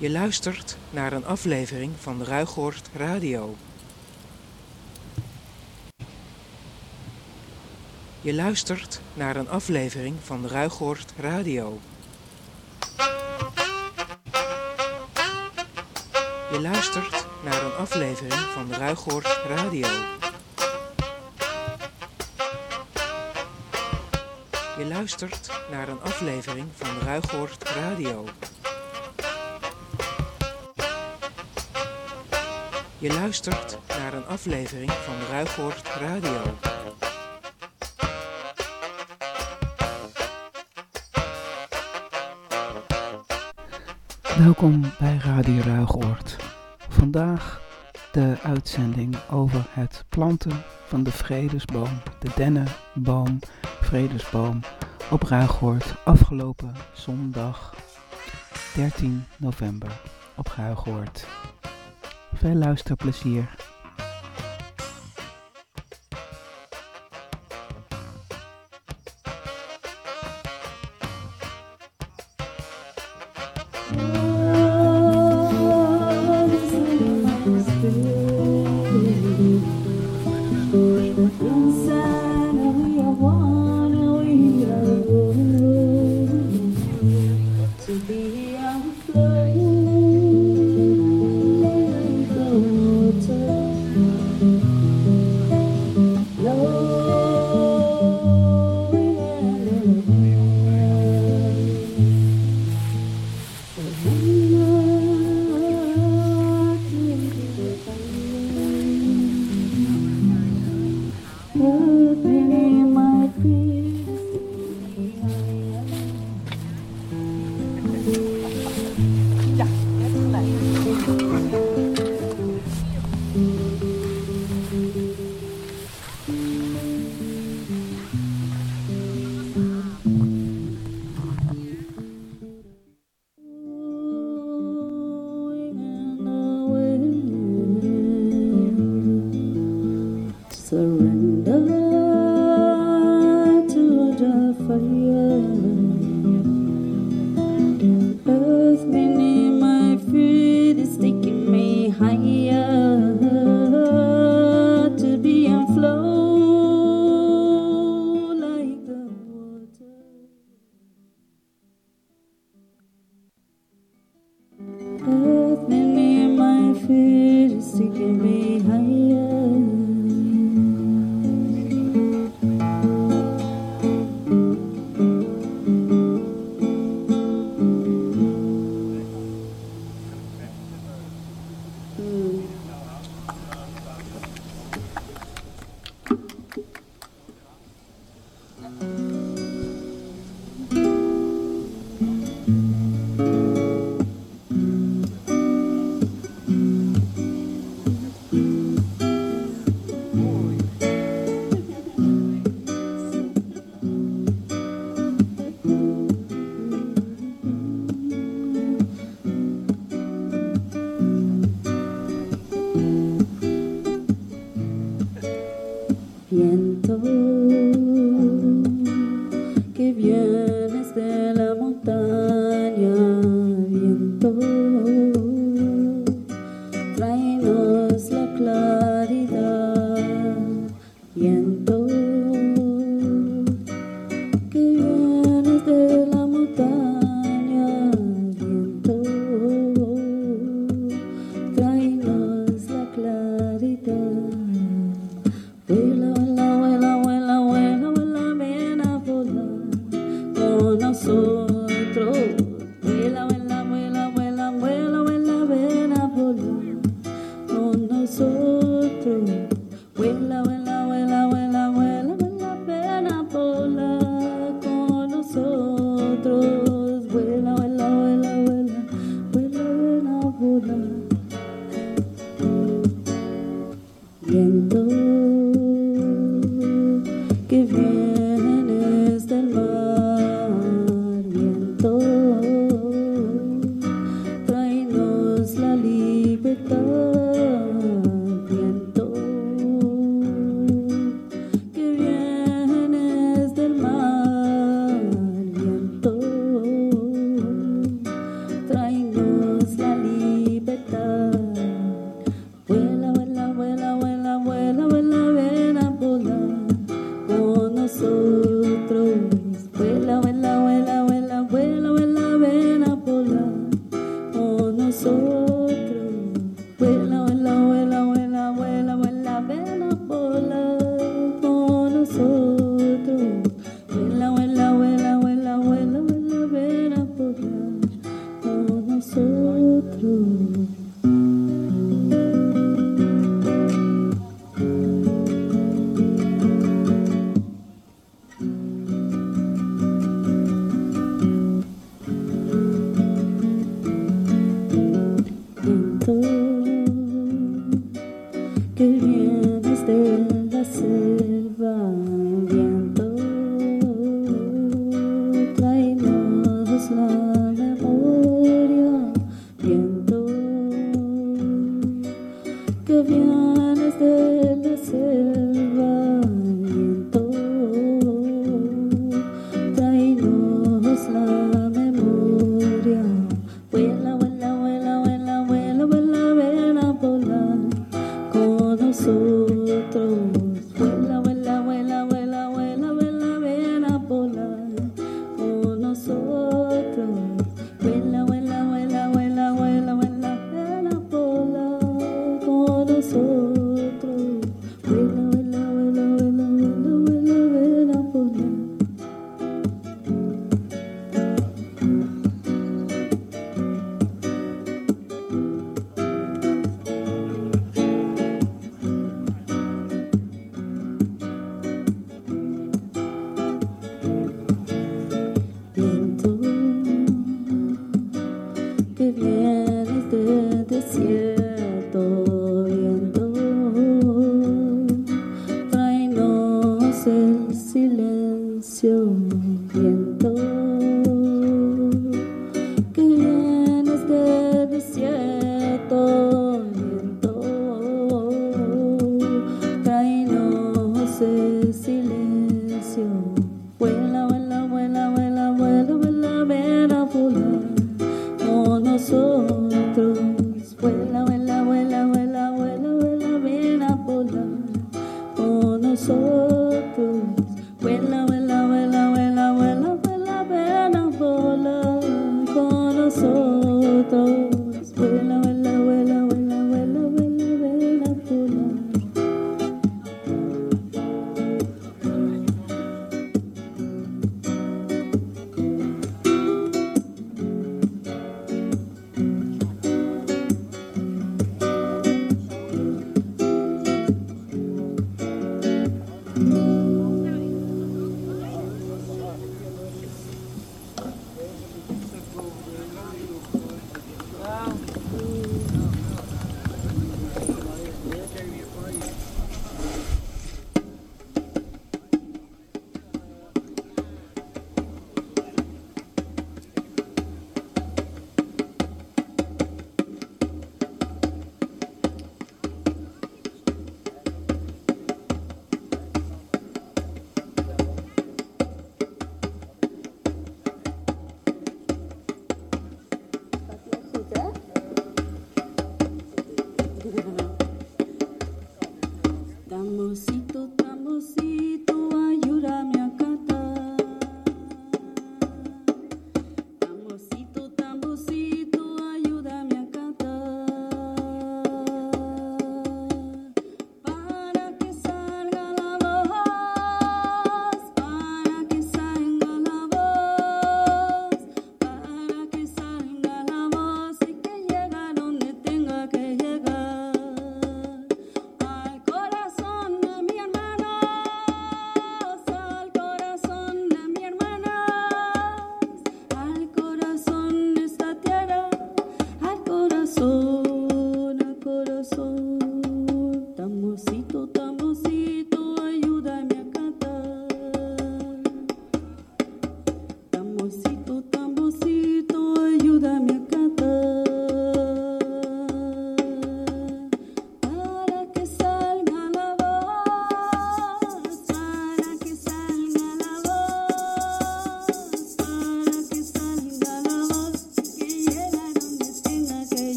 Je luistert naar een aflevering van Ruigoord Radio. Je luistert naar een aflevering van Ruigoord Radio. Je luistert naar een aflevering van Ruigoord Radio. Je luistert naar een aflevering van Ruigoord Radio. Je luistert naar een aflevering van Ruigoord Radio. Welkom bij Radio Ruigoord. Vandaag de uitzending over het planten van de vredesboom, de dennenboom, vredesboom op Ruigoord afgelopen zondag 13 november op Ruigoord. Veel luisterplezier.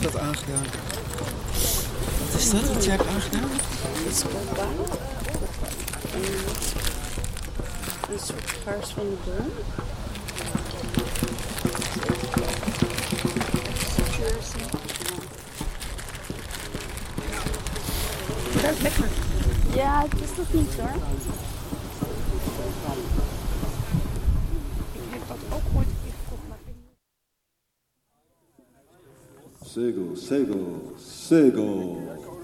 Net wat aangedaan. Wat is dat wat jij hebt aangedaan? Dat is papa. Een soort gaars van de boom. Ruikt lekker. Ja, het is dat niet hoor. Sego, Sego,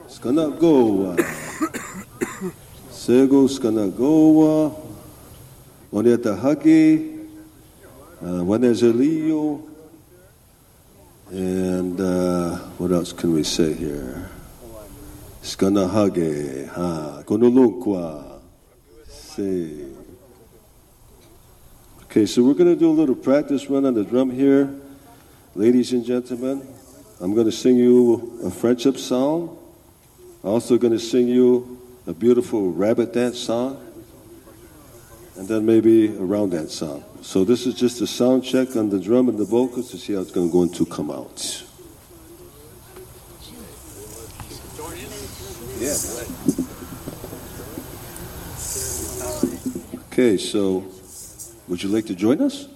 Skanagowa. Sego, Skanagowa, Moneta Haki, uh, Wanezalio, and uh, what else can we say here? Skanahage, ha, Gonulukwa, say. Okay, so we're going to do a little practice run on the drum here. Ladies and gentlemen, I'm going to sing you a friendship song. I'm also going to sing you a beautiful rabbit dance song. And then maybe a round dance song. So this is just a sound check on the drum and the vocals to see how it's going to come out. Yeah. Okay, so would you like to join us?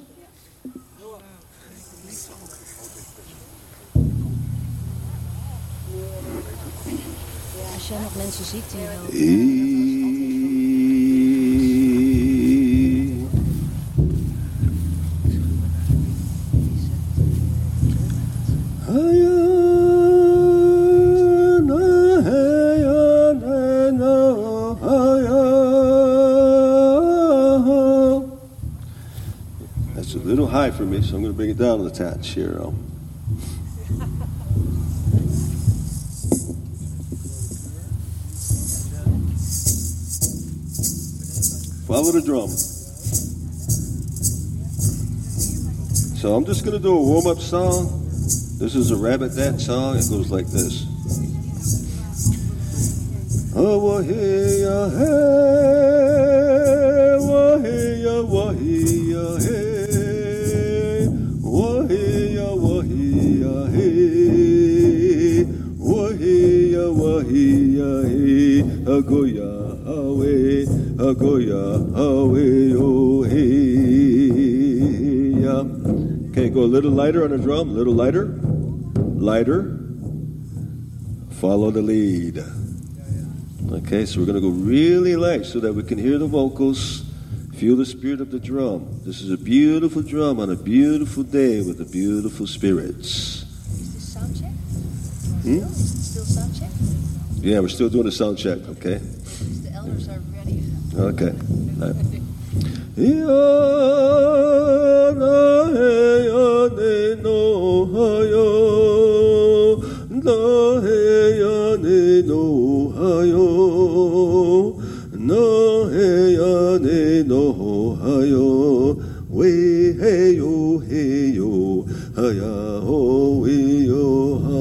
Mensen ziet die. That's a little high for me, so I'm going to bring it down a touch here. Follow the drum. So I'm just going to do a warm up song. This is a rabbit dance song. It goes like this. Oh, wahia, hey, wahia, wahia, hey, wahia, wahia, hey, wahia, wahia, hey, agoya, agoya, awe, oh, hey. Okay, go a little lighter on the drum, a little lighter, lighter. Follow the lead. Okay, so we're going to go really light so that we can hear the vocals, feel the spirit of the drum. This is a beautiful drum on a beautiful day with the beautiful spirits. Is this soundcheck? Hmm? Is it still soundcheck? Yeah, we're still doing a sound check, okay? The elders are. Okay. We he yo he yo ha ya ho we yo ha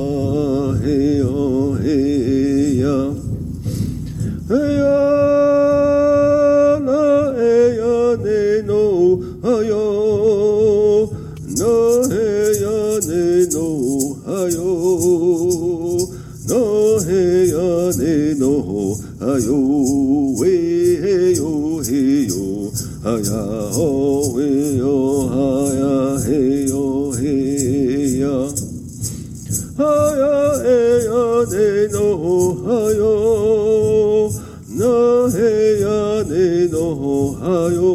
hayo we heyo heyo haya ho we yo haya heyo heya haya eya ne no hayo no heya ne no hayo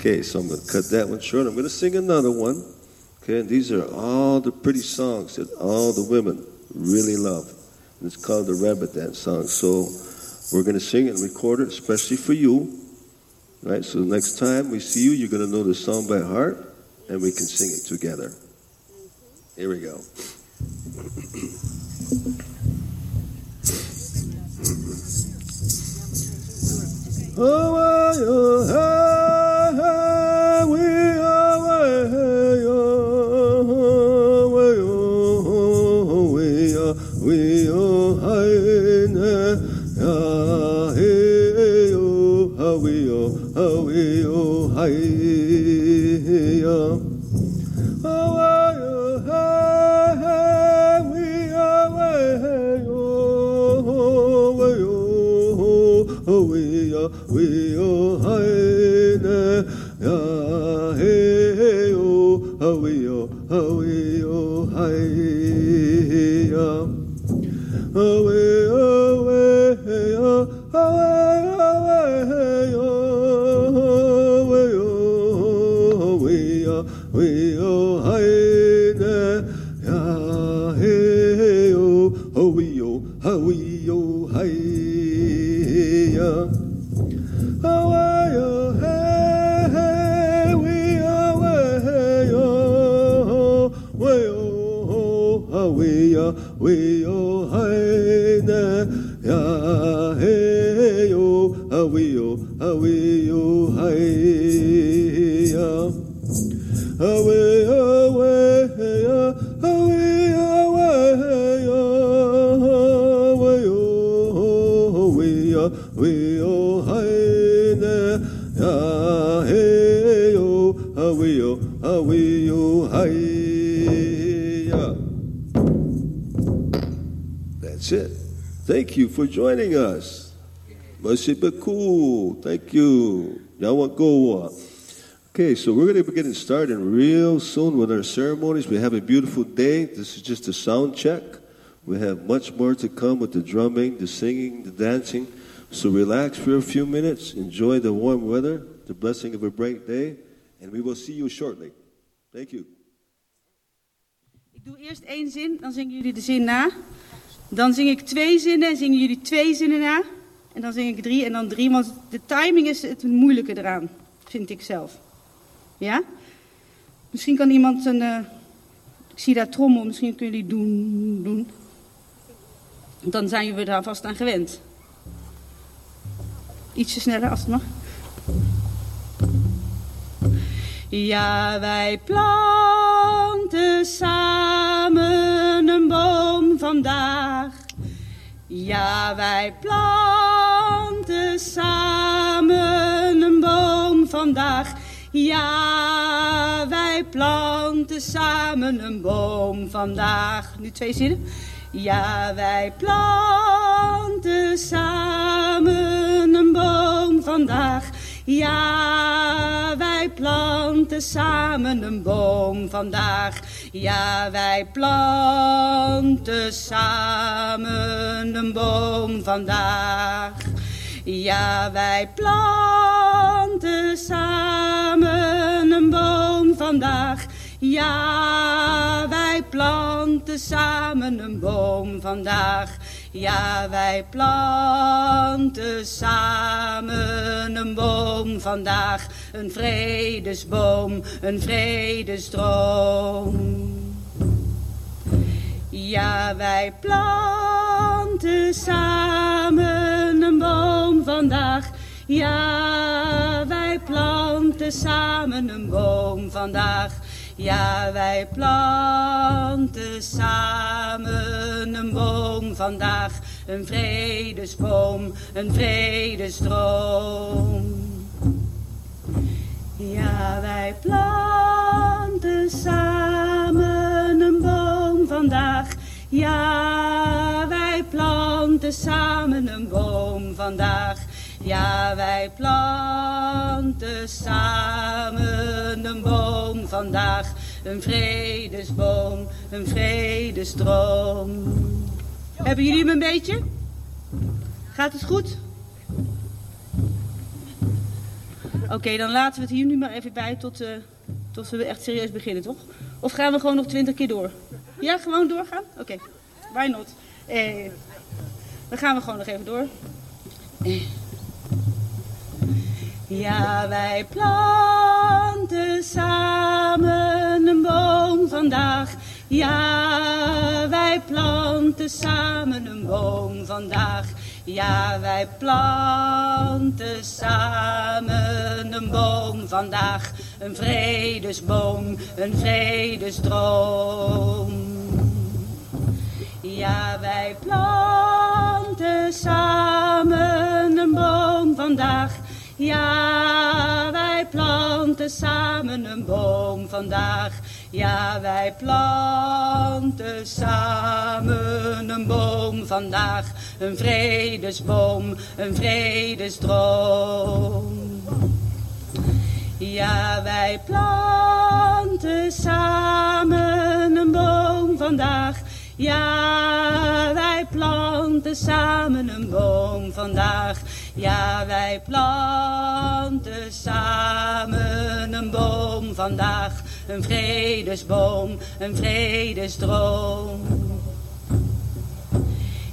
Okay, so I'm going to cut that one short. I'm going to sing another one. Okay, and these are all the pretty songs that all the women really love. And it's called the Rabbit Dance Song. So we're going to sing it and record it, especially for you. Right? So next time we see you, you're going to know the song by heart, and we can sing it together. Here we go. Oh, oh, hey, are, we are Oh, away, Thank you for joining us. Beaucoup. Thank you. Yawagoa. Okay, so we're going to be getting started real soon with our ceremonies. We have a beautiful day. This is just a sound check. We have much more to come with the drumming, the singing, the dancing. So relax for a few minutes. Enjoy the warm weather, the blessing of a bright day, and we will see you shortly. Thank you. Ik doe eerst één zin, dan zingen jullie de zin na. Dan zing ik twee zinnen en zingen jullie twee zinnen na. En dan zing ik drie en dan drie, want de timing is het moeilijke eraan, vind ik zelf. Ja? Misschien kan iemand een. eh, ik zie daar trommel, misschien kunnen jullie doen, doen. Dan zijn we daar vast aan gewend. Ietsje sneller als het mag. Ja, wij planten samen een boom vandaag. Ja, wij planten samen een boom vandaag. Ja, wij planten samen een boom vandaag. Nu twee zinnen. Ja, wij planten samen een boom vandaag. Ja, wij planten samen een boom vandaag. Ja, wij planten samen een boom vandaag. Ja, wij planten samen een boom vandaag. Ja, wij planten samen een boom vandaag. Ja, wij planten samen een boom vandaag. Een vredesboom, een vredesdroom. Ja, wij planten samen een boom vandaag. Ja, wij planten samen een boom vandaag. Ja, wij planten samen een boom vandaag. Een vredesboom, een vredesdroom. Ja, wij planten samen een boom vandaag. Ja, wij planten samen een boom vandaag. Ja, wij planten samen een boom vandaag. Een vredesboom, een vredesdroom. Hebben jullie hem een beetje? Gaat het goed? Oké, dan laten we het hier nu maar even bij tot, eh, tot we echt serieus beginnen, toch? Of gaan we gewoon nog twintig keer door? Ja, gewoon doorgaan? Oké, why not? Eh, dan gaan we gewoon nog even door. Ja, wij planten samen een boom vandaag. Ja, wij planten samen een boom vandaag. Ja, wij planten samen een boom vandaag. Een vredesboom, een vredesdroom. Ja, wij planten samen een boom vandaag. Ja, wij planten samen een boom vandaag. Ja, wij planten samen een boom vandaag. Een vredesboom, een vredesdroom. Ja, wij planten samen een boom vandaag. Ja, wij planten samen een boom vandaag. Ja, wij planten samen een boom vandaag. Een vredesboom, een vredesdroom.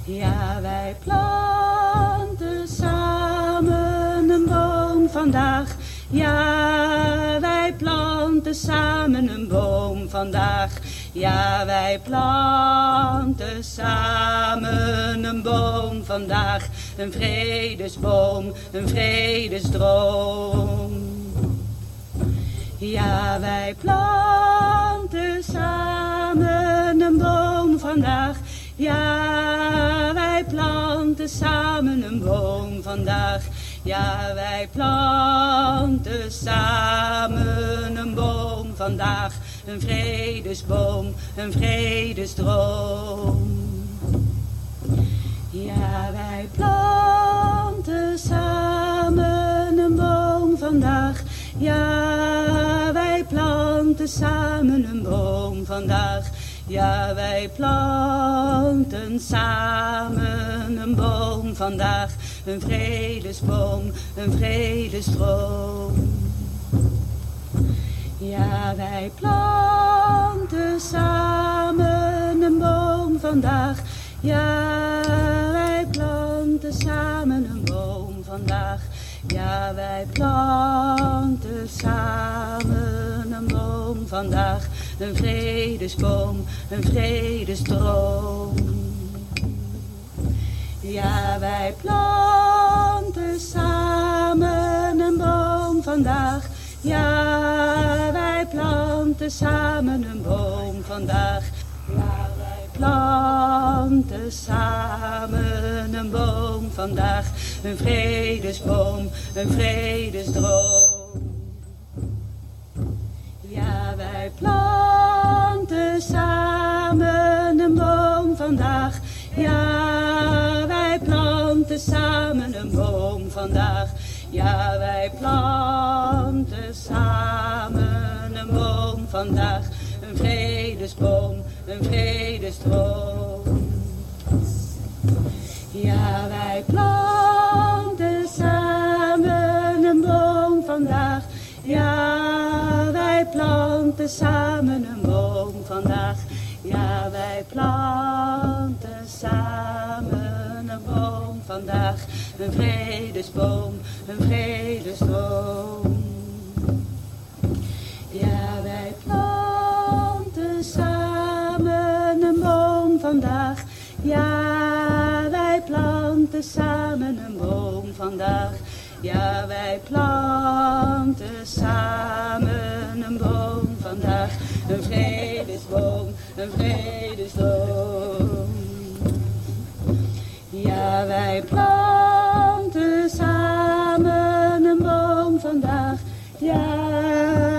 Ja, wij planten samen een boom vandaag. Ja, wij planten samen een boom vandaag. Ja, wij planten samen een boom vandaag. Een vredesboom, een vredesdroom. Ja, wij planten samen een boom vandaag. Ja, wij planten samen een boom vandaag. Ja, wij planten samen een boom vandaag. Een vredesboom, een vredesdroom. Ja, wij planten samen een boom vandaag. Ja, wij planten samen een boom vandaag. Ja, wij planten samen een boom vandaag. Een vredesboom, een vredesdroom. Ja, wij planten samen een boom vandaag. Ja, wij planten samen een boom vandaag. Ja, wij planten samen een boom vandaag. Een vredesboom, een vredesdroom. Ja, wij planten samen een boom vandaag. Ja, planten samen een boom vandaag. Ja, wij planten samen een boom vandaag. Een vredesboom, een vredesdroom. Ja, wij planten samen een boom vandaag. Ja, wij planten samen een boom vandaag. Ja, wij planten samen boom vandaag. Een vredesboom, een vredesdroom. Ja, wij planten samen een boom vandaag. Ja, wij planten samen een boom vandaag. Ja, wij planten samen een boom vandaag. Een vredesboom, een vredesdroom. Vandaag. Ja, wij planten samen een boom vandaag. Ja, wij planten samen een boom vandaag. Een vredesboom, een vredesboom. Ja, wij planten samen een boom vandaag. Ja,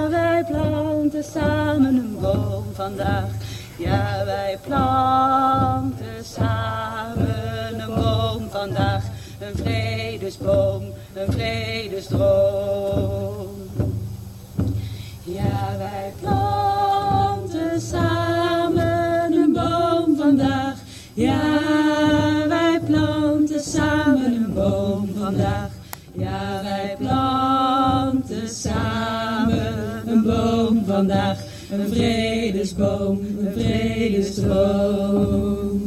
wij planten samen een boom vandaag. Ja, wij planten samen een boom vandaag. Een vredesboom, een vredesdroom. Ja, wij planten samen een boom vandaag. Ja, wij planten samen een boom vandaag. Ja, wij planten samen een boom vandaag. Een vredesboom, een vredesboom.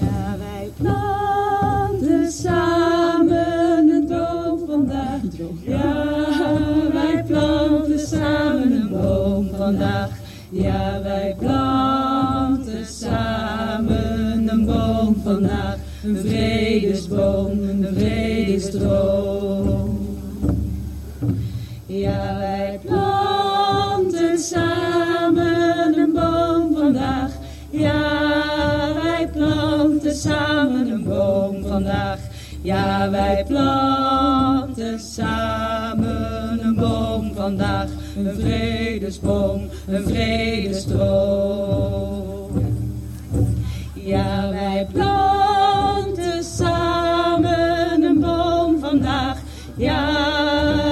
Ja, wij planten samen een boom vandaag. Ja, wij planten samen een boom vandaag. Ja, wij planten samen een boom vandaag. Een vredesboom, een vredestroom. Ja, wij planten samen een boom vandaag. Ja, wij planten samen een boom vandaag. Ja, wij planten samen een boom vandaag. Een vredesboom, een vredestroom. Ja, wij planten samen een boom vandaag. Ja,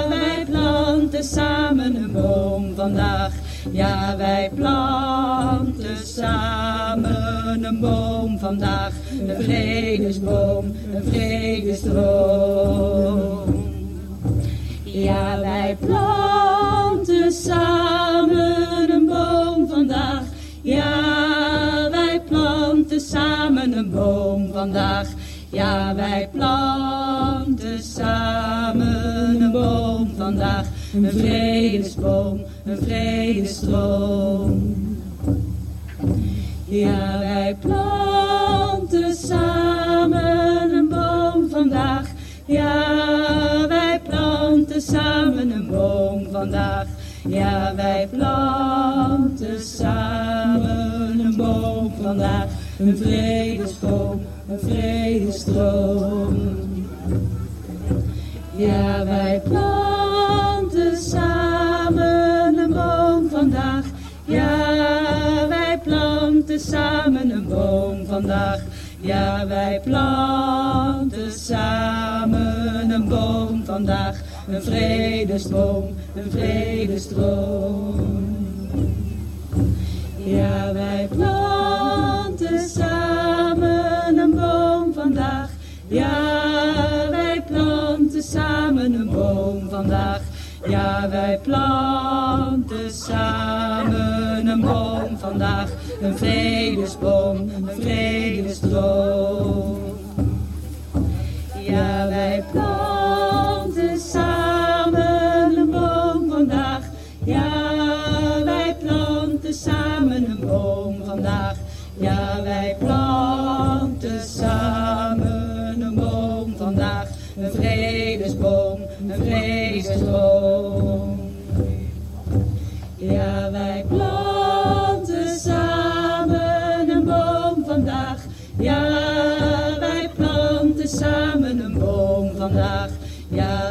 wij planten samen een boom vandaag. Ja, wij planten samen een boom vandaag. Een vredesboom, een vredestroom. Ja, wij planten samen een boom vandaag. Ja, wij planten samen een boom vandaag. Ja, wij planten samen een boom vandaag. Een vredesboom, een vredestroom. Ja, wij planten samen een boom vandaag. Ja, wij planten samen een boom vandaag. Ja, wij planten samen een boom vandaag. Een vredesboom, een vredestroom. Ja, wij planten samen vandaag. Ja, wij planten samen een boom vandaag. Ja, wij planten samen een boom vandaag. Een vredesboom, een vredestroom. Ja, wij planten samen een boom vandaag. Ja, wij planten samen een boom vandaag. Ja, wij planten samen een boom vandaag. Een vredesboom, een vredestroom. Ja, wij planten boom. Ja,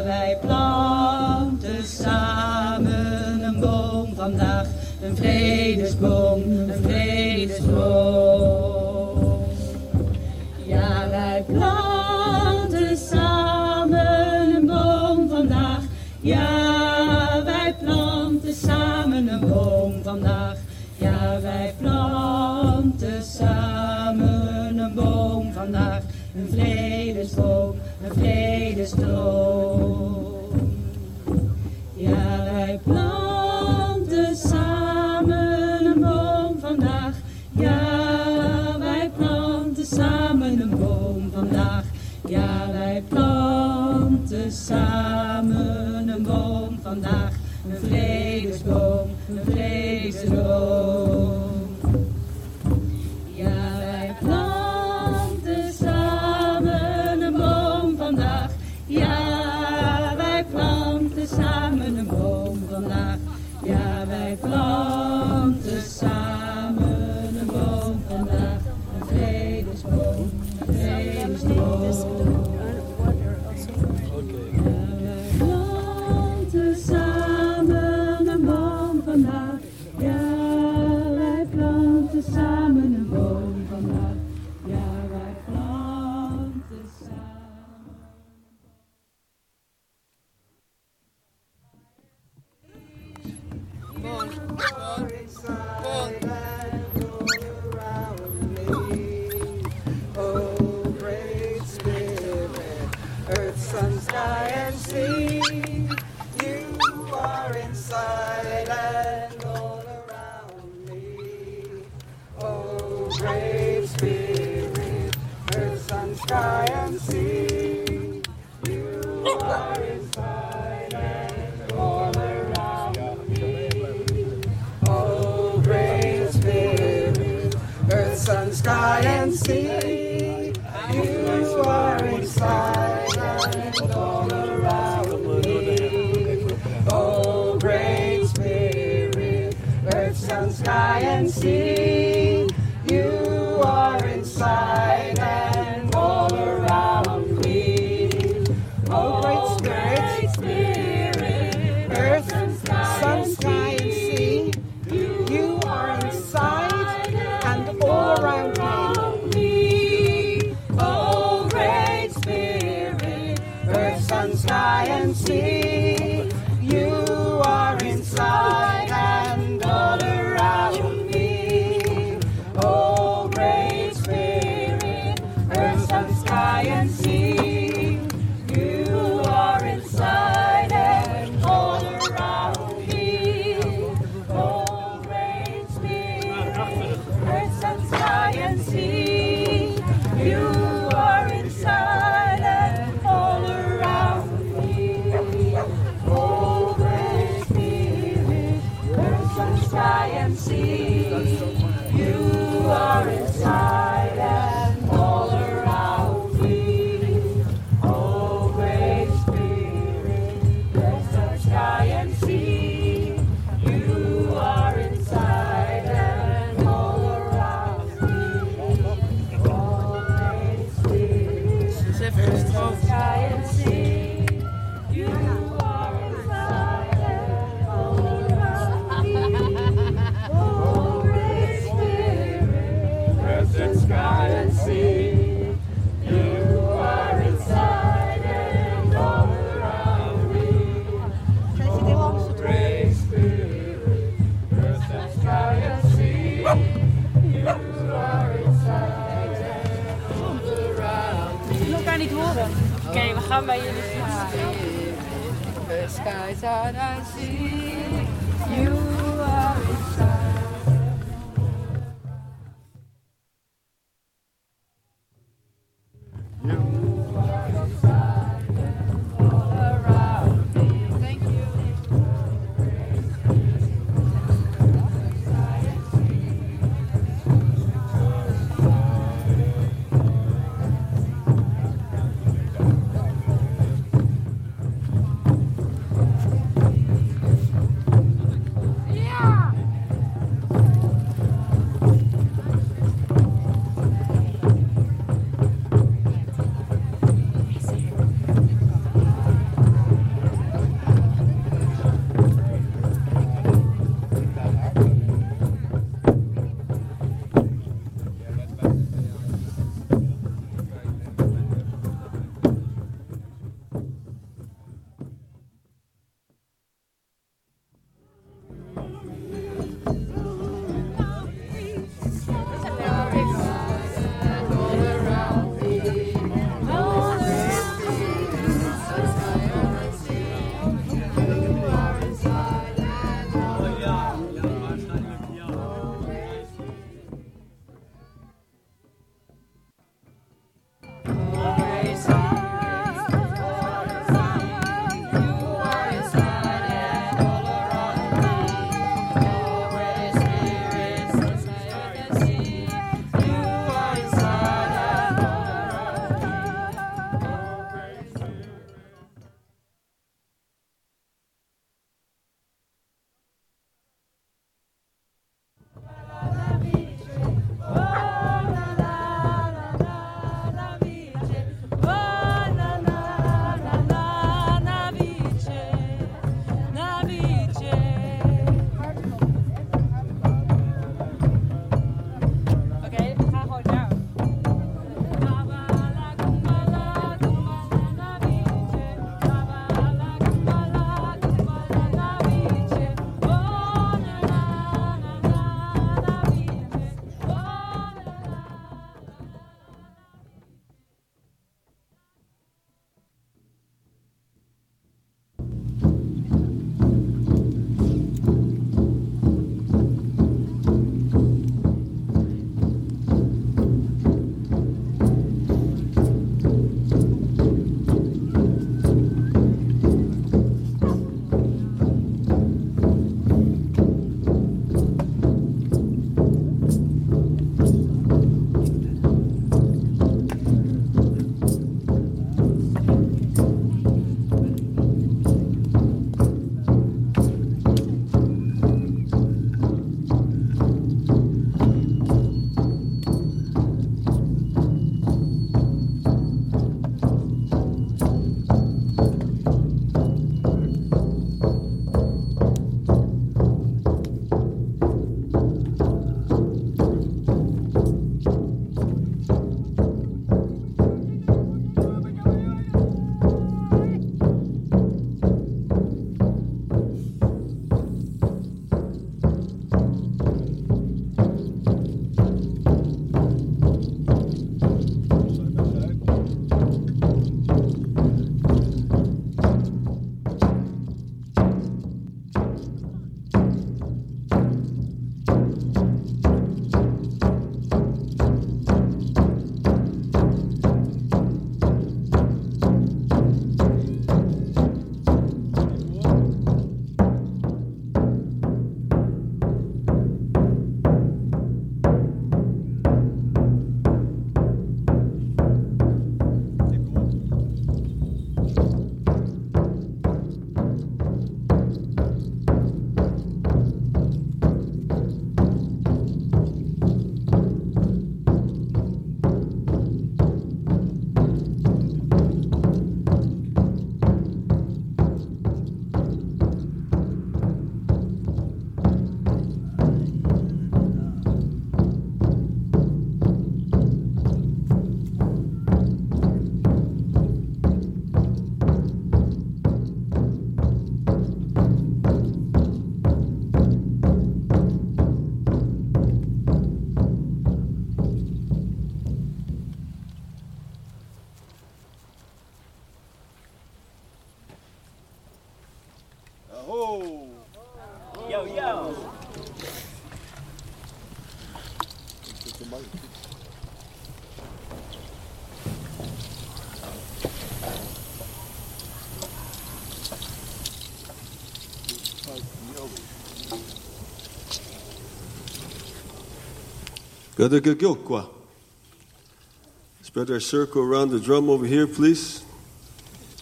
Spread our circle around the drum over here, please.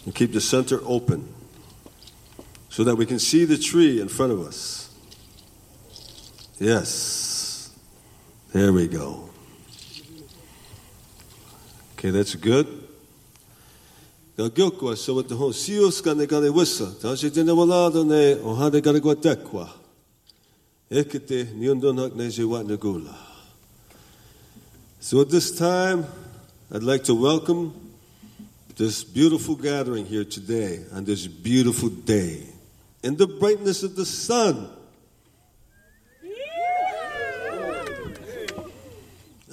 And keep the center open so that we can see the tree in front of us. Yes. There we go. Okay, that's good. Gagilkwa, so what the whole seals can they gale wissa. Tashi dina walado ne o hade gale guatekwa. Ekete niundon hak ne nagula. So at this time, I'd like to welcome this beautiful gathering here today on this beautiful day in the brightness of the sun.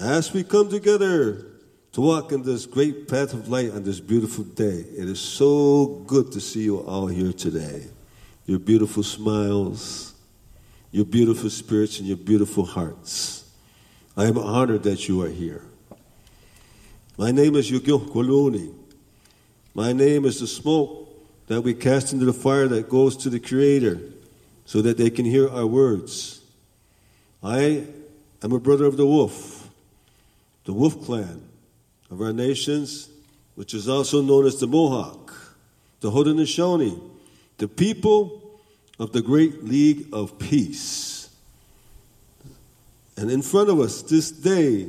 As we come together to walk in this great path of light on this beautiful day, it is so good to see you all here today. Your beautiful smiles, your beautiful spirits, and your beautiful hearts. I am honored that you are here. My name is Yugyo Koloni. My name is the smoke that we cast into the fire that goes to the Creator so that they can hear our words. I am a brother of the wolf, the wolf clan of our nations, which is also known as the Mohawk, the Haudenosaunee, the people of the Great League of Peace. And in front of us this day,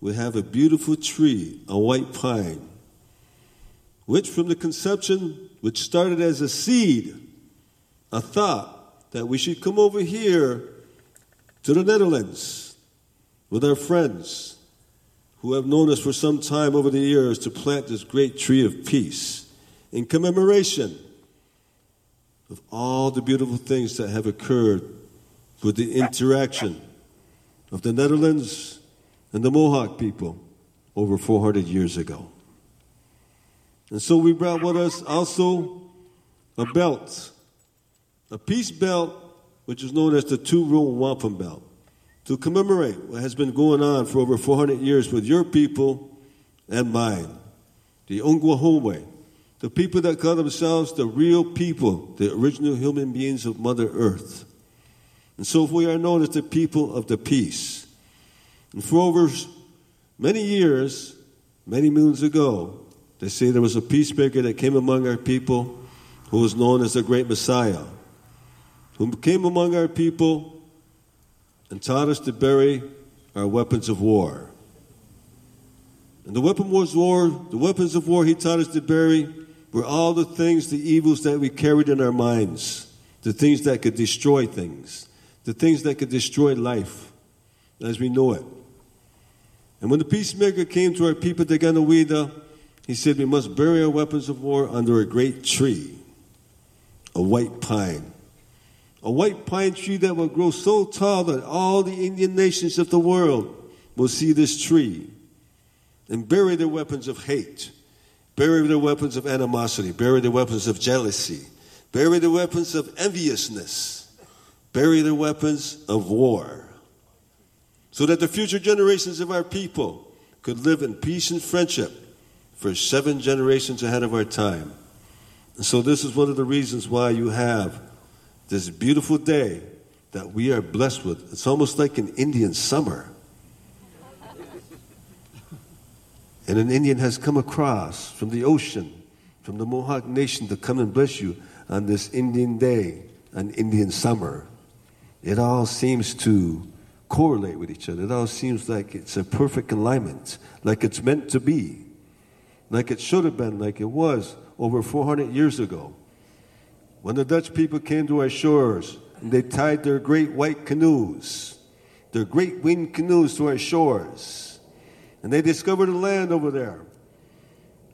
we have a beautiful tree, a white pine, which from the conception, which started as a seed, a thought that we should come over here to the Netherlands with our friends who have known us for some time over the years to plant this great tree of peace in commemoration of all the beautiful things that have occurred with the interaction of the Netherlands and the Mohawk people over 400 years ago. And so we brought with us also a belt, a peace belt, which is known as the Two Row Wampum Belt, to commemorate what has been going on for over 400 years with your people and mine, the Ungwahome, the people that call themselves the real people, the original human beings of Mother Earth. And so we are known as the people of the peace. And for over many years, many moons ago, they say there was a peacemaker that came among our people who was known as the Great Messiah, who came among our people and taught us to bury our weapons of war. And the weapon was war, the weapons of war he taught us to bury were all the things, the evils that we carried in our minds, the things that could destroy things, the things that could destroy life as we know it. And when the peacemaker came to our people, the Ganawida, he said, We must bury our weapons of war under a great tree, a white pine. A white pine tree that will grow so tall that all the Indian nations of the world will see this tree and bury their weapons of hate, bury their weapons of animosity, bury their weapons of jealousy, bury their weapons of enviousness, bury their weapons of war, so that the future generations of our people could live in peace and friendship for seven generations ahead of our time. And so, this is one of the reasons why you have this beautiful day that we are blessed with. It's almost like an Indian summer. And an Indian has come across from the ocean, from the Mohawk Nation to come and bless you on this Indian day, an Indian summer. It all seems to correlate with each other. It all seems like it's a perfect alignment, like it's meant to be, like it should have been, like it was over 400 years ago. When the Dutch people came to our shores and they tied their great white canoes, their great winged canoes to our shores, and they discovered a land over there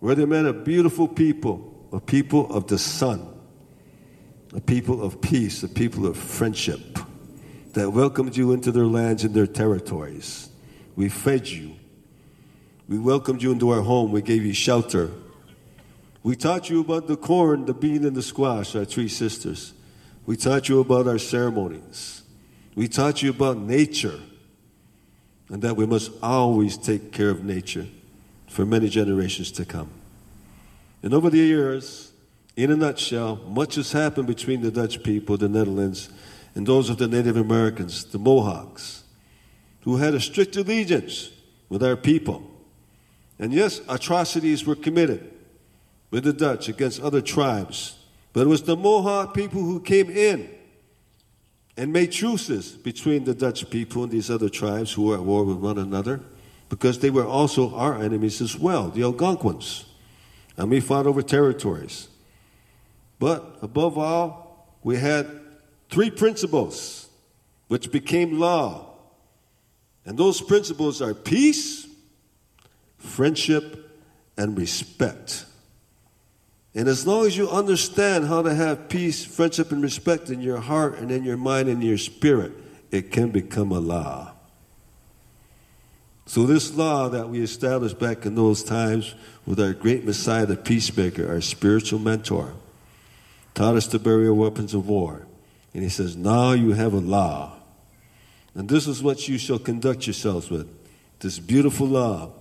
where they met a beautiful people, a people of the sun, a people of peace, a people of friendship that welcomed you into their lands and their territories. We fed you. We welcomed you into our home. We gave you shelter. We taught you about the corn, the bean, and the squash, our three sisters. We taught you about our ceremonies. We taught you about nature and that we must always take care of nature for many generations to come. And over the years, in a nutshell, much has happened between the Dutch people, the Netherlands, and those of the Native Americans, the Mohawks, who had a strict allegiance with our people. And yes, atrocities were committed with the Dutch against other tribes, but it was the Mohawk people who came in and made truces between the Dutch people and these other tribes who were at war with one another because they were also our enemies as well, the Algonquins. And we fought over territories. But above all, we had three principles which became law. And those principles are peace, friendship, and respect. And as long as you understand how to have peace, friendship, and respect in your heart and in your mind and your spirit, it can become a law. So, this law that we established back in those times with our great Messiah, the peacemaker, our spiritual mentor, taught us to bury our weapons of war. And he says, Now you have a law. And this is what you shall conduct yourselves with. This beautiful law,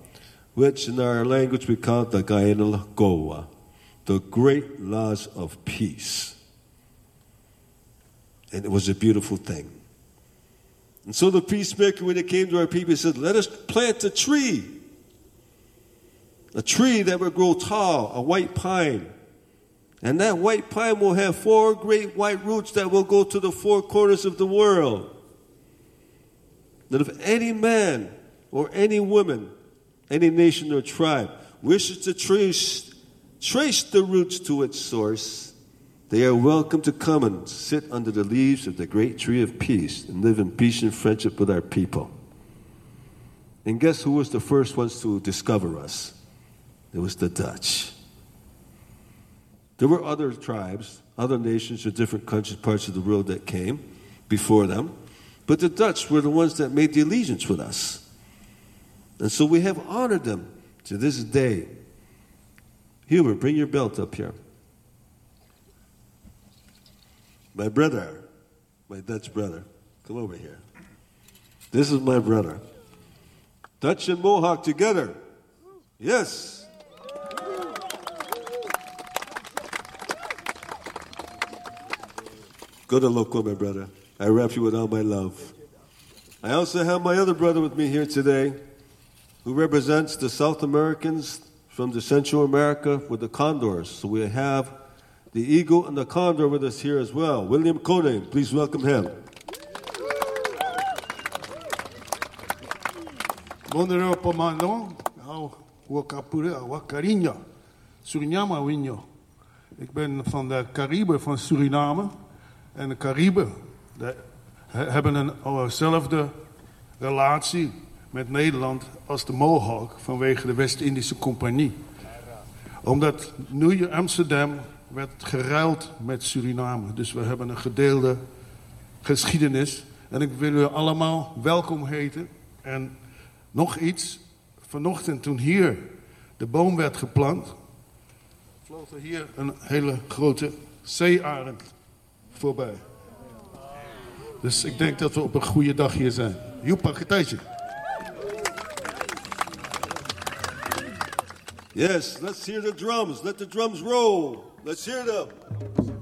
which in our language we call the Gainal Goa, the great laws of peace. And it was a beautiful thing. And so the peacemaker, when it came to our people, he said, Let us plant a tree. A tree that will grow tall, a white pine. And that white pine will have four great white roots that will go to the four corners of the world. That if any man or any woman, any nation or tribe wishes to trace, trace the roots to its source, they are welcome to come and sit under the leaves of the great tree of peace and live in peace and friendship with our people. And guess who was the first ones to discover us? It was the Dutch. There were other tribes, other nations or different countries, parts of the world that came before them, but the Dutch were the ones that made the allegiance with us. And so we have honored them to this day. Hubert, bring your belt up here. My brother, my Dutch brother, come over here. This is my brother. Dutch and Mohawk together. Yes. Go to local, my brother. I wrap you with all my love. I also have my other brother with me here today, who represents the South Americans from the Central America with the condors. So we have the eagle and the condor with us here as well. William Koning, please welcome him. Suriname. En de Cariben de, he- hebben eenzelfde relatie met Nederland als de Mohawk vanwege de West-Indische Compagnie. Omdat New Amsterdam werd geruild met Suriname. Dus we hebben een gedeelde geschiedenis. En ik wil u allemaal welkom heten. En nog iets. Vanochtend toen hier de boom werd geplant, vloog er hier een hele grote zeearend voorbij. Dus ik denk dat we op een goede dag hier zijn. Joepa, getijtje. Yes, let's hear the drums. Let the drums roll. Let's hear them.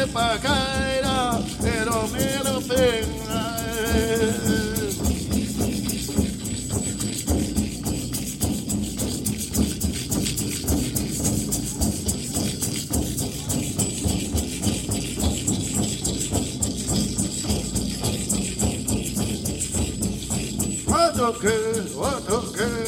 What pa' caer, pero me lo pena. What okay, what okay.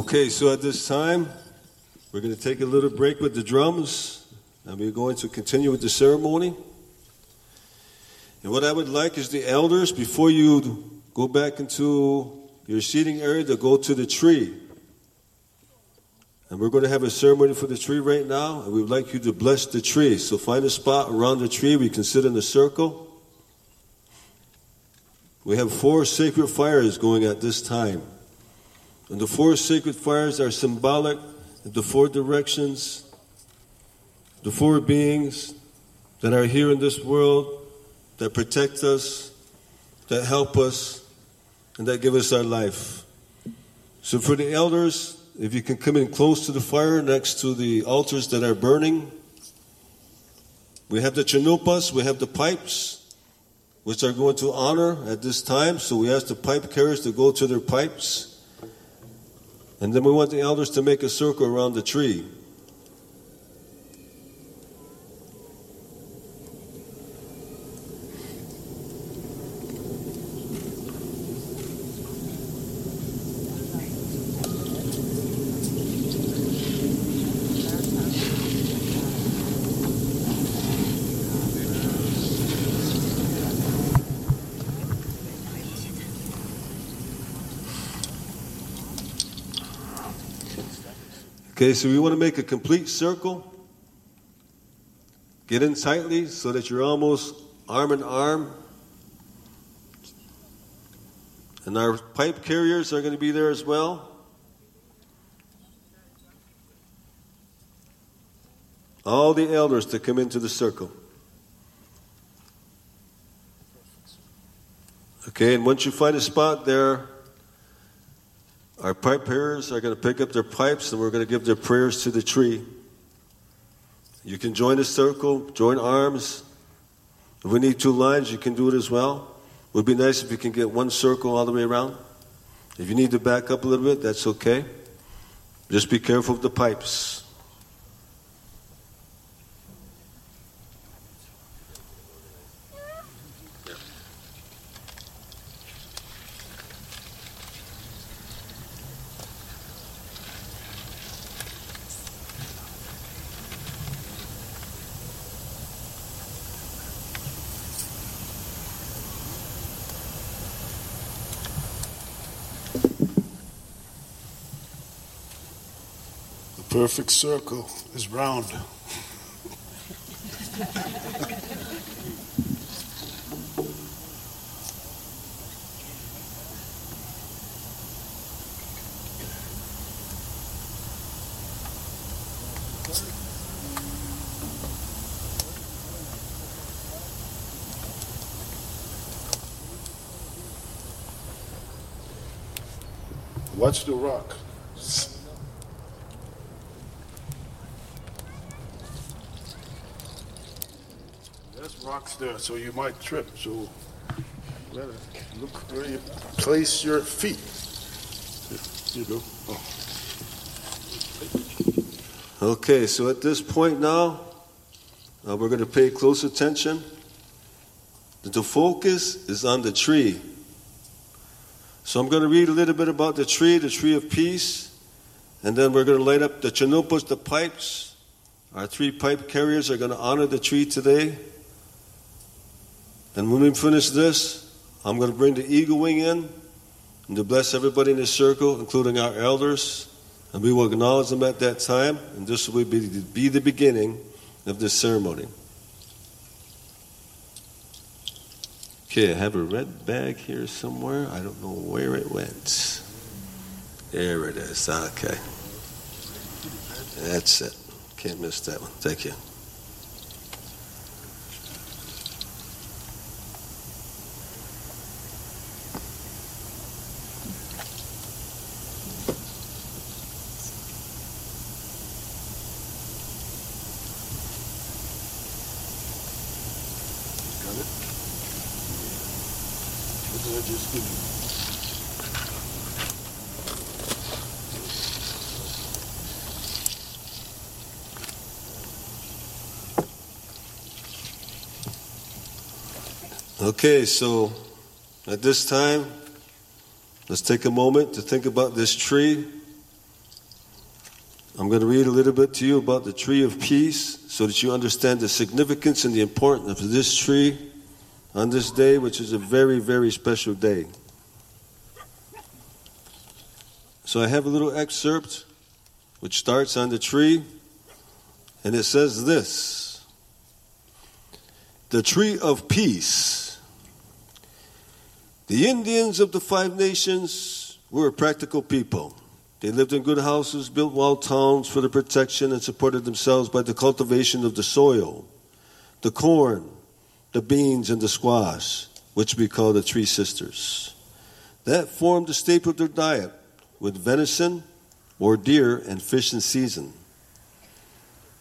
Okay, so at this time, we're going to take a little break with the drums, and we're going to continue with the ceremony. And what I would like is the elders, before you go back into your seating area, to go to the tree. And we're going to have a ceremony for the tree right now, and we would like you to bless the tree. So find a spot around the tree. We can sit in a circle. We have four sacred fires going at this time. And the four sacred fires are symbolic of the four directions, the four beings that are here in this world, that protect us, that help us, and that give us our life. So for the elders, if you can come in close to the fire next to the altars that are burning, we have the chanupas, we have the pipes, which are going to honor at this time. So we ask the pipe carriers to go to their pipes. And then we want the elders to make a circle around the tree. Okay, so we want to make a complete circle. Get in tightly so that you're almost arm in arm. And our pipe carriers are going to be there as well. All the elders to come into the circle. Okay, and once you find a spot there, our pipe bearers are going to pick up their pipes and we're going to give their prayers to the tree. You can join the circle, join arms. If we need two lines, you can do it as well. It would be nice if you can get one circle all the way around. If you need to back up a little bit, that's okay. Just be careful of the pipes. Perfect circle is round. Watch the rock. There's rocks there, so you might trip. So better look where you place your feet. You go. Oh. Okay, so at this point now, uh, we're going to pay close attention. The focus is on the tree. So I'm going to read a little bit about the tree, the tree of peace, and then we're going to light up the chanupas, the pipes. Our three pipe carriers are going to honor the tree today. And when we finish this, I'm going to bring the eagle wing in and to bless everybody in the circle, including our elders. And we will acknowledge them at that time, and this will be, be the beginning of this ceremony. Okay, I have a red bag here somewhere. I don't know where it went. There it is. Ah, okay. That's it. Can't miss that one. Thank you. Okay, so at this time, let's take a moment to think about this tree. I'm going to read a little bit to you about the tree of peace so that you understand the significance and the importance of this tree on this day, which is a very, very special day. So I have a little excerpt which starts on the tree, and it says this The tree of peace. The Indians of the Five Nations were a practical people. They lived in good houses, built walled towns for their protection, and supported themselves by the cultivation of the soil, the corn, the beans, and the squash, which we call the Three Sisters. That formed the staple of their diet, with venison or deer and fish in season.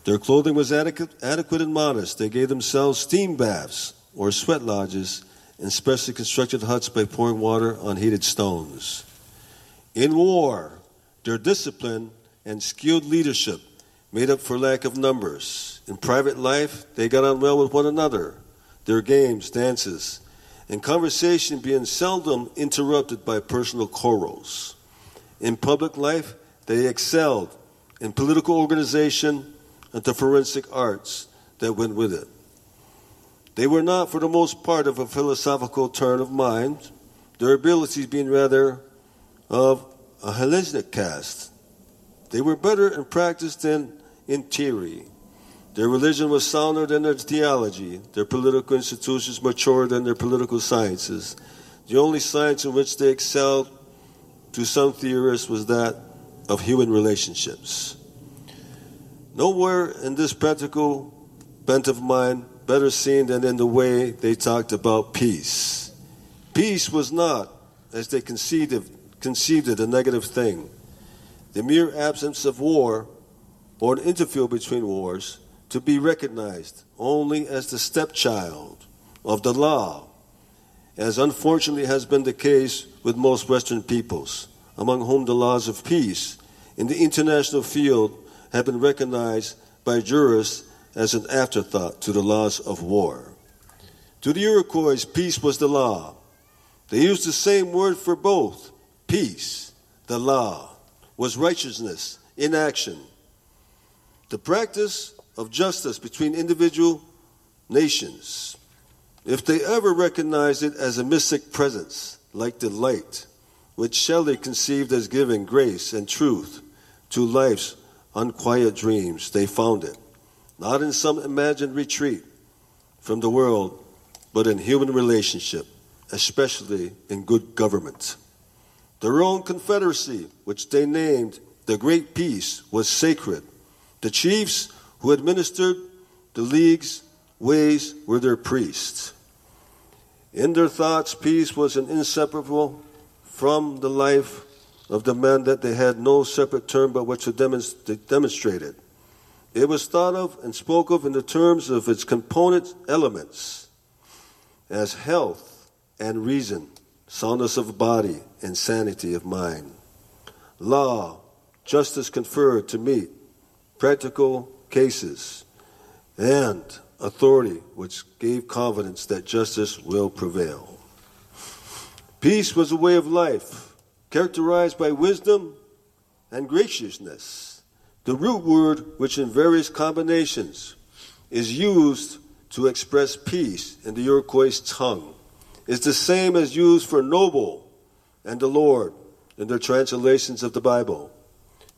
Their clothing was adequate, adequate and modest. They gave themselves steam baths or sweat lodges in specially constructed huts by pouring water on heated stones. In war, their discipline and skilled leadership made up for lack of numbers. In private life, they got on well with one another, their games, dances, and conversation being seldom interrupted by personal quarrels. In public life, they excelled in political organization and the forensic arts that went with it. They were not, for the most part, of a philosophical turn of mind, their abilities being rather of a Hellenic cast. They were better in practice than in theory. Their religion was sounder than their theology, their political institutions maturer than their political sciences. The only science in which they excelled, to some theorists, was that of human relationships. Nowhere in this practical bent of mind better seen than in the way they talked about peace. Peace was not, as they conceived it, conceived it, a negative thing. The mere absence of war or an interview between wars to be recognized only as the stepchild of the law, as unfortunately has been the case with most Western peoples, among whom the laws of peace in the international field have been recognized by jurists as an afterthought to the laws of war. To the Iroquois, peace was the law. They used the same word for both. Peace, the law, was righteousness in action. The practice of justice between individual nations. If they ever recognized it as a mystic presence, like the light, which Shelley conceived as giving grace and truth to life's unquiet dreams, they found it not in some imagined retreat from the world, but in human relationship, especially in good government. Their own confederacy, which they named the Great Peace, was sacred. The chiefs who administered the league's ways were their priests. In their thoughts, peace was an inseparable from the life of the men that they had no separate term but which they demonstrated. It was thought of and spoke of in the terms of its component elements as health and reason, soundness of body, and sanity of mind. Law, justice conferred to meet practical cases, and authority, which gave confidence that justice will prevail. Peace was a way of life characterized by wisdom and graciousness. The root word, which in various combinations is used to express peace in the Iroquois tongue, is the same as used for noble and the Lord in their translations of the Bible.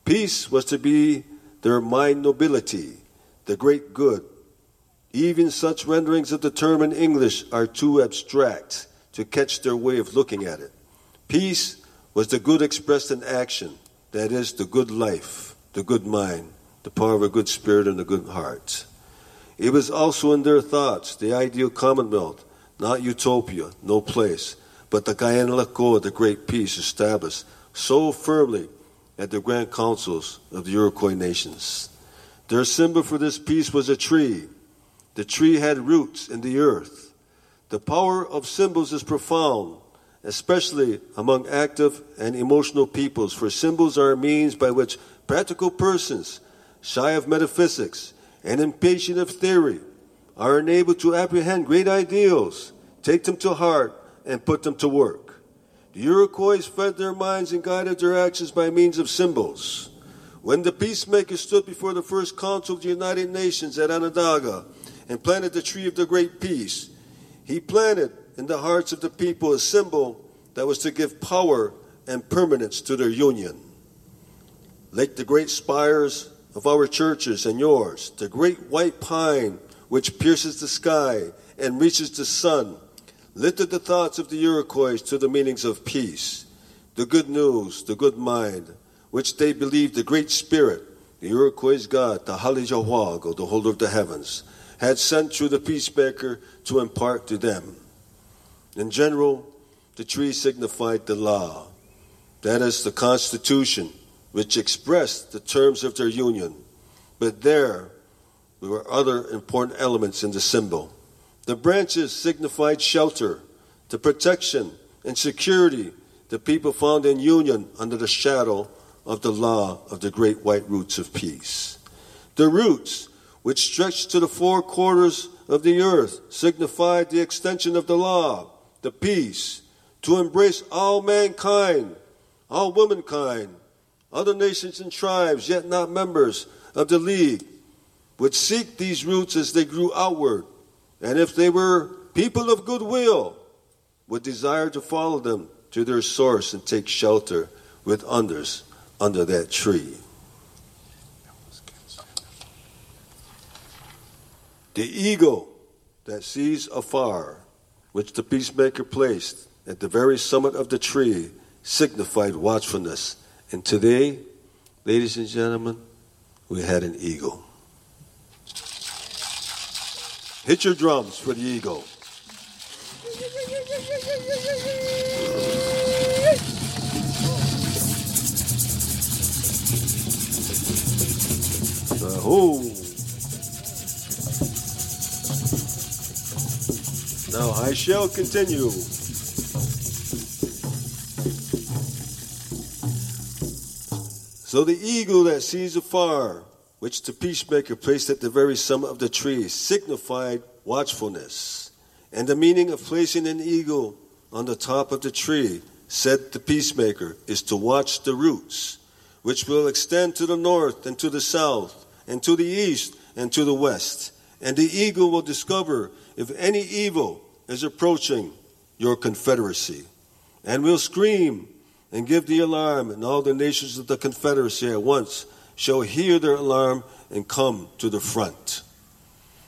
Peace was to be their mind nobility, the great good. Even such renderings of the term in English are too abstract to catch their way of looking at it. Peace was the good expressed in action, that is, the good life, the good mind, the power of a good spirit and a good heart. It was also in their thoughts, the ideal commonwealth, not utopia, no place, but the Guyana-Lacoa, the great peace established so firmly at the grand councils of the Iroquois nations. Their symbol for this peace was a tree. The tree had roots in the earth. The power of symbols is profound, especially among active and emotional peoples, for symbols are a means by which practical persons, shy of metaphysics and impatient of theory, are unable to apprehend great ideals, take them to heart, and put them to work. The Iroquois fed their minds and guided their actions by means of symbols. When the peacemaker stood before the first council of the United Nations at Onondaga and planted the tree of the great peace, he planted in the hearts of the people a symbol that was to give power and permanence to their union. Like the great spires of our churches and yours, the great white pine which pierces the sky and reaches the sun, lifted the thoughts of the Iroquois to the meanings of peace, the good news, the good mind, which they believed the Great Spirit, the Iroquois God, the Halijahuago, the holder of the heavens, had sent through the peacemaker to impart to them. In general, the tree signified the law, that is, the Constitution, which expressed the terms of their union. But there, there were other important elements in the symbol. The branches signified shelter, the protection and security the people found in union under the shadow of the law of the great white roots of peace. The roots, which stretched to the four quarters of the earth, signified the extension of the law, the peace, to embrace all mankind, all womankind, other nations and tribes, yet not members of the League, would seek these roots as they grew outward, and if they were people of goodwill, would desire to follow them to their source and take shelter with others under that tree. The eagle that sees afar, which the peacemaker placed at the very summit of the tree, signified watchfulness. And today, ladies and gentlemen, we had an eagle. Hit your drums for the eagle. Oh. Now I shall continue. So the eagle that sees afar, which the peacemaker placed at the very summit of the tree, signified watchfulness. And the meaning of placing an eagle on the top of the tree, said the peacemaker, is to watch the roots, which will extend to the north and to the south, and to the east and to the west. And the eagle will discover if any evil is approaching your confederacy, and will scream and give the alarm, and all the nations of the confederacy at once shall hear their alarm and come to the front.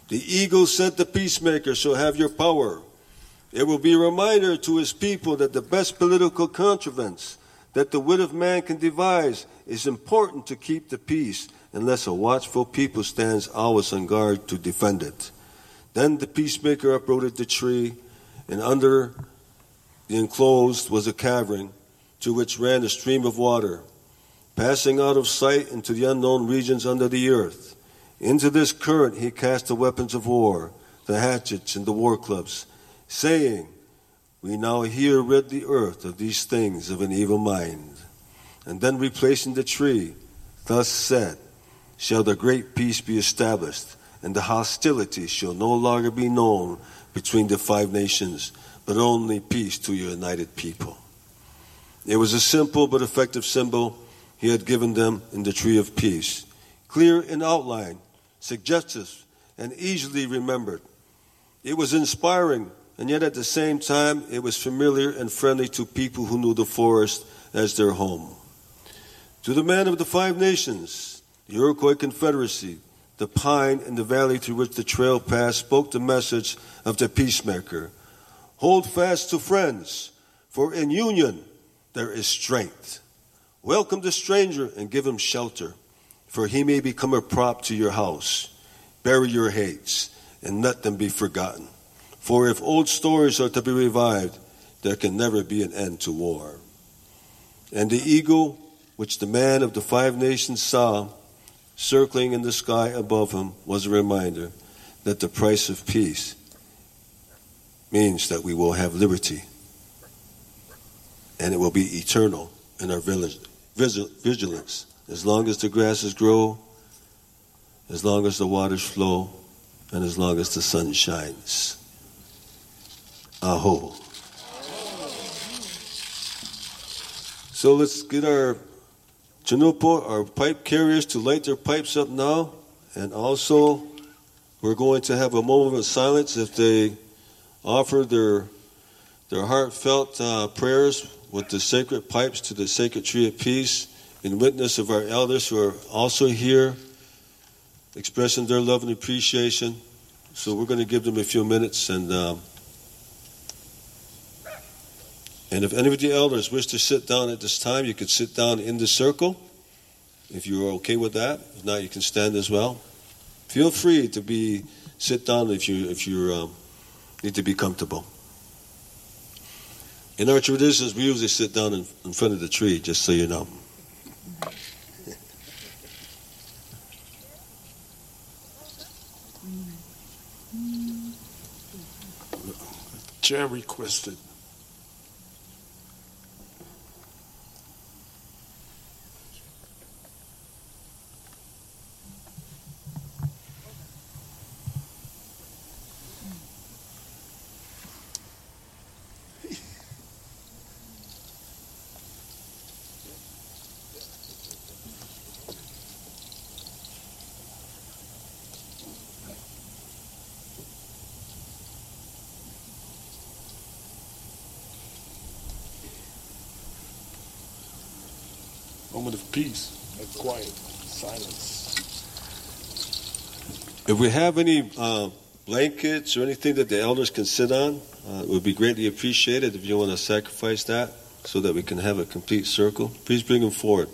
The eagle said the peacemaker shall have your power. It will be a reminder to his people that the best political contrivance that the wit of man can devise is important to keep the peace unless a watchful people stands always on guard to defend it. Then the peacemaker uprooted the tree, and under the enclosed was a cavern to which ran a stream of water, passing out of sight into the unknown regions under the earth. Into this current he cast the weapons of war, the hatchets and the war clubs, saying, We now here rid the earth of these things of an evil mind. And then replacing the tree, thus said, Shall the great peace be established, and the hostility shall no longer be known between the five nations, but only peace to your united people. It was a simple but effective symbol he had given them in the tree of peace, clear in outline, suggestive, and easily remembered. It was inspiring, and yet at the same time, it was familiar and friendly to people who knew the forest as their home. To the men of the five nations, the Iroquois Confederacy, the pine and the valley through which the trail passed spoke the message of the peacemaker. Hold fast to friends, for in union there is strength. Welcome the stranger and give him shelter, for he may become a prop to your house. Bury your hates and let them be forgotten. For if old stories are to be revived, there can never be an end to war. And the eagle, which the man of the five nations saw, circling in the sky above him, was a reminder that the price of peace means that we will have liberty and it will be eternal in our village, vigilance. As long as the grasses grow, as long as the waters flow, and as long as the sun shines. Aho. So let's get our Chanupa, our pipe carriers, to light their pipes up now. And also, we're going to have a moment of silence if they offer their, their heartfelt uh, prayers with the sacred pipes to the sacred tree of peace in witness of our elders who are also here expressing their love and appreciation. So we're going to give them a few minutes and. Um, and if any of the elders wish to sit down at this time, you could sit down in the circle if you're okay with that. If not, you can stand as well. Feel free to be sit down if you if you um, need to be comfortable. In our traditions, we usually sit down in, in front of the tree, just so you know. Chair requested. Peace, of quiet, silence. If we have any uh, blankets or anything that the elders can sit on, uh, it would be greatly appreciated if you want to sacrifice that so that we can have a complete circle. Please bring them forward.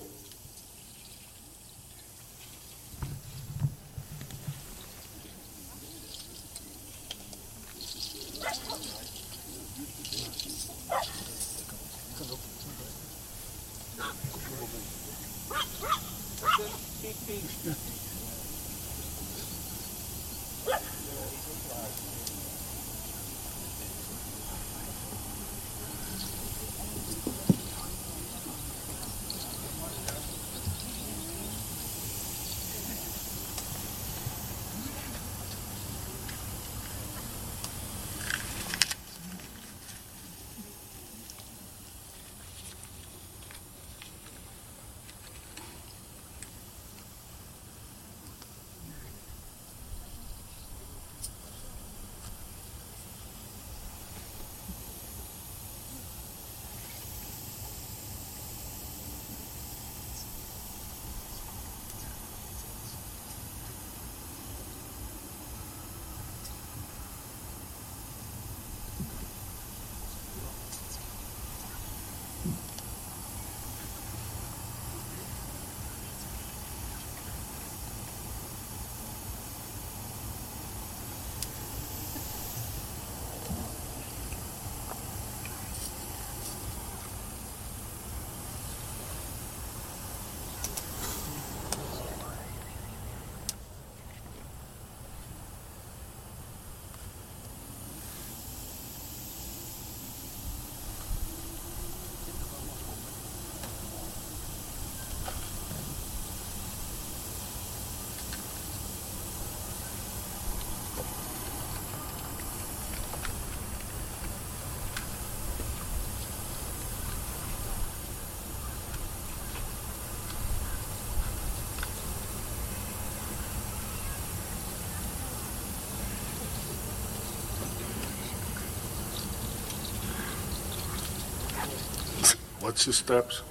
What's the steps?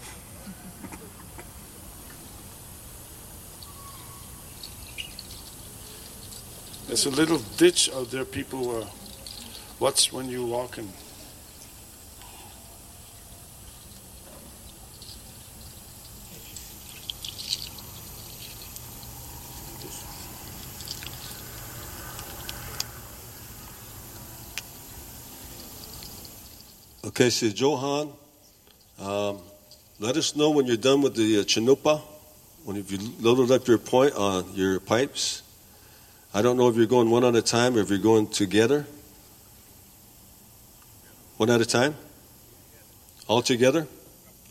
There's a little ditch out there. People uh, watch when you walk in? Okay, so Johan let us know when you're done with the uh, chanupa, when if you loaded up your point on your pipes. I don't know if you're going one at a time or if you're going together. One at a time? All together?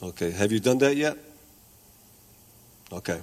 Okay. Have you done that yet? Okay.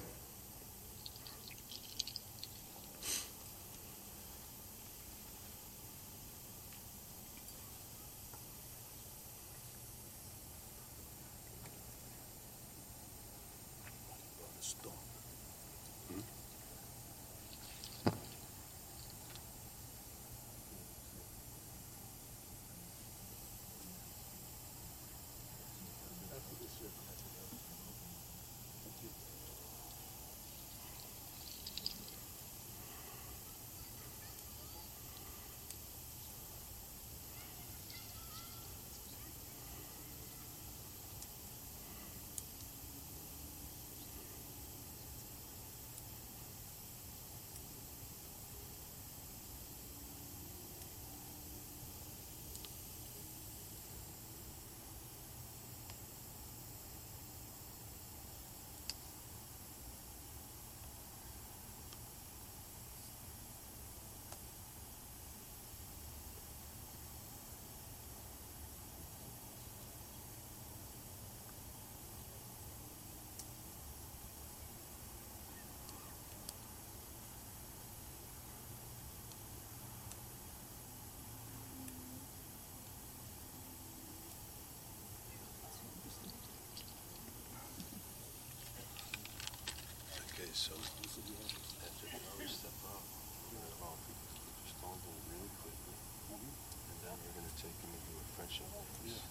Okay, so after the hours step out, we're gonna allow people to put their stones in really quickly, and then we're gonna take them and do a friendship dance.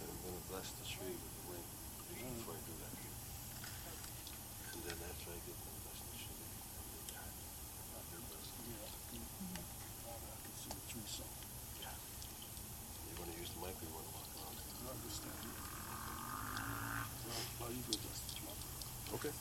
And I'm gonna bless the tree with the wind before I do that. And then after I get them bless the tree, and then have their blessing. Yeah. You wanna use the mic or you wanna walk around? Okay.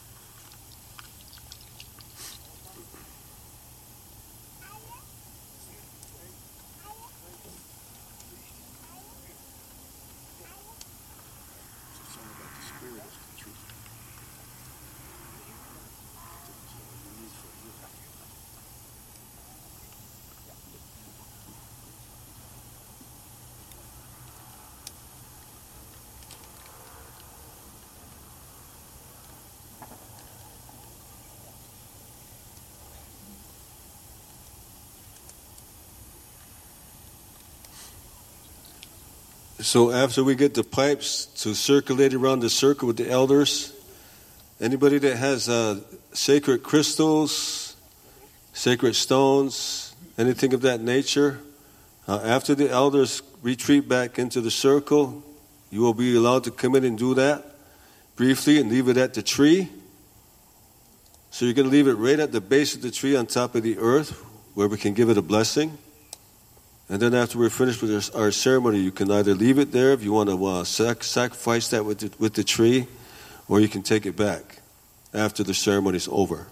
So after we get the pipes to circulate around the circle with the elders, anybody that has uh, sacred crystals, sacred stones, anything of that nature, uh, after the elders retreat back into the circle, you will be allowed to come in and do that briefly and leave it at the tree. So you're going to leave it right at the base of the tree on top of the earth where we can give it a blessing. And then after we're finished with our, our ceremony, you can either leave it there if you want to uh, sac- sacrifice that with the, with the tree, or you can take it back after the ceremony is over.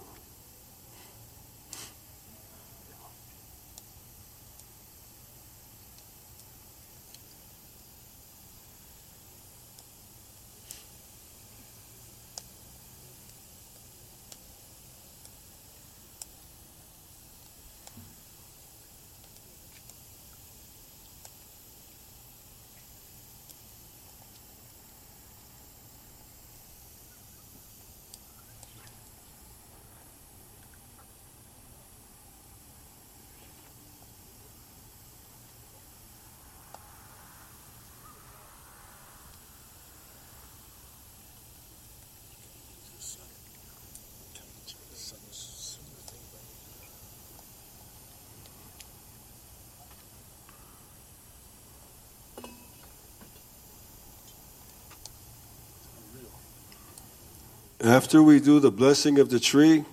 After we do the blessing of the tree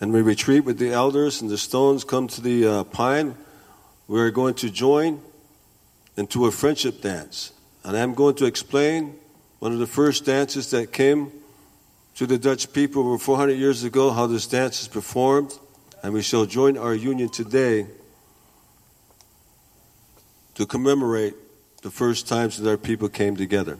and we retreat with the elders, and the stones come to the uh, pine, we're going to join into a friendship dance. And I'm going to explain one of the first dances that came to the Dutch people over 400 years ago, how this dance is performed. And we shall join our union today to commemorate the first times that our people came together.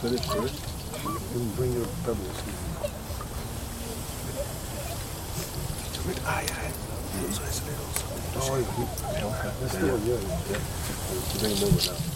Finish first. Bring your pebbles. Ah, ja. Zo is het Oh, ja. That's the one, yeah. Bring them over now.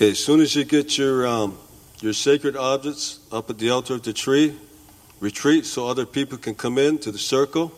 Okay, as soon as you get your um, your sacred objects up at the altar of the tree, retreat so other people can come in to the circle.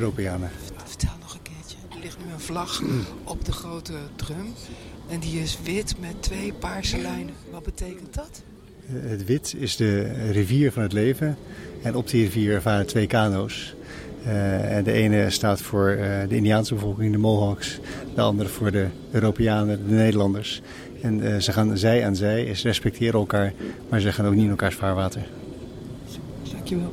Europeanen. Vertel nog een keertje. Er ligt nu een vlag op de grote drum. En die is wit met twee paarse lijnen. Wat betekent dat? Eh, Het wit is de rivier van het leven. En op die rivier varen twee kano's. Eh, en de ene staat voor eh, de Indiaanse bevolking, de Mohawks. De andere voor de Europeanen, de Nederlanders. En eh, ze gaan zij aan zij, ze respecteren elkaar, maar ze gaan ook niet in elkaars vaarwater. Dankjewel.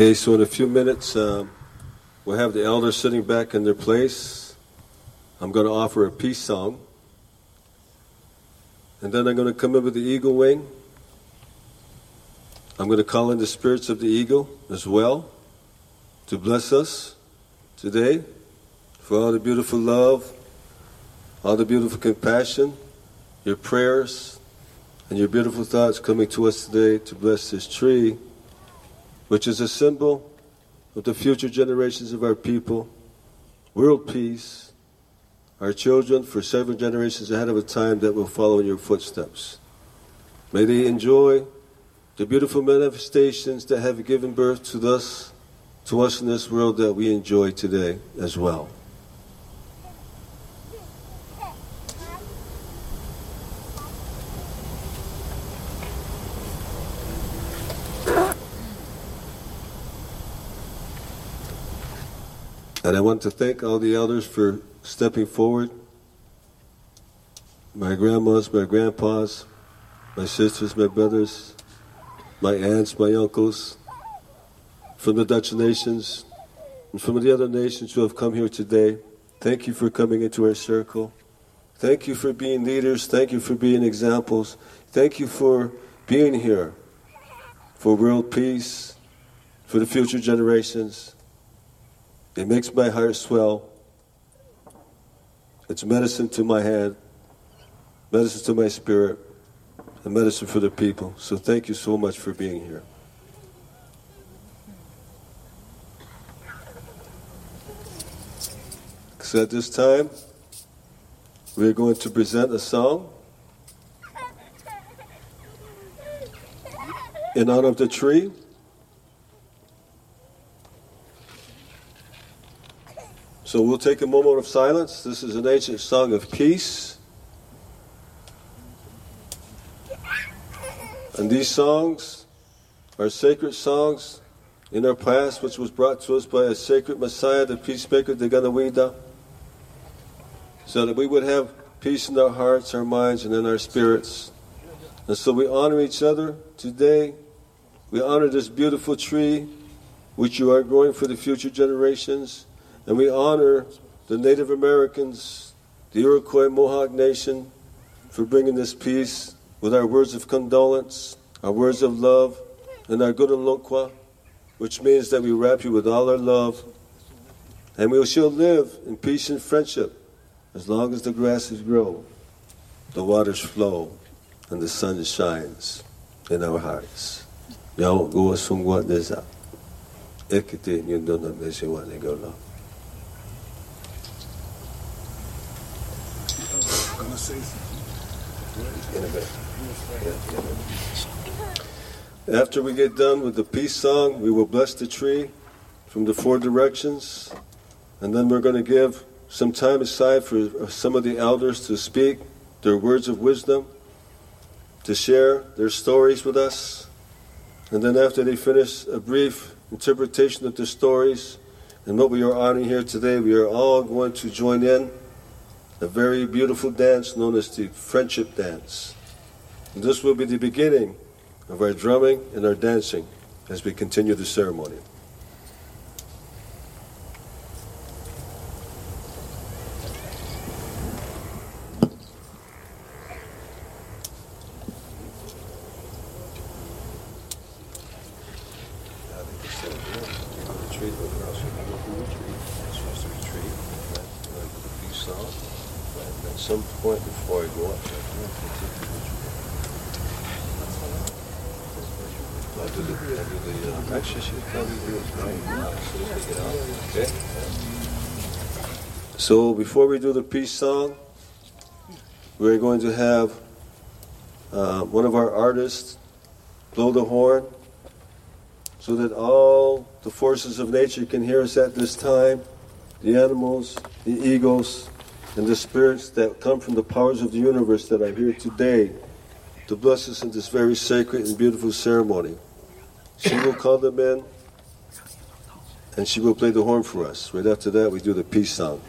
Okay, so in a few minutes, um, we'll have the elders sitting back in their place. I'm going to offer a peace song. And then I'm going to come in with the eagle wing. I'm going to call in the spirits of the eagle as well to bless us today for all the beautiful love, all the beautiful compassion, your prayers, and your beautiful thoughts coming to us today to bless this tree which is a symbol of the future generations of our people, world peace, our children for several generations ahead of a time that will follow in your footsteps. May they enjoy the beautiful manifestations that have given birth to us, to us in this world that we enjoy today as well. And I want to thank all the elders for stepping forward. My grandmas, my grandpas, my sisters, my brothers, my aunts, my uncles, from the Dutch nations, and from the other nations who have come here today. Thank you for coming into our circle. Thank you for being leaders. Thank you for being examples. Thank you for being here for world peace, for the future generations. It makes my heart swell. It's medicine to my head, medicine to my spirit, and medicine for the people. So thank you so much for being here. So at this time, we're going to present a song in honor of the tree. So we'll take a moment of silence. This is an ancient song of peace. And these songs are sacred songs in our past, which was brought to us by a sacred Messiah, the peacemaker, the Ganawida, so that we would have peace in our hearts, our minds, and in our spirits. And so we honor each other today. We honor this beautiful tree, which you are growing for the future generations. And we honor the Native Americans, the Iroquois Mohawk Nation, for bringing this peace with our words of condolence, our words of love, and our good Lunkwa, which means that we wrap you with all our love. And we shall live in peace and friendship as long as the grasses grow, the waters flow, and the sun shines in our hearts. Now sungwa desa. Ekite nyundona mesewa negola. Gonna say In a bit. After we get done with the peace song, we will bless the tree from the four directions, and then we're going to give some time aside for uh, some of the elders to speak their words of wisdom, to share their stories with us, and then after they finish a brief interpretation of the stories. And what we are honoring here today, we are all going to join in a very beautiful dance known as the friendship dance. And this will be the beginning of our drumming and our dancing as we continue the ceremony. At some point before I go up, I'll do the, I'll do the, uh, actually, she probably do it right now, so take it out, okay? So before we do the peace song, we're going to have uh, one of our artists blow the horn so that all the forces of nature can hear us at this time the animals, the eagles, and the spirits that come from the powers of the universe that are here today to bless us in this very sacred and beautiful ceremony. She will call them in and she will play the horn for us. Right after that, we do the peace song.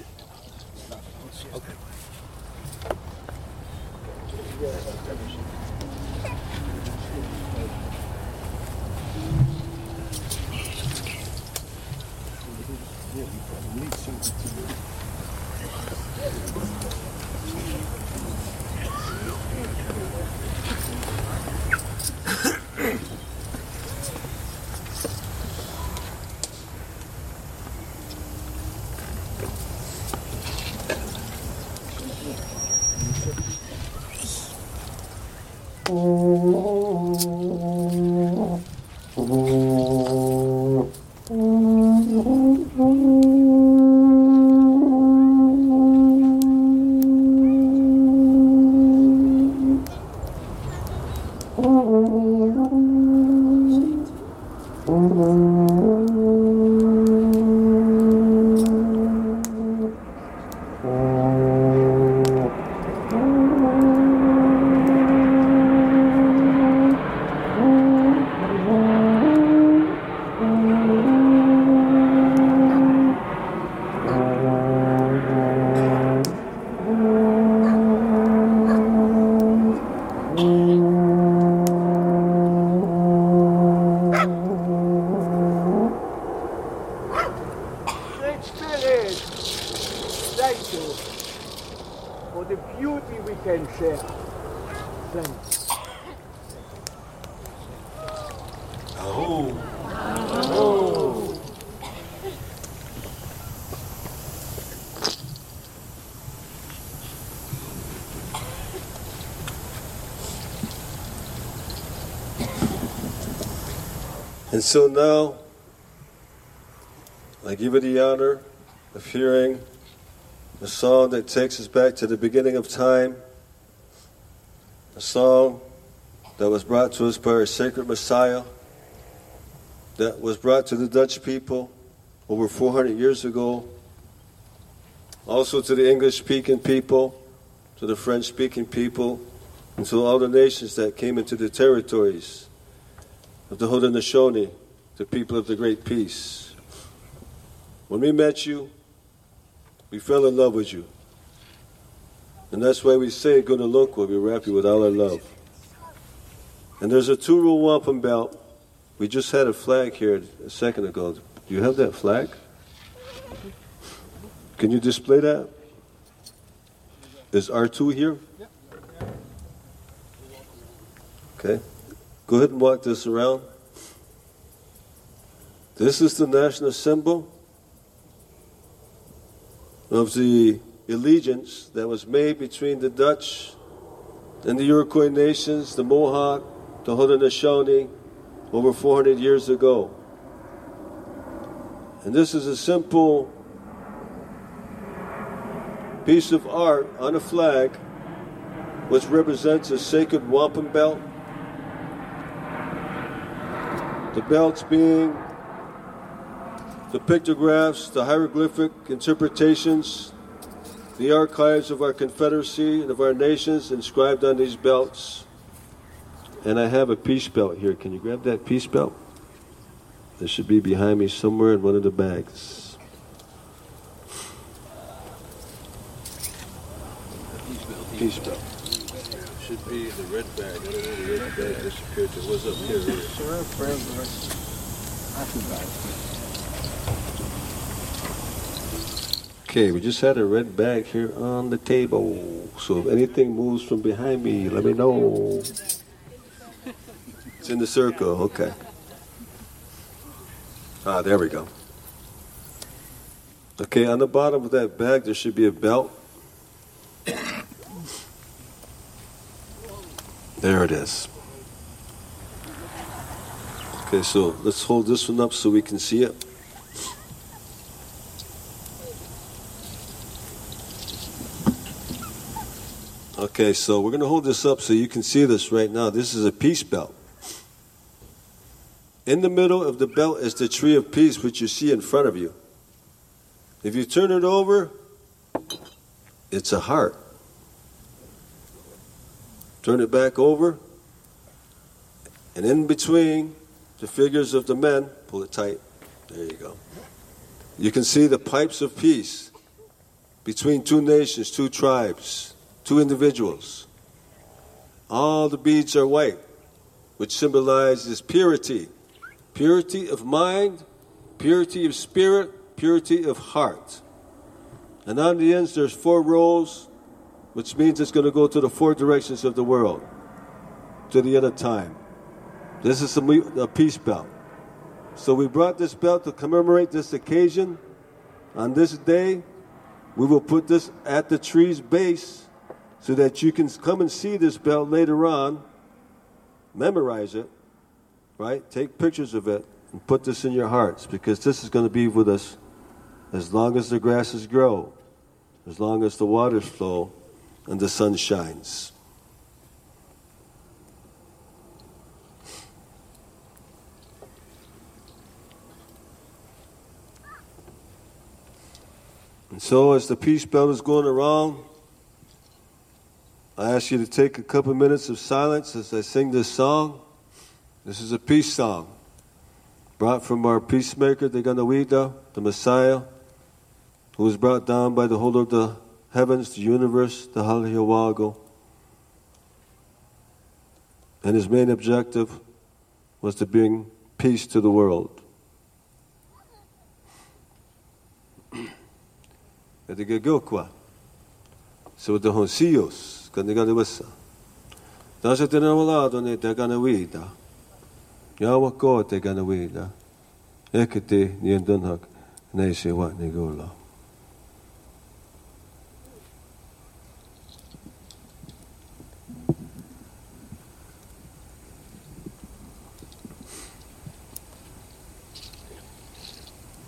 And so now, I give you the honor of hearing a song that takes us back to the beginning of time, a song that was brought to us by our sacred Messiah, that was brought to the Dutch people over 400 years ago, also to the English speaking people, to the French speaking people, and to all the nations that came into the territories of the Haudenosaunee, the people of the Great Peace. When we met you, we fell in love with you. And that's why we say Gunalunqua, we wrap you with all our love. And there's a two row wampum belt. We just had a flag here a second ago. Do you have that flag? Can you display that? Is R2 here? Okay. Go ahead and walk this around. This is the national symbol of the allegiance that was made between the Dutch and the Iroquois nations, the Mohawk, the Haudenosaunee, over 400 years ago. And this is a simple piece of art on a flag which represents a sacred wampum belt. The belts being the pictographs, the hieroglyphic interpretations, the archives of our confederacy and of our nations inscribed on these belts. And I have a peace belt here. Can you grab that peace belt? It should be behind me somewhere in one of the bags. Peace belt. Should be the red bag. I don't know the red bag disappeared. It was up here. Okay, we just had a red bag here on the table. So if anything moves from behind me, let me know. It's in the circle, okay. Ah, there we go. Okay, on the bottom of that bag, there should be a belt. There it is. Okay, so let's hold this one up so we can see it. Okay, so we're going to hold this up so you can see this right now. This is a peace belt. In the middle of the belt is the tree of peace, which you see in front of you. If you turn it over, it's a heart. Turn it back over, and in between the figures of the men, pull it tight. There you go. You can see the pipes of peace between two nations, two tribes, two individuals. All the beads are white, which symbolizes purity purity of mind, purity of spirit, purity of heart. And on the ends, there's four rows, which means it's going to go to the four directions of the world, to the end of time. This is a, peace belt. So we brought this belt to commemorate this occasion. On this day, we will put this at the tree's base so that you can come and see this belt later on, memorize it, right? Take pictures of it and put this in your hearts because this is going to be with us as long as the grasses grow, as long as the waters flow and the sun shines. And so, as the peace bell is going around, I ask you to take a couple minutes of silence as I sing this song. This is a peace song brought from our peacemaker, the Ganawida, the Messiah, who was brought down by the whole of the heavens, the universe, the Halihawago. And his main objective was to bring peace to the world. katika 교과 sobre Joncios, katika lewisa. Nasa tinawalado ni tekana vida. Yawa ko tekana vida. Ekiti niendonhak neisiwa nigula.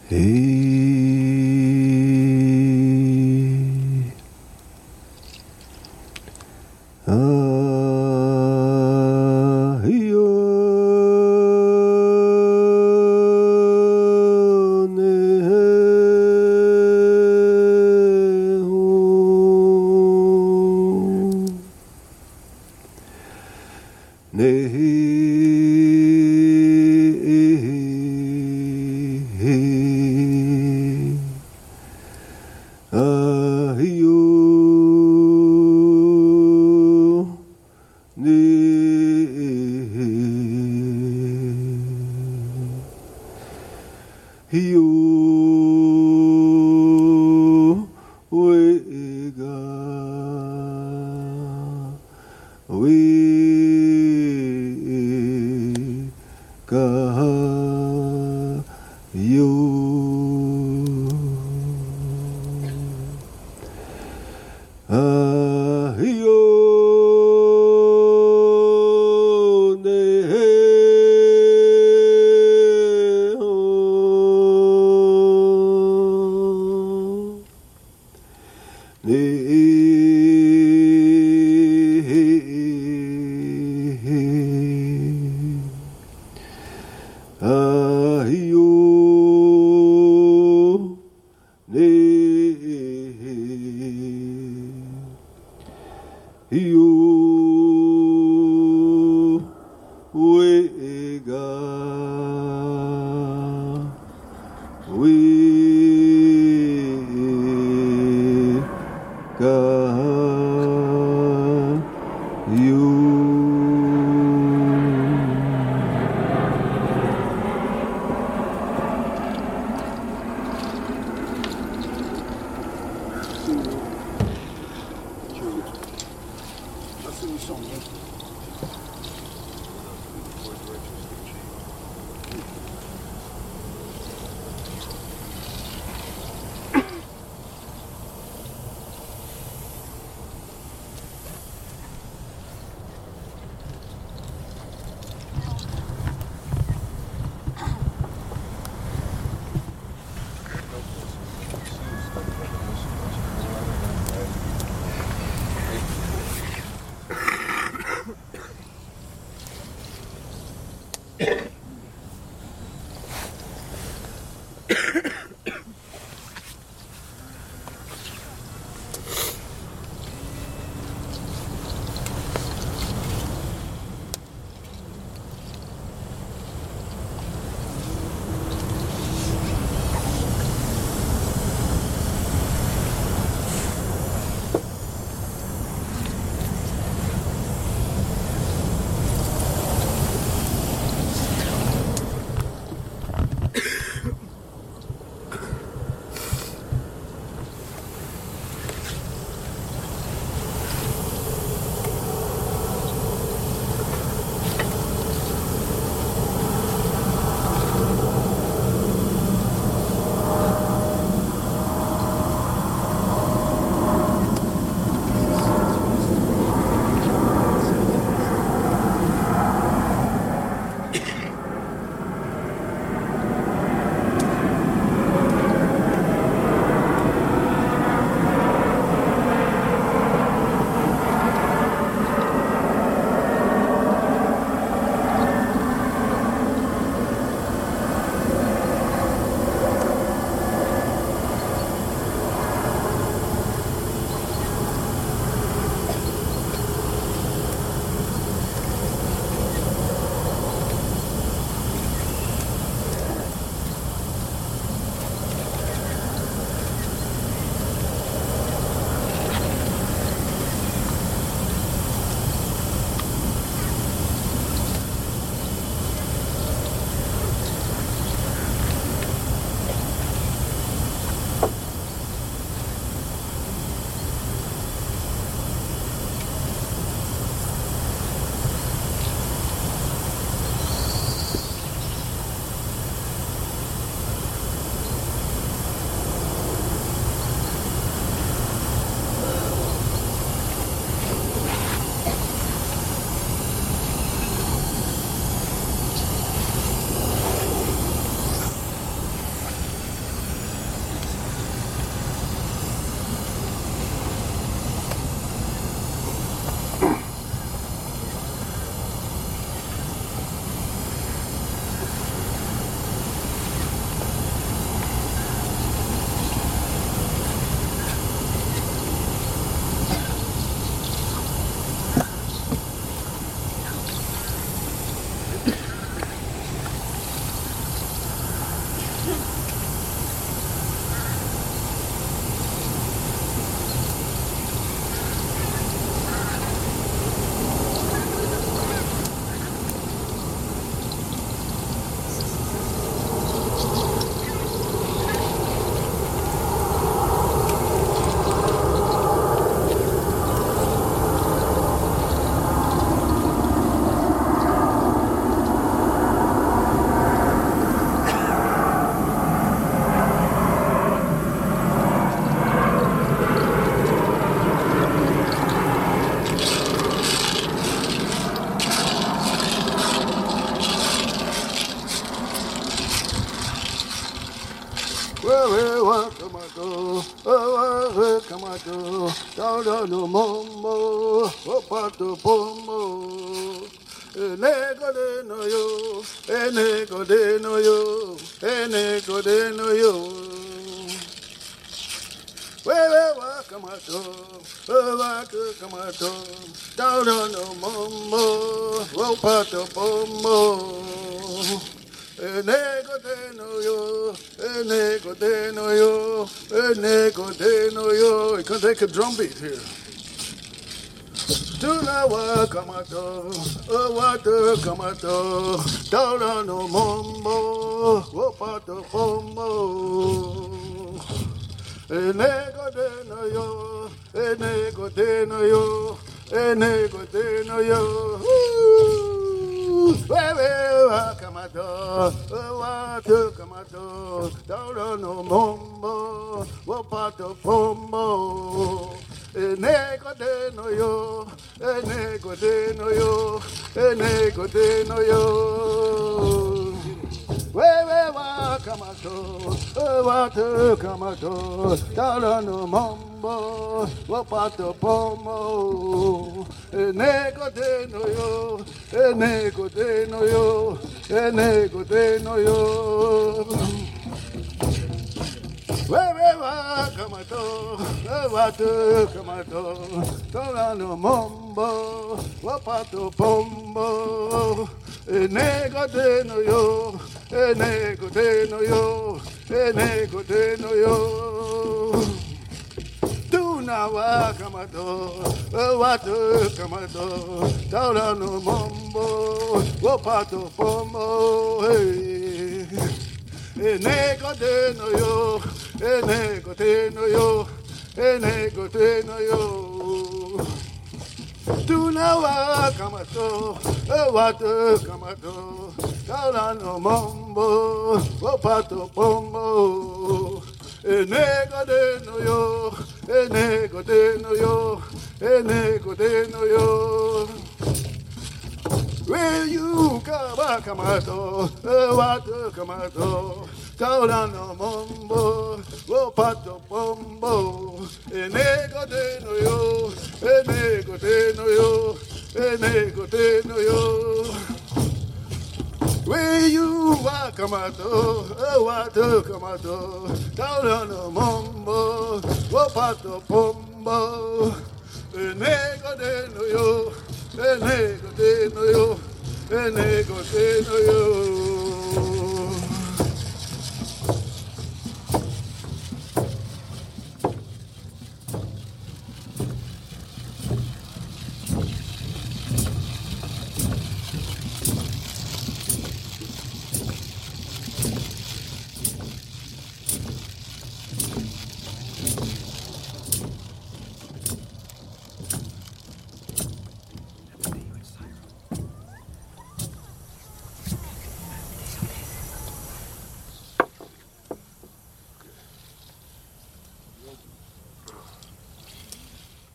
Hey. Opato pomo. Enego de no yo, enego de no yo, enego de no yo. You can take a drum beat here. Tuna wa kamato, wa te kamato, taura no mombo, wopato pombo. Enego de no yo, enego de no yo, enego de no yo. Wewe wa kamato, wa te kamato, taura no mombo, wopato pombo. Enego de no yo, enego de no yo, enego de no yo. Wewe wa kamato, wa te kamato, tala no mombo, wa pato pomo. Enego de no yo, enego de no yo, enego de no yo. Wewe wa kamato, wa te kamato, tala no mombo, wa pato pombo. Enego de no yo, enego de no yo, enego de no yo. Tuna wa kamato, kamato, mombo, wa pato pombo. Hey. Enego de no yo, enego de no yo, no yo. Tuna wa kamato, wa te kamato, tala no mombo, wa pato pombo. No yo, enego de no yo, enego de no yo. Will you come back, Kamato? Eh, what Kamato? Kaula no mombo, wo pato pombo, enego de no yo, enego de no yo, enego de no yo. Will you walk Kamato? Eh, what Kamato? Kaula no mombo, pato pombo, enego de no yo. Enego de no yo, enego de no yo.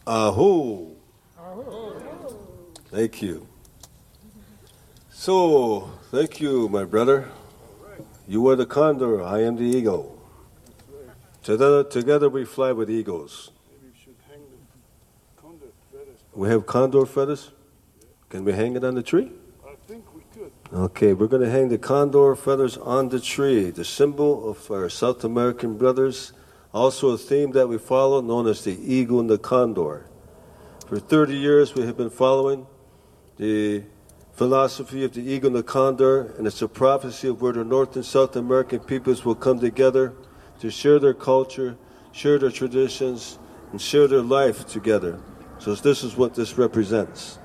Aho. Thank you. So, thank you, my brother. You are the condor, I am the eagle. Together, together we fly with eagles. We have condor feathers? Can we hang it on the tree? I think we could. Okay, we're going to hang the condor feathers on the tree, the symbol of our South American brothers also a theme that we follow known as the eagle and the condor. For 30 years, we have been following the philosophy of the eagle and the condor, and it's a prophecy of where the North and South American peoples will come together to share their culture, share their traditions, and share their life together. So, this is what this represents.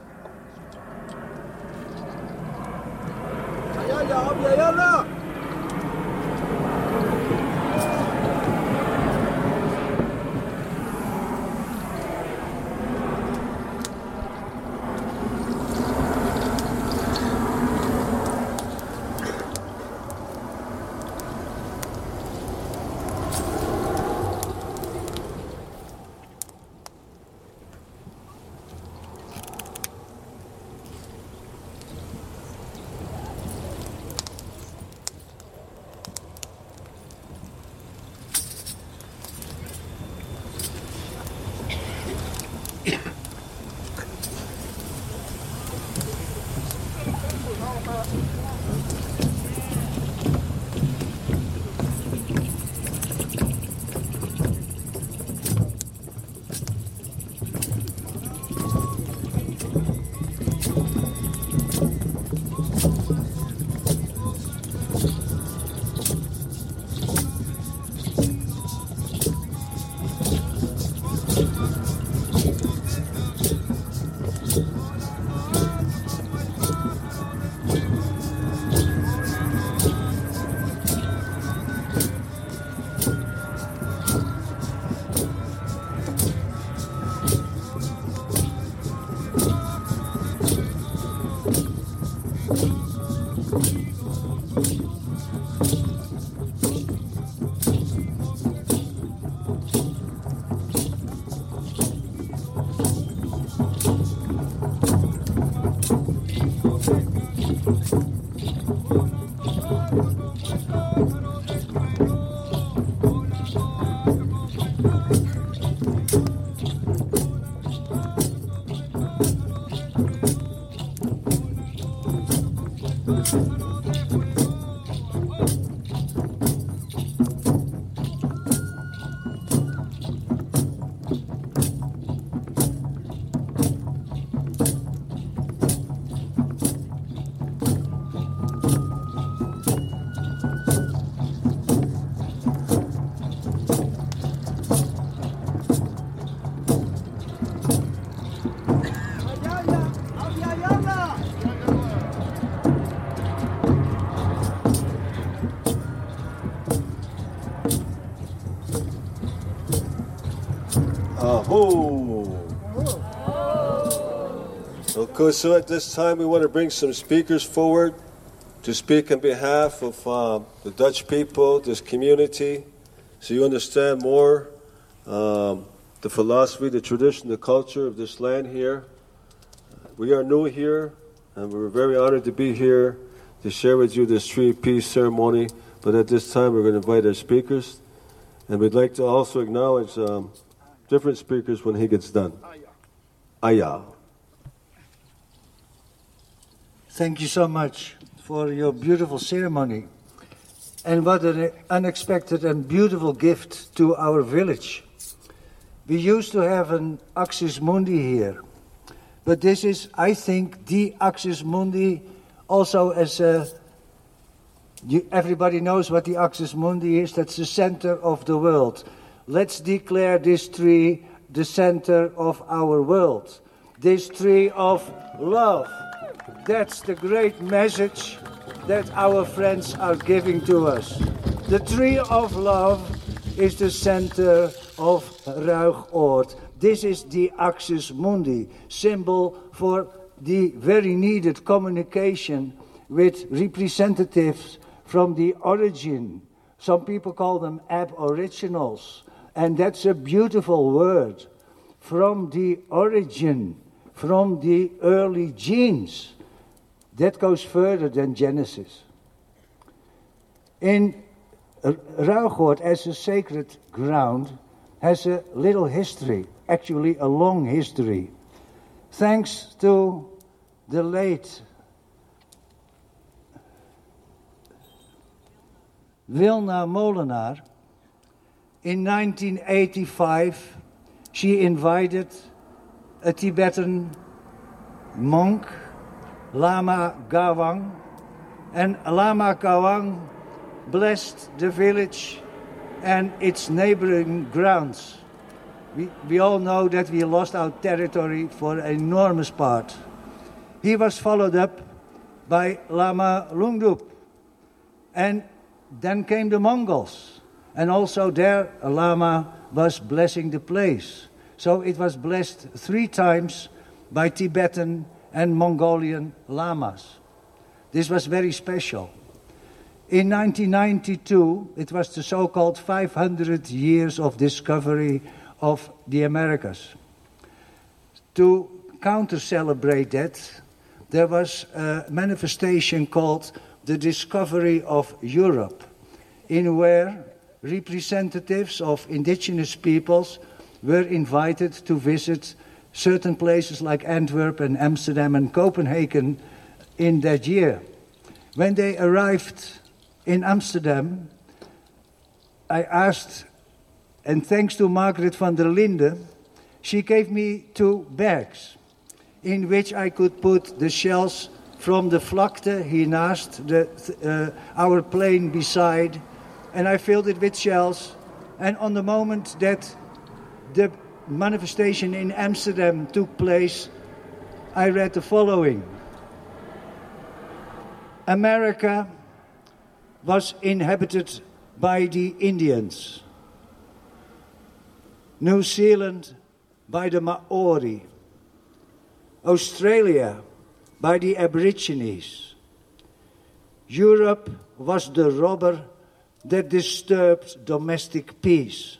Aho! Okay, so at this time we want to bring some speakers forward to speak on behalf of uh, the Dutch people, this community, so you understand more um, the philosophy, the tradition, the culture of this land here. We are new here, and we're very honored to be here to share with you this tree peace ceremony. But at this time, we're going to invite our speakers, and we'd like to also acknowledge um, different speakers when he gets done. Aya. Thank you so much for your beautiful ceremony. And what an unexpected and beautiful gift to our village. We used to have an Axis Mundi here, but this is, I think, the Axis Mundi also as a. You, everybody knows what the Axis Mundi is. That's the center of the world. Let's declare this tree the center of our world. This tree of love. That's the great message that our friends are giving to us. The tree of love is the center of Ruigoord. This is the Axis Mundi, symbol for the very needed communication with representatives from the origin. Some people call them aboriginals, and that's a beautiful word. From the origin, from the early genes. That goes further than Genesis. In Ruigoord, as a sacred ground, has a little history, actually a long history. Thanks to the late Wilna Molenaar, in 1985, she invited a Tibetan monk, Lama Gawang, and Lama Gawang blessed the village and its neighboring grounds. We, we all know that we lost our territory for an enormous part. He was followed up by Lama Lungdup. And then came the Mongols. And also there, a Lama was blessing the place. So it was blessed three times by Tibetan and Mongolian lamas. This was very special. In 1992, it was the so called 500 years of discovery of the Americas. To counter celebrate that, there was a manifestation called the Discovery of Europe, in where representatives of indigenous peoples were invited to visit certain places like Antwerp and Amsterdam and Copenhagen in that year. When they arrived in Amsterdam, I asked, and thanks to Margaret van der Linde, she gave me two bags in which I could put the shells from the vlakte hiernaast, the, uh, our plane beside, and I filled it with shells. And on the moment that the manifestation in Amsterdam took place, I read the following America was inhabited by the Indians, New Zealand by the Maori, Australia by the Aborigines. Europe was the robber that disturbed domestic peace.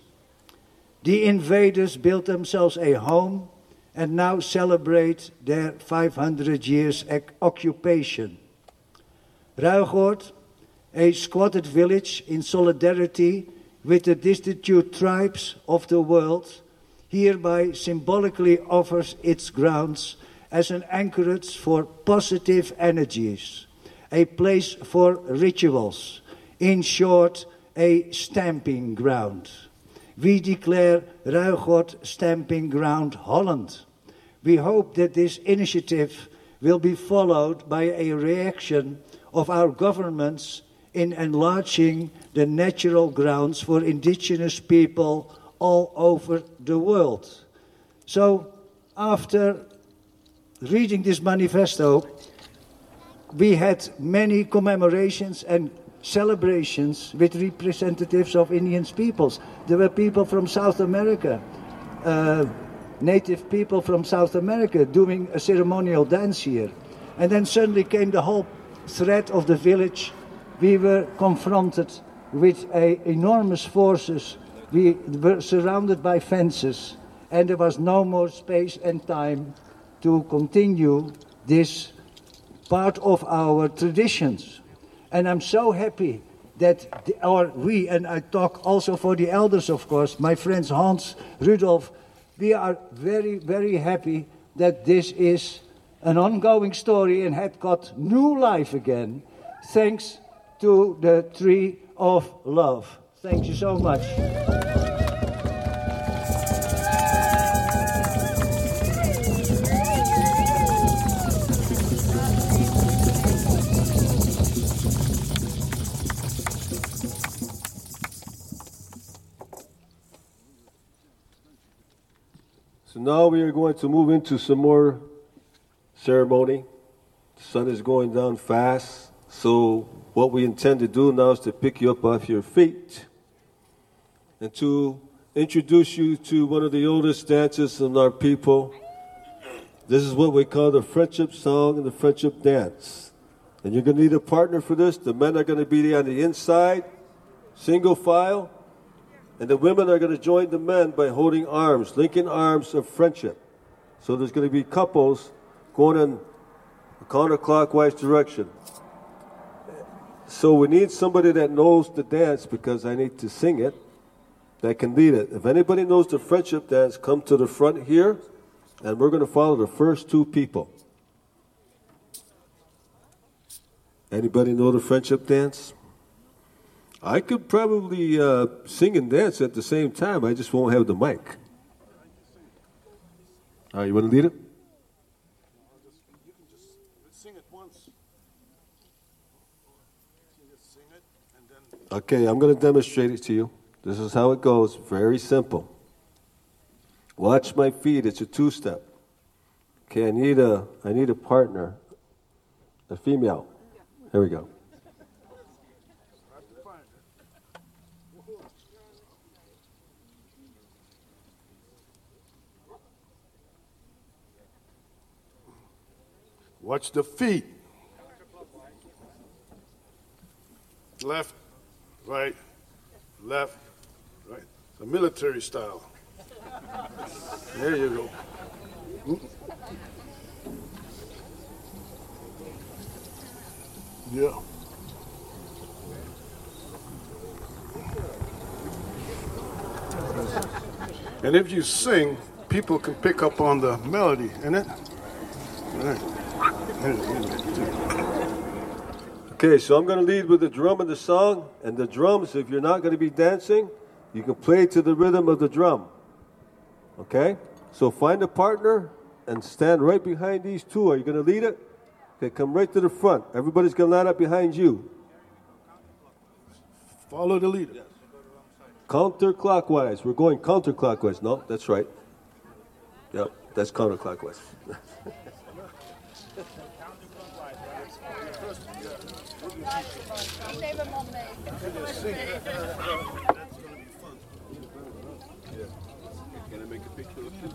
The invaders built themselves a home and now celebrate their 500 years occupation. Ruigoord, a squatted village in solidarity with the destitute tribes of the world, hereby symbolically offers its grounds as an anchorage for positive energies, a place for rituals, in short, a stamping ground. We declare Ruigoord Stamping Ground Holland. We hope that this initiative will be followed by a reaction of our governments in enlarging the natural grounds for indigenous people all over the world. So, after reading this manifesto, we had many commemorations and celebrations with representatives of Indian peoples. There were people from South America, uh, native people from South America doing a ceremonial dance here. And then suddenly came the whole threat of the village. We were confronted with a enormous forces. We were surrounded by fences, and there was no more space and time to continue this part of our traditions. And I'm so happy that, the, or we, and I talk also for the elders, of course, my friends Hans, Rudolf, we are very, very happy that this is an ongoing story and had got new life again, thanks to the tree of love. Thank you so much. Now we are going to move into some more ceremony. The sun is going down fast. So what we intend to do now is to pick you up off your feet and to introduce you to one of the oldest dances in our people. This is what we call the friendship song and the friendship dance. And you're going to need a partner for this. The men are going to be there on the inside, single file, and the women are going to join the men by holding arms, linking arms of friendship. So there's going to be couples going in a counterclockwise direction. So we need somebody that knows the dance because I need to sing it, that can lead it. If anybody knows the friendship dance, come to the front here, and we're going to follow the first two people. Anybody know the friendship dance? I could probably uh, sing and dance at the same time. I just won't have the mic. You want to lead it? Okay, I'm going to demonstrate it to you. This is how it goes. Very simple. Watch my feet. It's a two-step. Okay, I need a I need a partner, a female. Here we go. Watch the feet. Left, right, left, right. A military style. There you go. Yeah. And if you sing, people can pick up on the melody, isn't it? Right. Okay, so I'm going to lead with the drum and the song. And the drums, if you're not going to be dancing, you can play to the rhythm of the drum. Okay? So find a partner and stand right behind these two. Are you going to lead it? Okay, come right to the front. Everybody's going to line up behind you. Follow the leader. Counterclockwise. We're going counterclockwise. No, that's right. Yep, that's counterclockwise. Can I make a picture of you?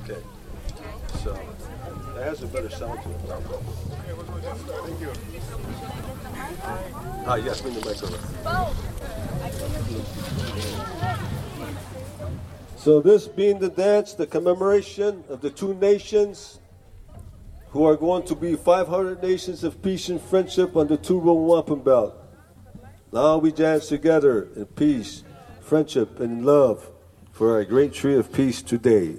Okay. So, that has a better sound to it. Thank you. Ah, yes, bring the mic over. So, this being the dance, the commemoration of the two nations who are going to be 500 nations of peace and friendship under two row wampum belt. Now we dance together in peace, friendship, and love for our great tree of peace today.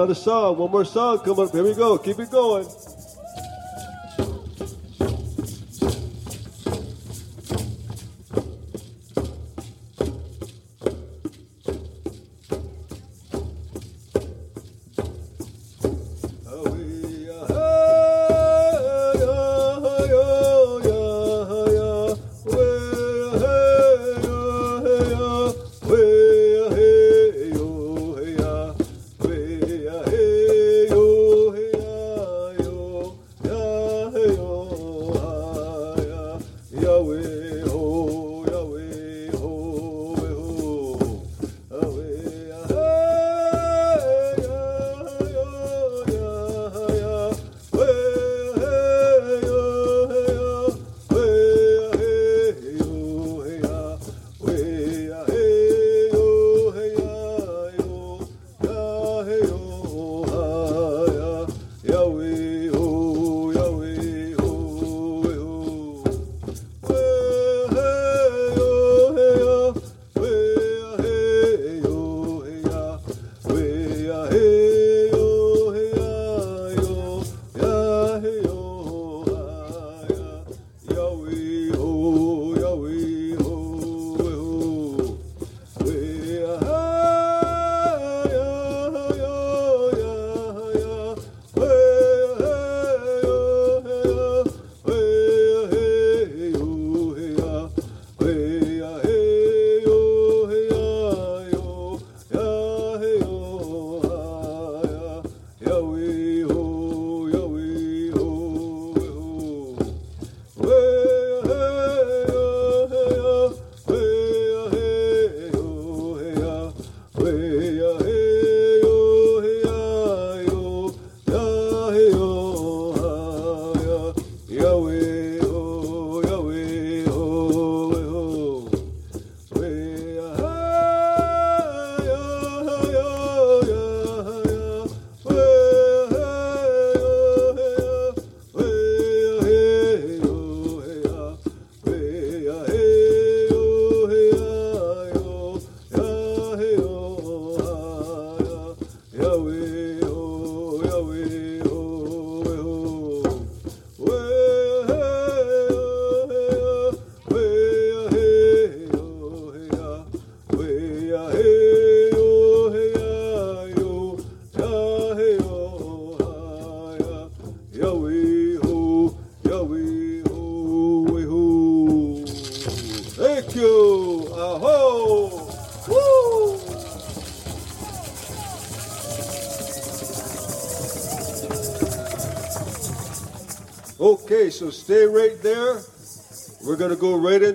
Another song. One more song. Come up. Here we go. Keep it going.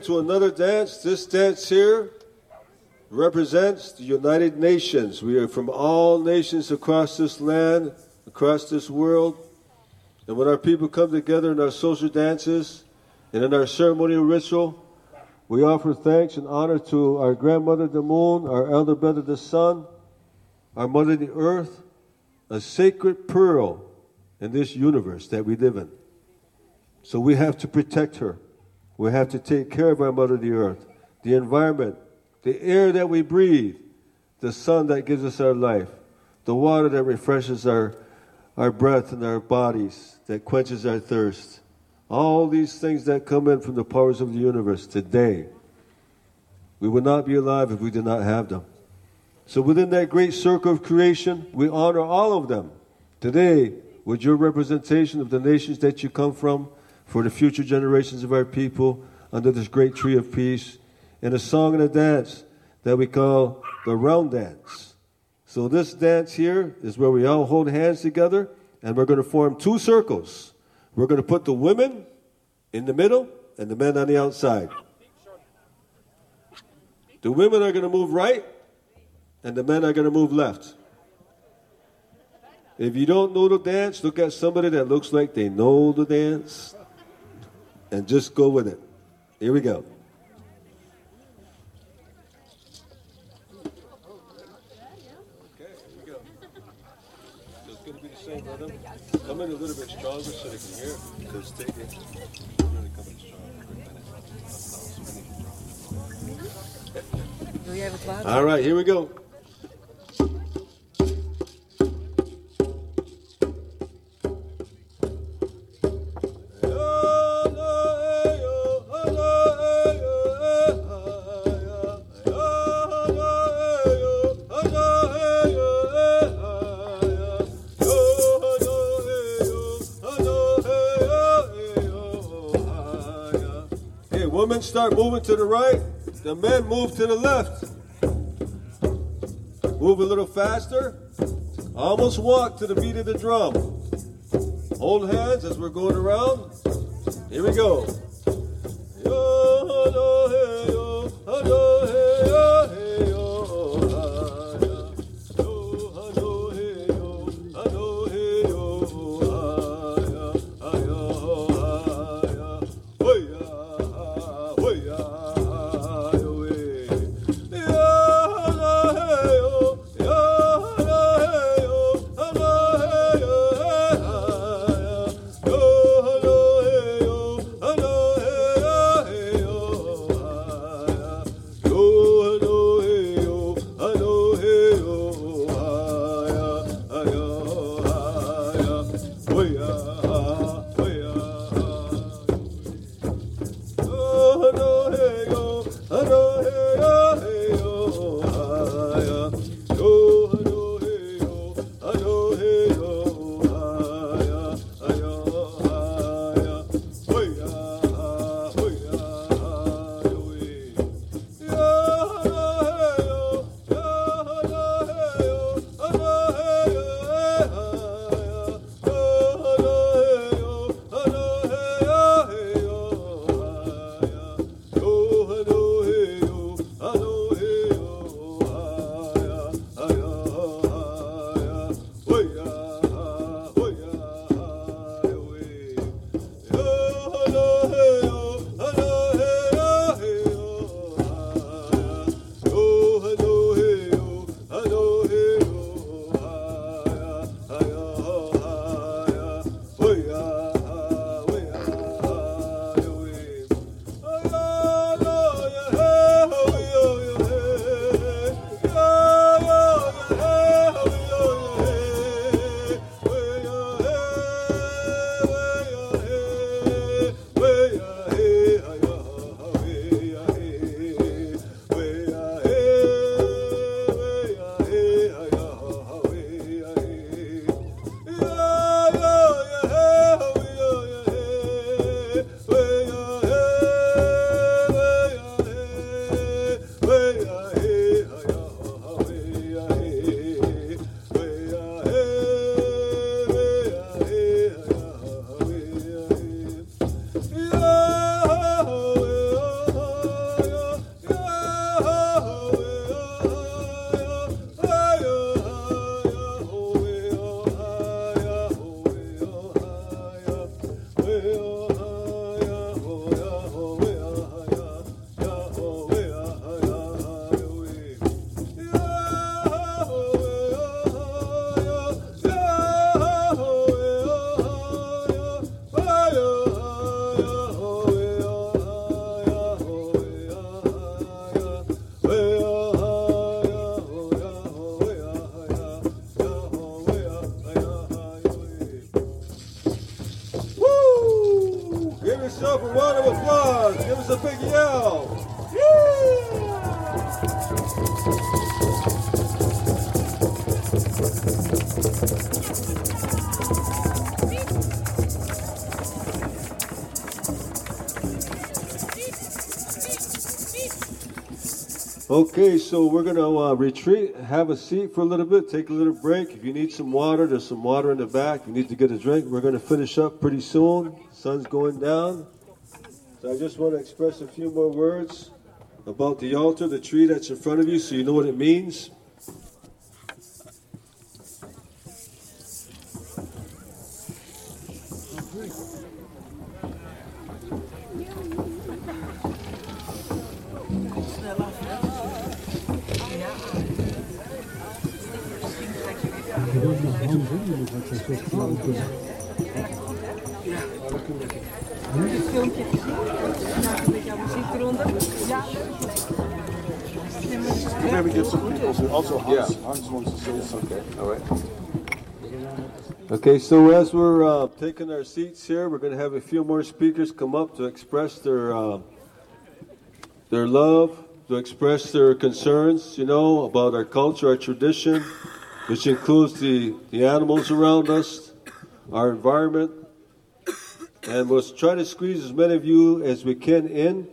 Into another dance. This dance here represents the United Nations. We are from all nations across this land, across this world. And when our people come together in our social dances and in our ceremonial ritual, we offer thanks and honor to our grandmother, the moon, our elder brother, the sun, our mother, the earth, a sacred pearl in this universe that we live in. So we have to protect her. We have to take care of our mother, the earth, the environment, the air that we breathe, the sun that gives us our life, the water that refreshes our, our breath and our bodies, that quenches our thirst. All these things that come in from the powers of the universe today. We would not be alive if we did not have them. So within that great circle of creation, we honor all of them. Today, with your representation of the nations that you come from, for the future generations of our people, under this great tree of peace, in a song and a dance that we call the round dance. So this dance here is where we all hold hands together, and we're going to form two circles. We're going to put the women in the middle and the men on the outside. The women are going to move right, and the men are going to move left. If you don't know the dance, look at somebody that looks like they know the dance and just go with it. Here we go. Come in a little bit stronger so they can hear. Because. Really come in stronger. All right, here we go. Women, start moving to the right. The men move to the left. Move a little faster. Almost walk to the beat of the drum. Hold hands as we're going around. Here we go. Woo! So we're going to uh, retreat, have a seat for a little bit, take a little break. If you need some water, there's some water in the back. You need to get a drink, we're going to finish up pretty soon. Sun's going down. So I just want to express a few more words about the altar, the tree that's in front of you, so you know what it means. Okay, so as we're uh, taking our seats here, we're going to have a few more speakers come up to express their uh, their love, to express their concerns, you know, about our culture, our tradition, which includes the, the animals around us, our environment, and we'll try to squeeze as many of you as we can in.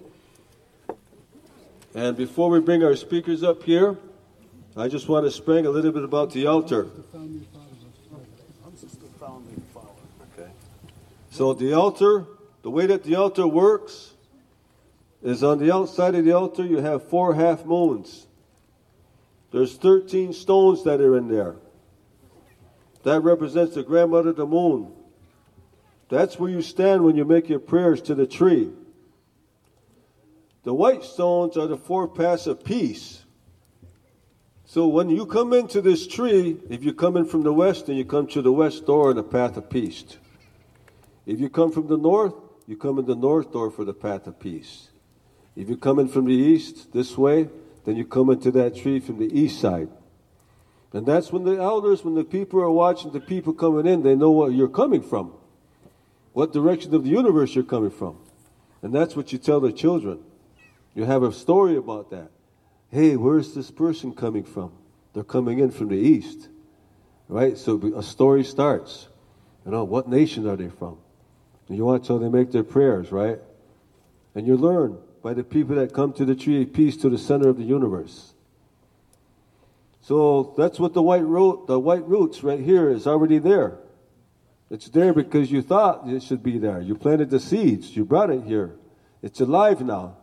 And before we bring our speakers up here, I just want to spring a little bit about the altar. So the altar, the way that the altar works is on the outside of the altar you have four half moons. There's 13 stones that are in there. That represents the grandmother, of the moon. That's where you stand when you make your prayers to the tree. The white stones are the four paths of peace. So when you come into this tree, if you come in from the west, then you come to the west door in the path of peace. If you come from the north, you come in the north door for the path of peace. If you come in from the east, this way, then you come into that tree from the east side. And that's when the elders, when the people are watching the people coming in, they know what you're coming from, what direction of the universe you're coming from. And that's what you tell the children. You have a story about that. Hey, where's this person coming from? They're coming in from the east. Right? So a story starts. You know, what nation are they from? And you watch how they make their prayers, right? And you learn by the people that come to the tree of peace to the center of the universe. So that's what the white root, the white roots right here is already there. It's there because you thought it should be there. You planted the seeds. You brought it here. It's alive now.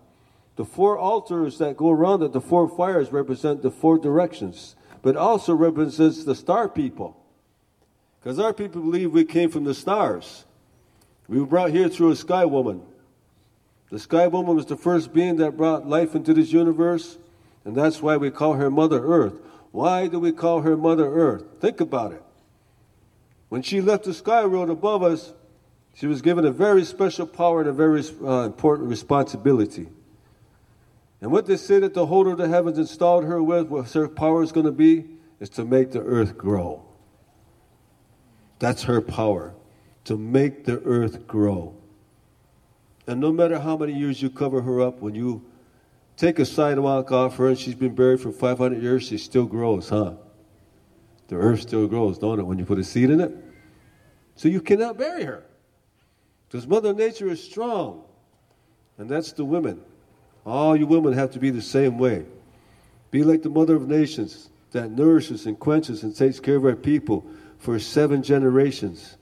The four altars that go around it, the four fires represent the four directions, but also represents the star people. Because our people believe we came from the stars. We were brought here through a sky woman. The sky woman was the first being that brought life into this universe, and that's why we call her Mother Earth. Why do we call her Mother Earth? Think about it. When she left the sky world above us, she was given a very special power and a very uh, important responsibility. And what they say that the holder of the heavens installed her with, what her power is going to be, is to make the earth grow. That's her power, to make the earth grow. And no matter how many years you cover her up, when you take a sidewalk off her and she's been buried for 500 years, she still grows, huh? The earth still grows, don't it, when you put a seed in it? So you cannot bury her. Because Mother Nature is strong. And that's the women. All you women have to be the same way. Be like the Mother of Nations that nourishes and quenches and takes care of our people for seven generations.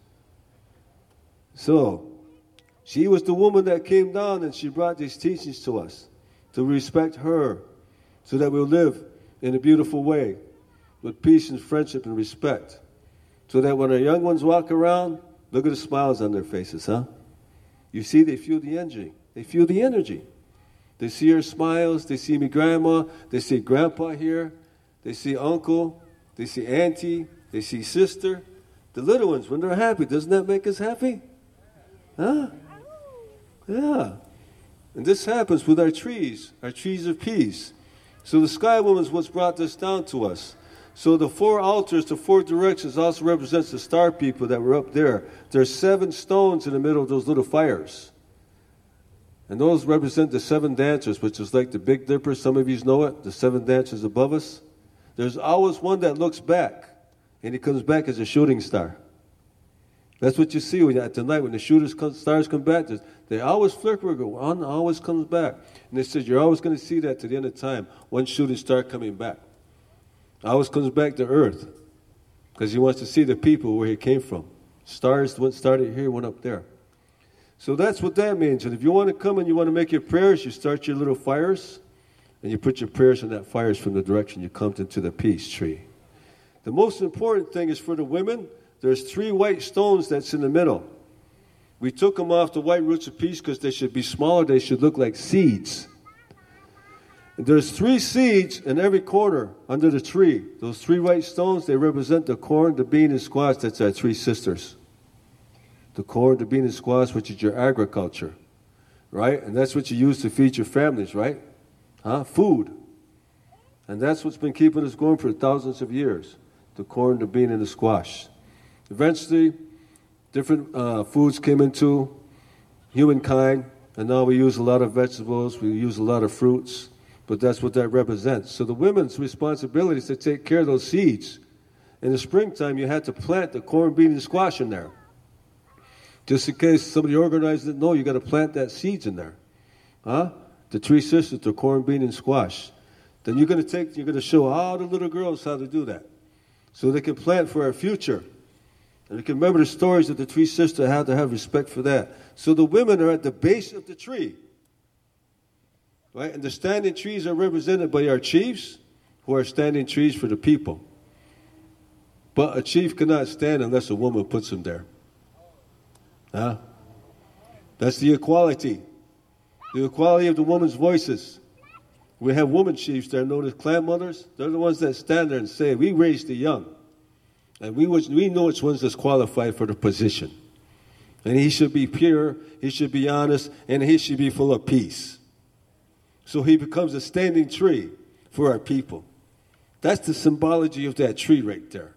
So, she was the woman that came down and she brought these teachings to us to respect her so that we'll live in a beautiful way with peace and friendship and respect. So that when our young ones walk around, look at the smiles on their faces, huh? You see, they feel the energy. They feel the energy. They see her smiles. They see me, grandma. They see grandpa here. They see uncle. They see auntie. They see sister. The little ones, when they're happy, doesn't that make us happy? Huh? Yeah. And this happens with our trees, our trees of peace. So the sky woman is what's brought this down to us. So the four altars, the four directions also represents the star people that were up there. There's seven stones in the middle of those little fires. And those represent the seven dancers, which is like the Big Dipper. Some of you know it, the seven dancers above us. There's always one that looks back, and he comes back as a shooting star. That's what you see when at the night when the shooters come, stars come back. They always flicker, one always comes back, and they said you're always going to see that to the end of time. One shooting star coming back, always comes back to Earth, because he wants to see the people where he came from. Stars went started here, went up there. So that's what that means. And if you want to come and you want to make your prayers, you start your little fires, and you put your prayers in that fires from the direction you come into the peace tree. The most important thing is for the women. There's three white stones that's in the middle. We took them off the white roots of peace because they should be smaller. They should look like seeds. And there's three seeds in every corner under the tree. Those three white stones, they represent the corn, the bean, and squash. That's our three sisters. The corn, the bean, and squash, which is your agriculture, right? And that's what you use to feed your families, right? Huh? Food. And that's what's been keeping us going for thousands of years the corn, the bean, and the squash. Eventually, different uh, foods came into humankind, and now we use a lot of vegetables, we use a lot of fruits, but that's what that represents. So the women's responsibility is to take care of those seeds. In the springtime, you had to plant the corn, bean, and squash in there. Just in case somebody organized it, no, you got to plant that seeds in there. Huh? The three sisters, the corn, bean, and squash. Then you're going to take, you're going to show all the little girls how to do that. So they can plant for our future. And you can remember the stories that the three sisters had to have respect for that. So the women are at the base of the tree. Right? And the standing trees are represented by our chiefs, who are standing trees for the people. But a chief cannot stand unless a woman puts him there. Huh? That's the equality. The equality of the woman's voices. We have woman chiefs that are known as clan mothers. They're the ones that stand there and say, We raise the young. And we, was, we know which one's that's qualified for the position. And he should be pure, he should be honest, and he should be full of peace. So he becomes a standing tree for our people. That's the symbology of that tree right there.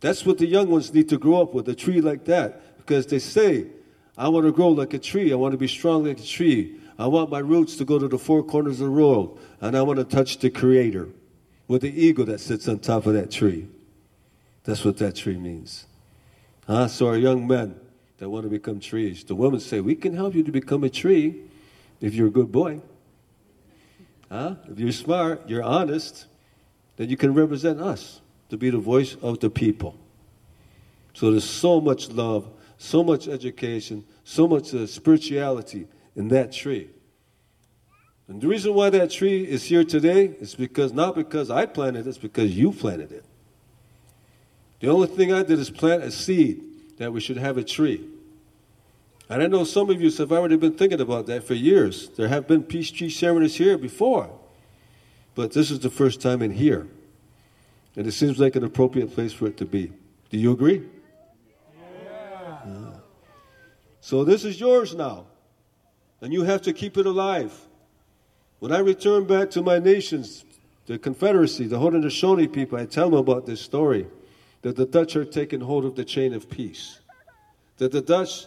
That's what the young ones need to grow up with, a tree like that. Because they say, I want to grow like a tree, I want to be strong like a tree. I want my roots to go to the four corners of the world, and I want to touch the Creator with the eagle that sits on top of that tree. That's what that tree means. Huh? So our young men that want to become trees, the women say, we can help you to become a tree if you're a good boy. Huh? If you're smart, you're honest, then you can represent us to be the voice of the people. So there's so much love, so much education, so much uh, spirituality in that tree. And the reason why that tree is here today is because not because I planted it, it's because you planted it. The only thing I did is plant a seed that we should have a tree. And I know some of you have already been thinking about that for years. There have been peace tree ceremonies here before, but this is the first time in here. And it seems like an appropriate place for it to be. Do you agree? Yeah. So this is yours now, and you have to keep it alive. When I return back to my nations, the Confederacy, the Haudenosaunee people, I tell them about this story that the Dutch are taking hold of the chain of peace. That the Dutch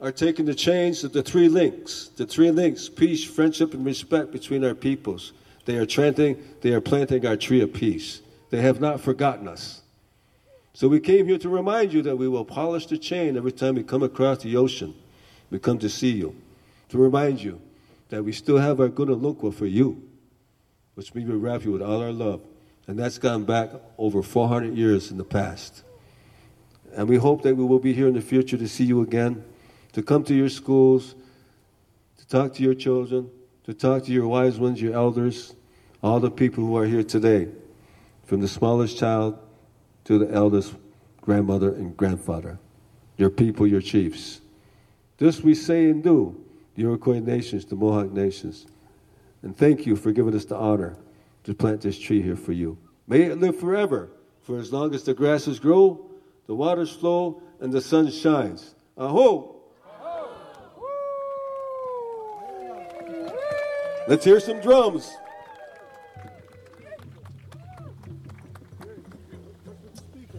are taking the chains of the three links, the three links, peace, friendship, and respect between our peoples. They are chanting, they are planting our tree of peace. They have not forgotten us. So we came here to remind you that we will polish the chain every time we come across the ocean. We come to see you, to remind you that we still have our good Alukwa for you, which means we wrap you with all our love. And that's gone back over 400 years in the past. And we hope that we will be here in the future to see you again, to come to your schools, to talk to your children, to talk to your wise ones, your elders, all the people who are here today, from the smallest child to the eldest grandmother and grandfather, your people, your chiefs. This we say and do, the Iroquois nations, the Mohawk nations. And thank you for giving us the honor to plant this tree here for you. May it live forever, for as long as the grasses grow, the waters flow, and the sun shines. Aho! Let's hear some drums.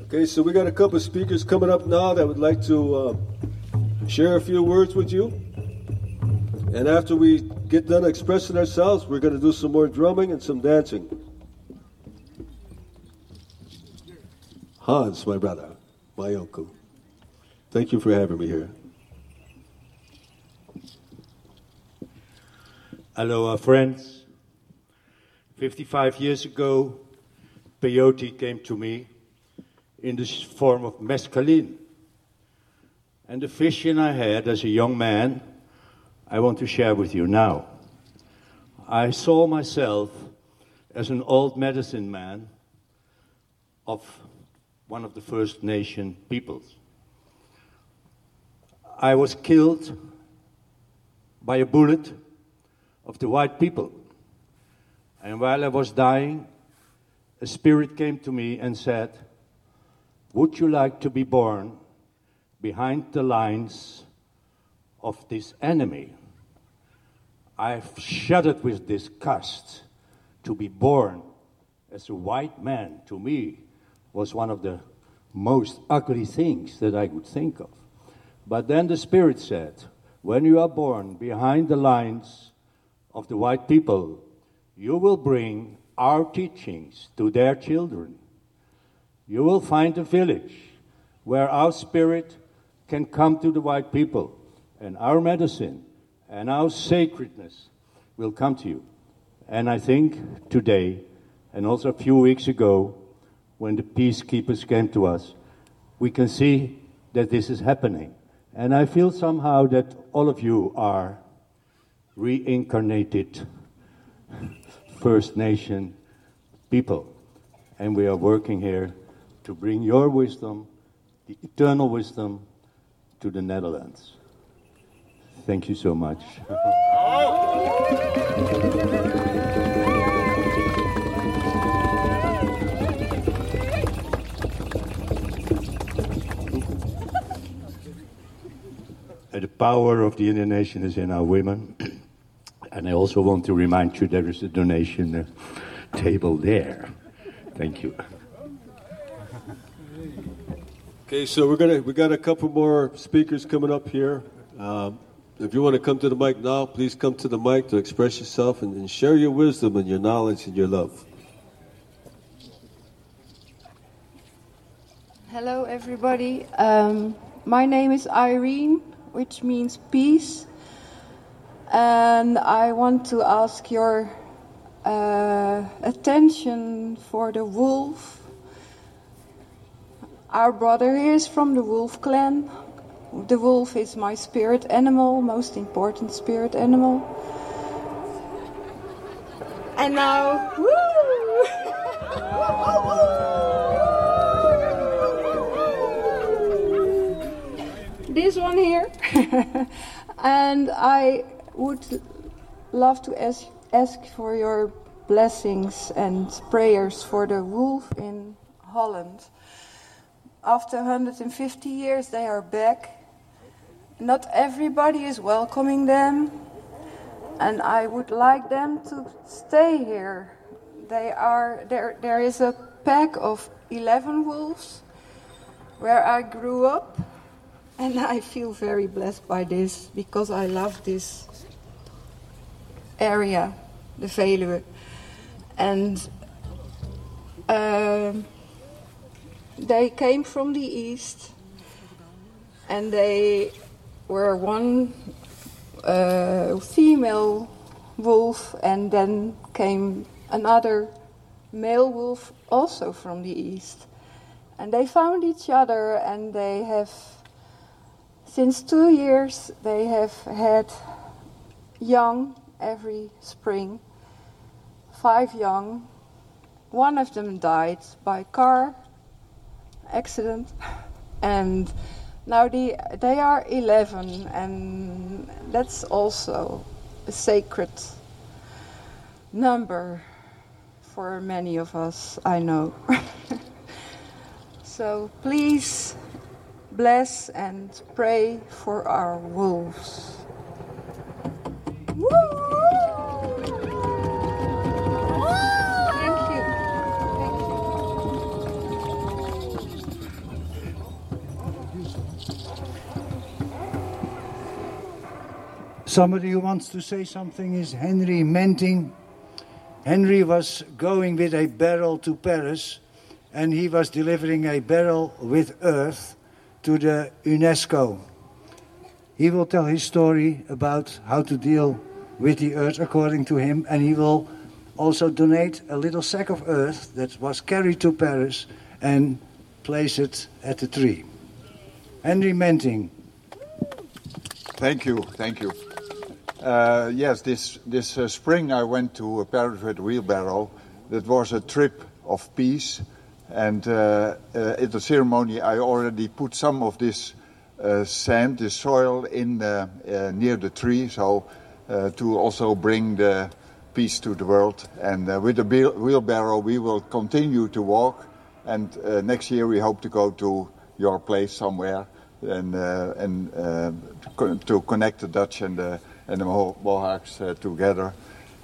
Okay, so we got a couple of speakers coming up now that would like to uh, share a few words with you. And after we get done expressing ourselves, we're going to do some more drumming and some dancing. Hans, my brother, my uncle. Thank you for having me here. Aloha, uh, friends. 55 years ago, peyote came to me in the form of mescaline. And the vision I had as a young man, I want to share with you now. I saw myself as an old medicine man of one of the First Nation peoples. I was killed by a bullet of the white people. And while I was dying, a spirit came to me and said, Would you like to be born behind the lines of this enemy? I've shuddered with disgust. To be born as a white man, to me, was one of the most ugly things that I could think of. But then the Spirit said, When you are born behind the lines of the white people, you will bring our teachings to their children. You will find a village where our spirit can come to the white people, and our medicine and our sacredness will come to you. And I think today, and also a few weeks ago, when the peacekeepers came to us, we can see that this is happening. And I feel somehow that all of you are reincarnated First Nation people. And we are working here to bring your wisdom, the eternal wisdom, to the Netherlands. Thank you so much. The power of the Indian nation is in our women. and I also want to remind you there is a donation uh, table there. Thank you. Okay, so we're gonna we got a couple more speakers coming up here. Um, if you want to come to the mic now, please come to the mic to express yourself and, and share your wisdom and your knowledge and your love. Hello, everybody. Um, my name is Irene, which means peace. And I want to ask your uh, attention for the wolf. Our brother here is from the wolf clan. The wolf is my spirit animal, most important spirit animal. And now, this one here. and I would love to ask, ask for your blessings and prayers for the wolf in Holland. After 150 years, they are back. Not everybody is welcoming them, and I would like them to stay here. They are there. There is a pack of 11 wolves where I grew up, and I feel very blessed by this because I love this area, the Veluwe. And um they came from the east and they were one uh, female wolf, and then came another male wolf also from the east. And they found each other, and they have, since two years, they have had young every spring, five young. One of them died by car accident, and now the, they are 11, and that's also a sacred number for many of us, I know. so please bless and pray for our wolves. Thank Somebody who wants to say something is Henry Menting. Henry was going with a barrel to Paris and he was delivering a barrel with earth to the UNESCO. He will tell his story about how to deal with the earth according to him, and he will also donate a little sack of earth that was carried to Paris and place it at the tree. Henry Menting. Thank you, thank you. Uh, yes, this this uh, spring I went to a with wheelbarrow. That was a trip of peace, and uh, uh, at the ceremony I already put some of this uh, sand, this soil, in uh, near the tree, so to also bring the peace to the world. And with the wheelbarrow, we will continue to walk. And next year, we hope to go to your place somewhere and and to connect the Dutch and the and the Mohawks uh, together.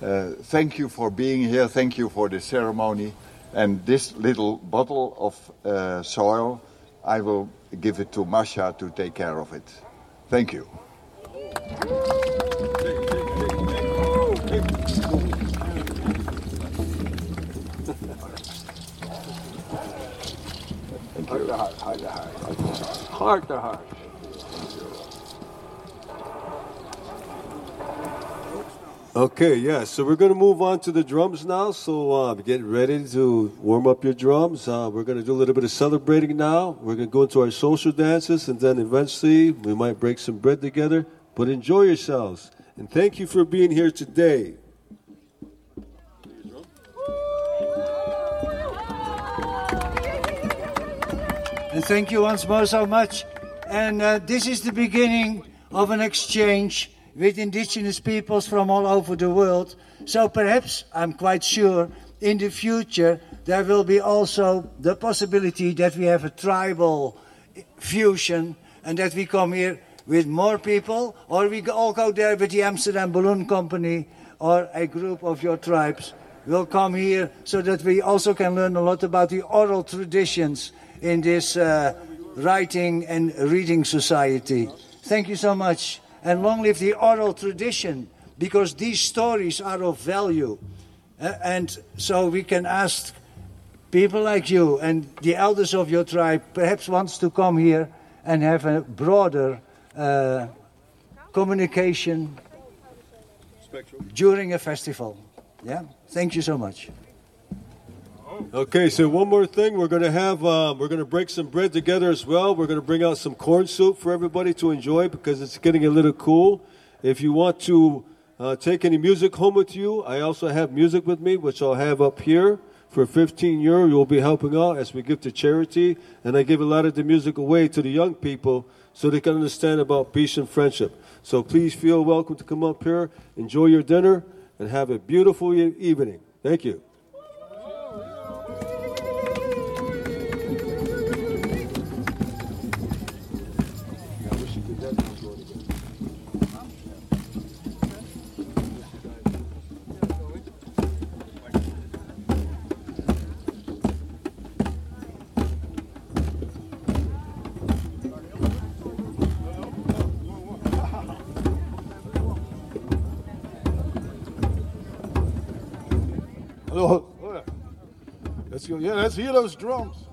Uh, thank you for being here. Thank you for the ceremony. And this little bottle of uh, soil, I will give it to Masha to take care of it. Thank you. Heart to heart, heart to heart. Heart to heart. Okay, yeah, so we're going to move on to the drums now. So uh, get ready to warm up your drums. Uh, we're going to do a little bit of celebrating now. We're going to go into our social dances, and then eventually we might break some bread together. But enjoy yourselves. And thank you for being here today. And thank you once more so much. And uh, this is the beginning of an exchange with indigenous peoples from all over the world. So perhaps, I'm quite sure, in the future there will be also the possibility that we have a tribal fusion and that we come here with more people, or we all go there with the Amsterdam Balloon Company or a group of your tribes will come here so that we also can learn a lot about the oral traditions in this uh, writing and reading society. Thank you so much. And long live the oral tradition, because these stories are of value. Uh, and so we can ask people like you and the elders of your tribe perhaps wants to come here and have a broader uh, communication during a festival. Yeah? Thank you so much. Okay, so one more thing, we're going to have um, we're going to break some bread together as well. We're going to bring out some corn soup for everybody to enjoy because it's getting a little cool. If you want to uh, take any music home with you, I also have music with me, which I'll have up here for 15 euro. You'll be helping out as we give to charity, and I give a lot of the music away to the young people so they can understand about peace and friendship. So please feel welcome to come up here, enjoy your dinner, and have a beautiful evening. Thank you. Yeah, let's hear those drums.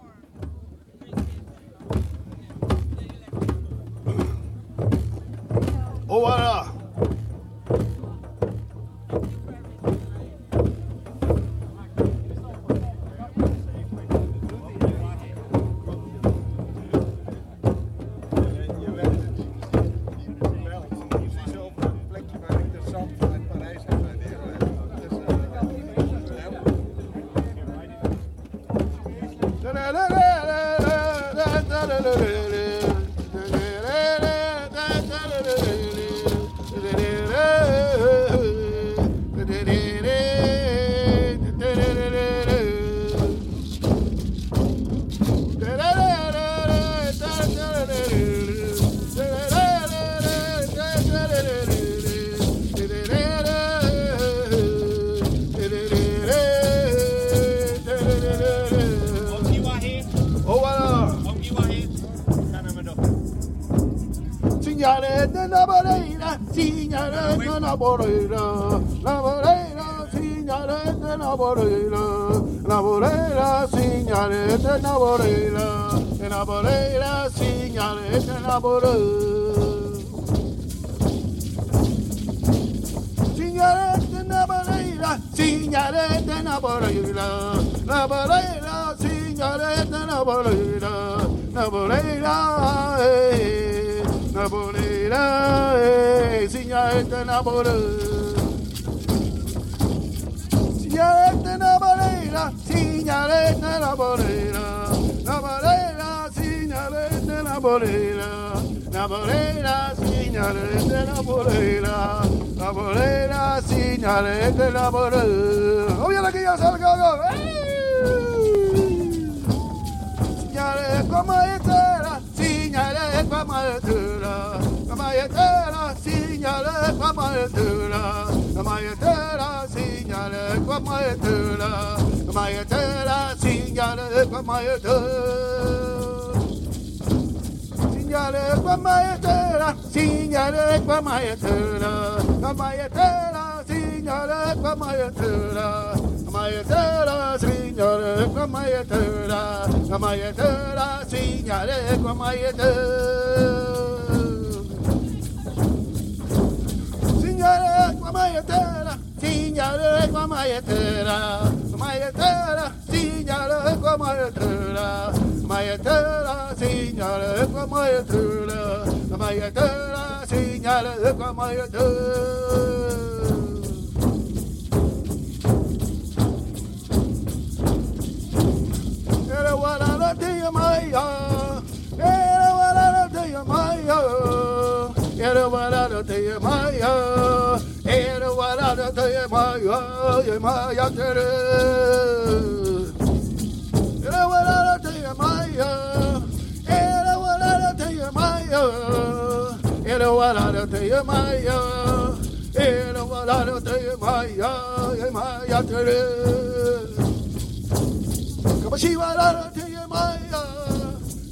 Signare qua maetera, qua maetera, signare qua maetera, maetera, signare qua maetera, qua maetera, signare qua maetera. Signare qua maetera, signare signare qua maetera, maetera, signare qua maetera. Era wala la dia maya, era wala la dia maya, era wala la dia maya, era wala maya, wala dia maya, wala la te ya maya. Come she wa la la te ya maya.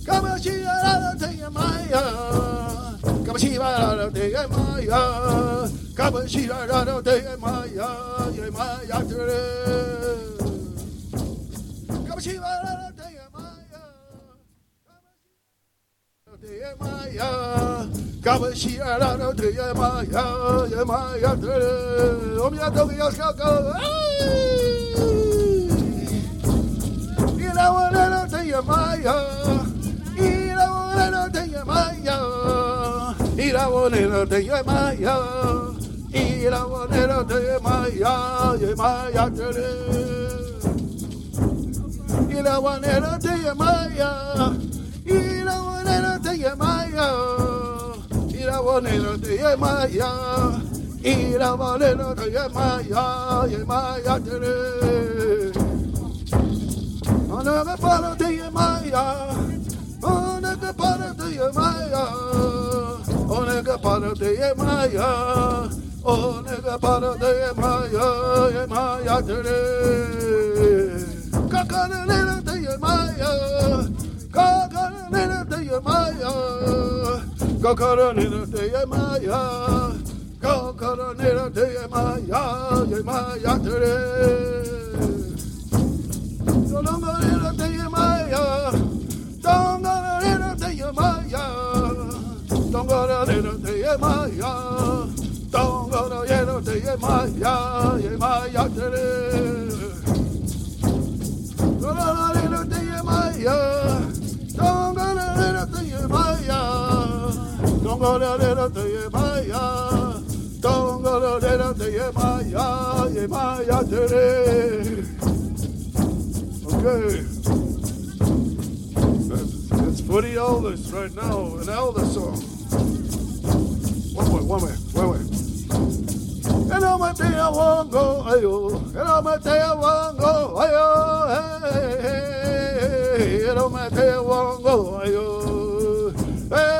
La la te ya maya. La la te ya maya. Ya maya tere. Come she wa la la te ya maya. Te ya maya. Come she wa la la te ya maya. Ya tere. Om ya to ya ska ka. Ira wanero te te yamaya. Ira wanero te yamaya. Ira wanero te yamaya. Yamaya tere. Ira wanero te te yamaya. Ira wanero te wanero te yamaya. Yamaya tere. Onaga para de Maya. Onaga para de Maya. Onaga para de Maya. Onaga para de Maya. Maya tere. Maya. Maya tere. Don't go little to your Maya. Don't go little to your Maya. Don't go little to your Maya. Don't go little to your Maya. Your Maya tere. Don't go little to your Maya. Don't go little to your Maya. Don't go little to your Maya. Don't go little to your Maya. Tere. Okay. For the elders right now, an elder song. One more, one more, one more. And I'm a day I won't go, ayo. And I'm a day I won't go, ayo. Hey, hey, hey. And I'm a day I won't go, ayo. Hey,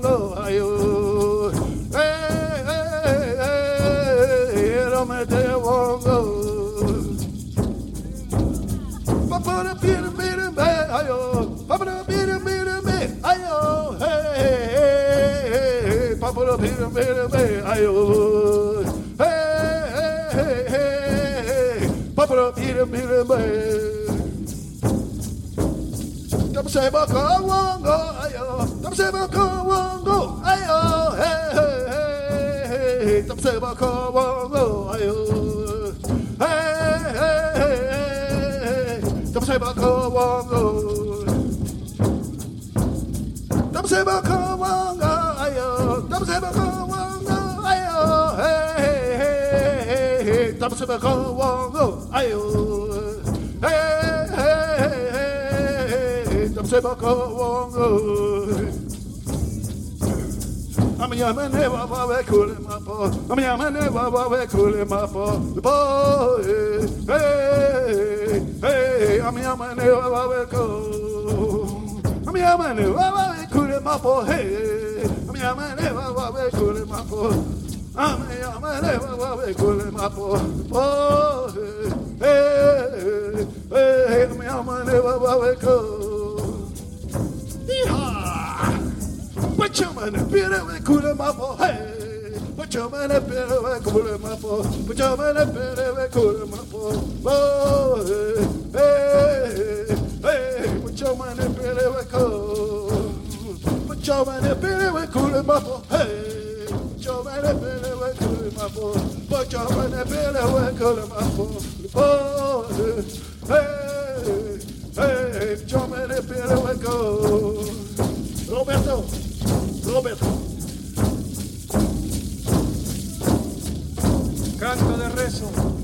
hey. Papa da bida bida be, ayo. Hey, hey, hey, hey. Papa bida bida be. Tam se ba ka wango, ayo. Tam se ba ka wango, ayo. Hey, hey, hey, hey. Tam se ba ka wango, ayo. Hey, hey, hey, hey. Tam se ba ka wango, ayo. Tam se ba ka. Hey, hey, hey, hey. va go I'm a man, never have cool paw. I'm a man, never have cool paw. The boy, hey, hey, I'm a never have cool. I'm a man, never have cool paw. Hey, I'm a man, never have cool in my paw. I'm a man, never have cool in my paw. Boy, hey, hey, I'm a man, never have cool. Yeehaw! Put your man up in it, cool him up, oh, hey. Him up, oh. Put your man up in it, cool him up, oh. hey, hey, hey. Put your man up in it, cool. Put your man up in it, cool him up, oh, hey. Put your man up in it, cool him up, oh. Put your man up in it, cool him up, oh. hey, hey. Put your man up in it, cool. Roberto. Roberto. Canto de rezo.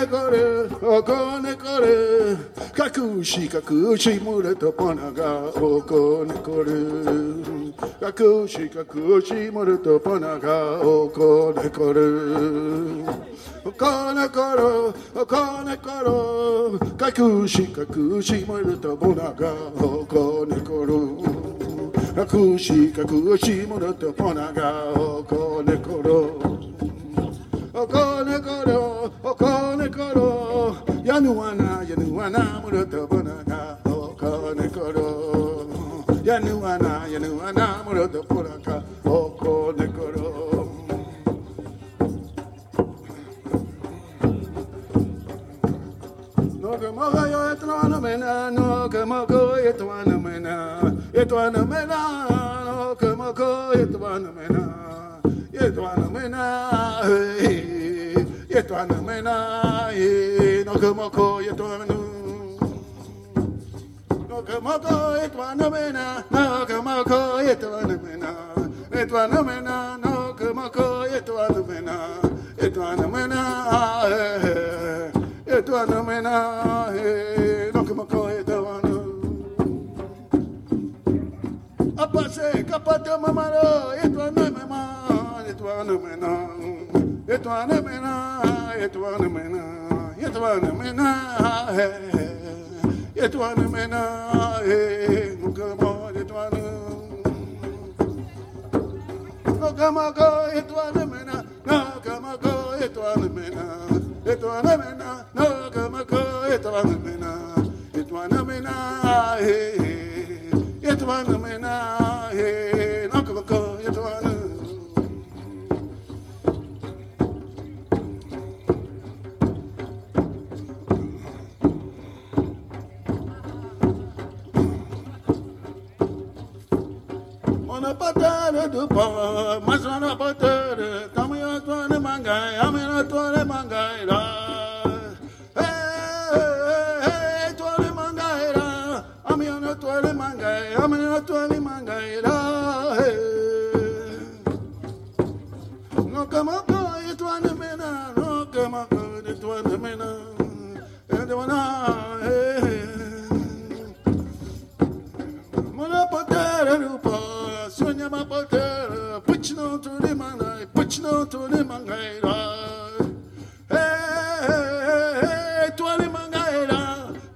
ねこれおこねこれ隠し隠し群れとパナがおこねこれ隠し隠し群れとパナがおこねこれおこねこれおこねこれ隠し隠し群れとパナがおこねこれ隠し隠し群れとパナがオこネコれオこ yanuana, yanuana, murata banaka, okone koro. Yanuana, yanuana, murata banaka, okone koro. No que moga yo etrana mena, no que mogo etrana mena, etrana mena, no que mogo etrana mena, etrana mena, hey, etrana mena, hey, no que mogo etrana no que mogo etrana mena, no que mogo etrana mena, etrana mena, no que mogo etrana mena, etrana mena, eh, eh. hey, etrana mena, eh, hey, no que mogo etrana Apase, kapate mamaro, etrana mena, etrana mena, mena, etrana mena, etrana mena, hey, hey, no que mogo etrana no kamago etwana mena no kamago etwana mena etwana mena no Ona patara du pa, masana patara, tamaya tuane mangai, amina tuane mangai ra. Hey, tuane mangai ra, amina tuane mangai, amina tuane mangai ra. Mangai, puchno to the mangai. Hey, hey, hey, to the mangai ra,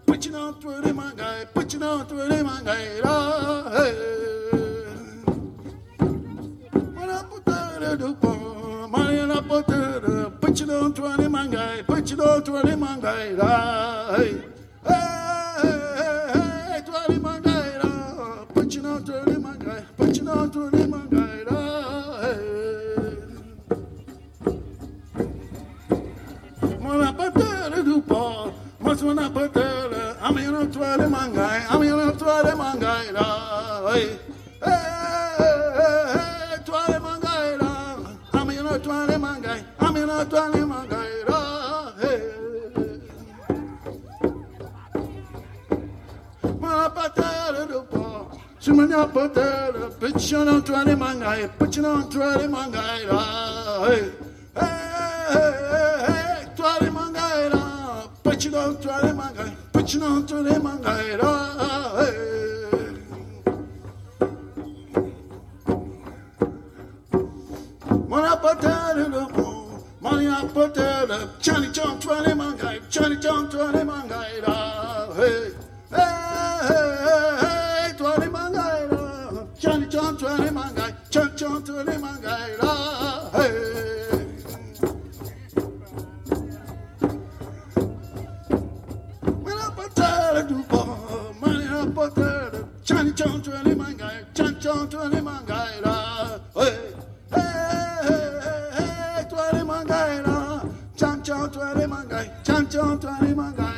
puchno to the mangai, puchno to the mangai ra. Hey. Mona patera rupa, mana patera, puchno to the mangai, puchno to the mangai ra. Hey. Hey, pó, mas mona patera, a minha não toalha mangai, a minha não toalha mangai ra. Hey, hey, toalha mangai ra, a minha não toalha mangai, a minha não toalha mangai. Hey. Mona patera do pó, se minha patera, pitching on toalha mangai, pitching on ra. Hey, hey, mangai ra, pitching on toalha mangai, pitching on toalha mangai ra. Hey. Mona patera do pó, mona patera, Johnny John toalha mangai, Johnny John toalha mangai ra. Hey. Hey, hey, hey, toalha mangai ra, Johnny John toalha mangai, Johnny John toalha mangai ra. Hey. John toalha mangai, Johnny John toalha mangai ra. Hey. Hey, hey, hey, mangai ra, toalha mangai, Johnny John toalha mangai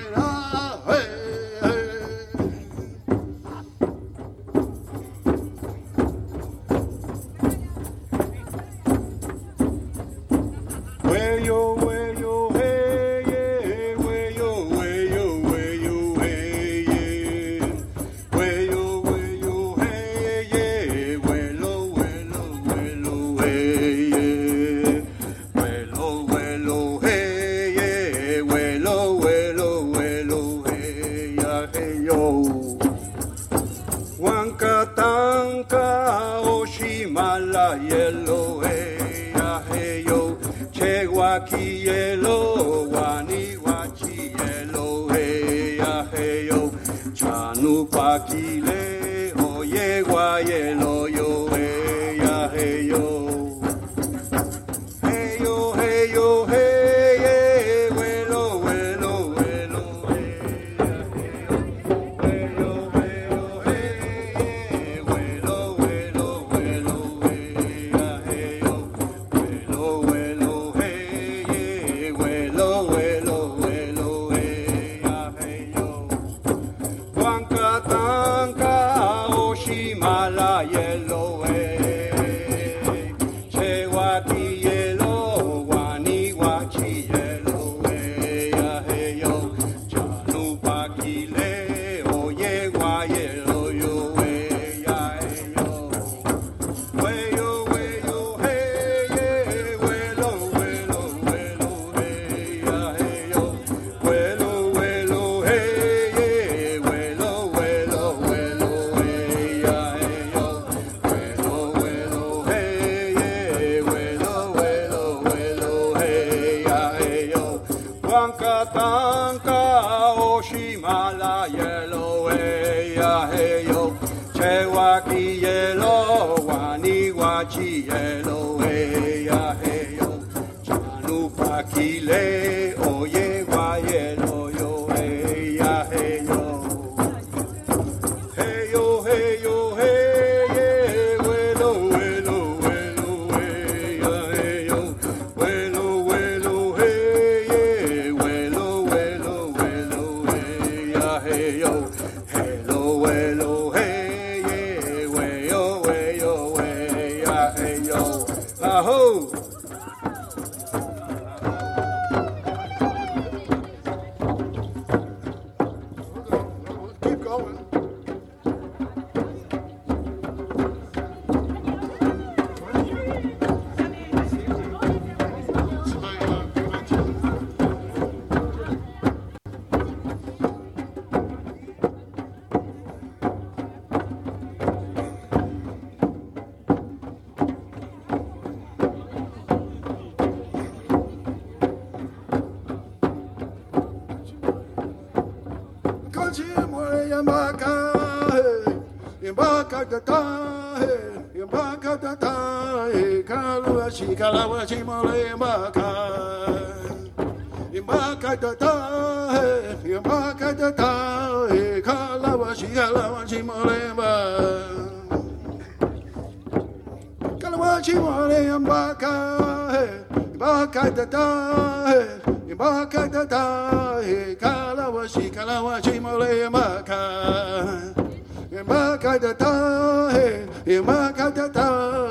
tata,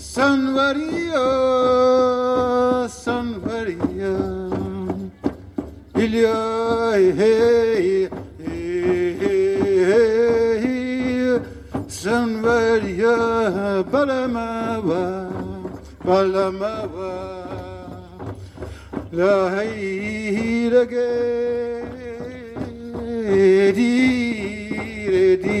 Sanvaria, Sanvaria, Ilya, hey, hey, hey, Sanvaria, Balamava, Balamava, La Hirage, Re, Re, Re, Re,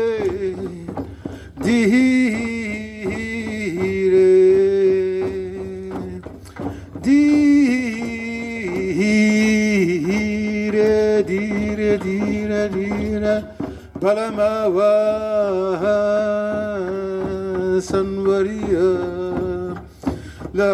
பலமவ சன்வரியா law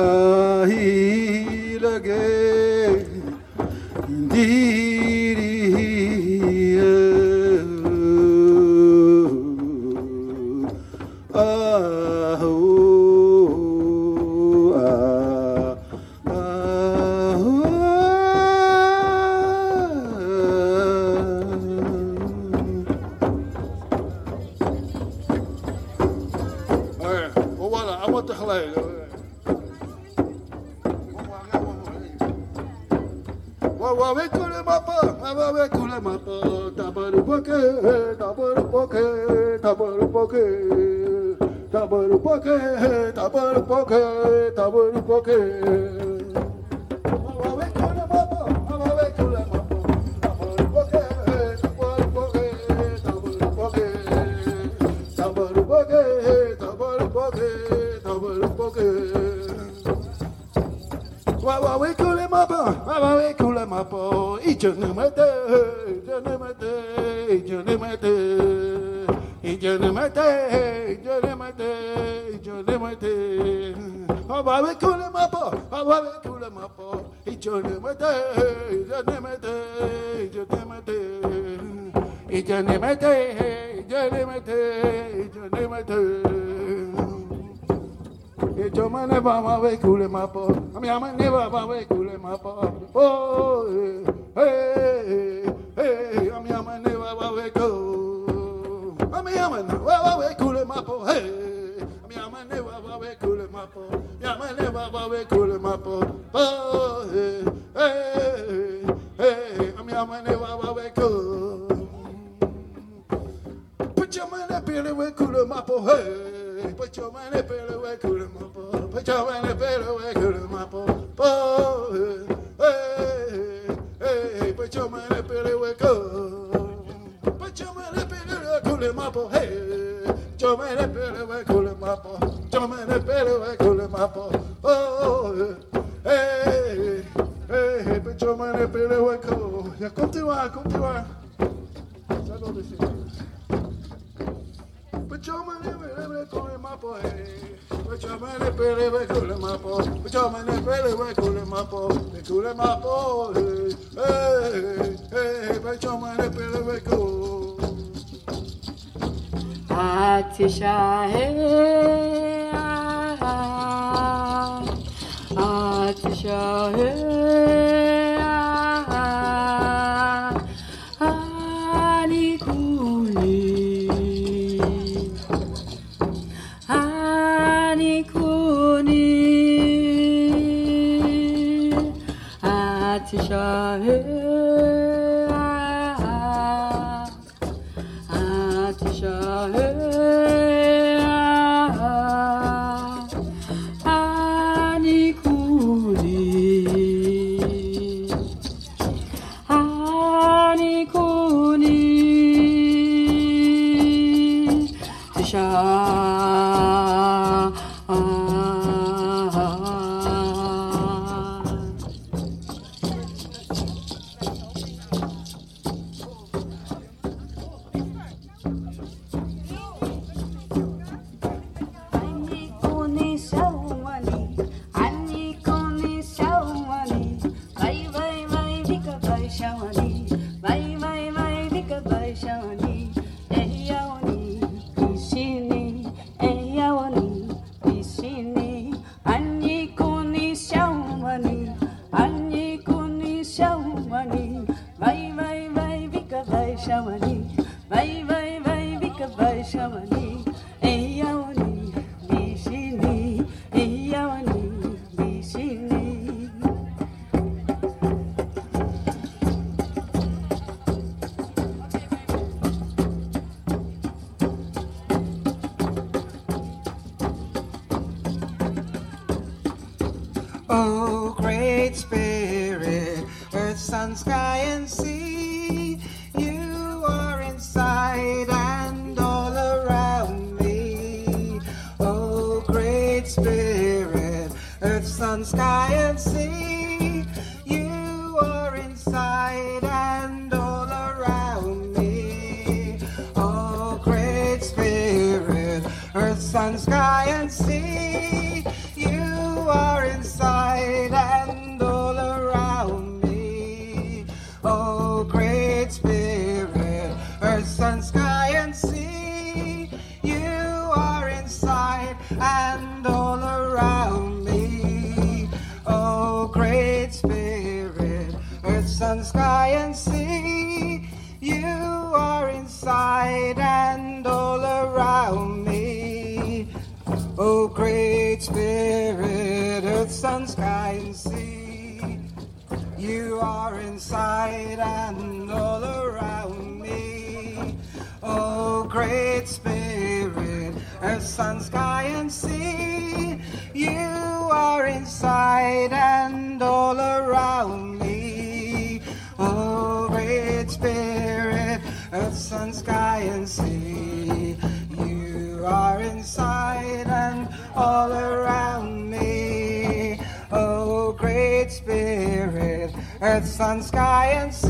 sun, sky, and sea. You are inside and all around me. Oh, great spirit, earth, sun, sky, and sea. You are inside and all around me. Oh, great spirit, earth, sun, sky, and sea.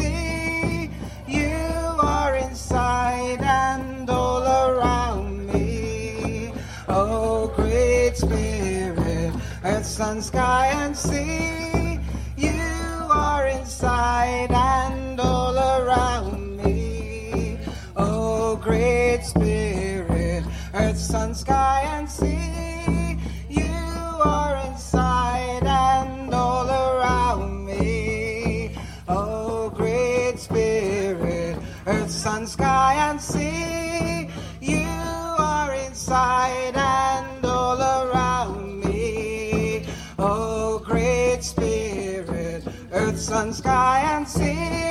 and sky and sea. You are inside and all around me. Oh, great spirit, earth, sun, sky, sky and sea.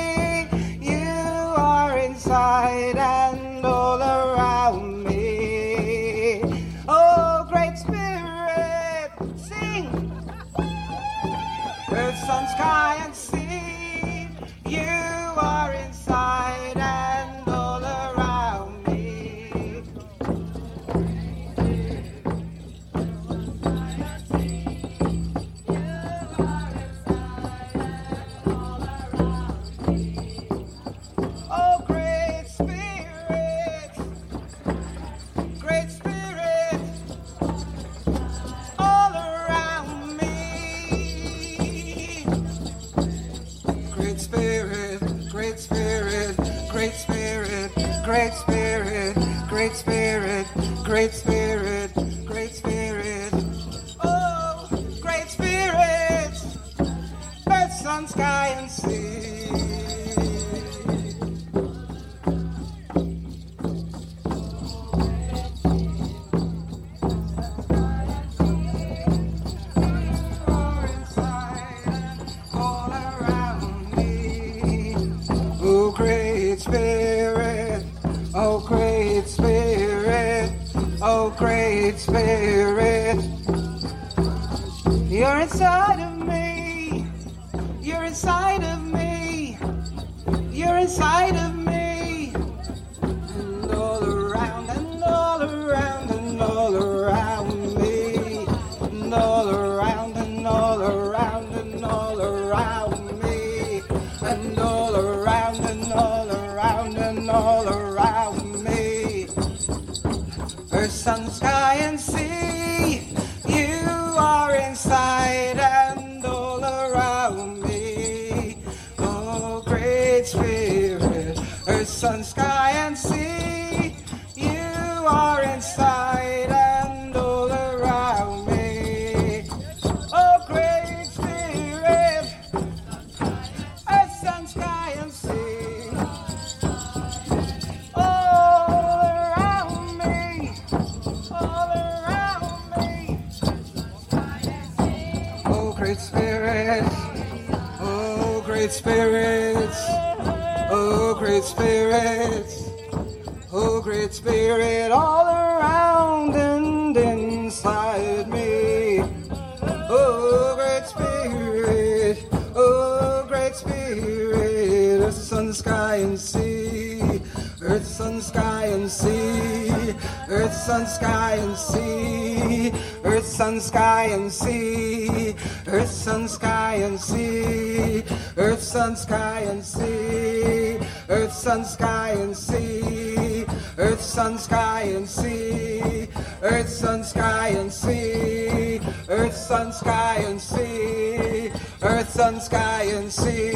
Sun, sky, and sea. Earth, sun, sky, and sea.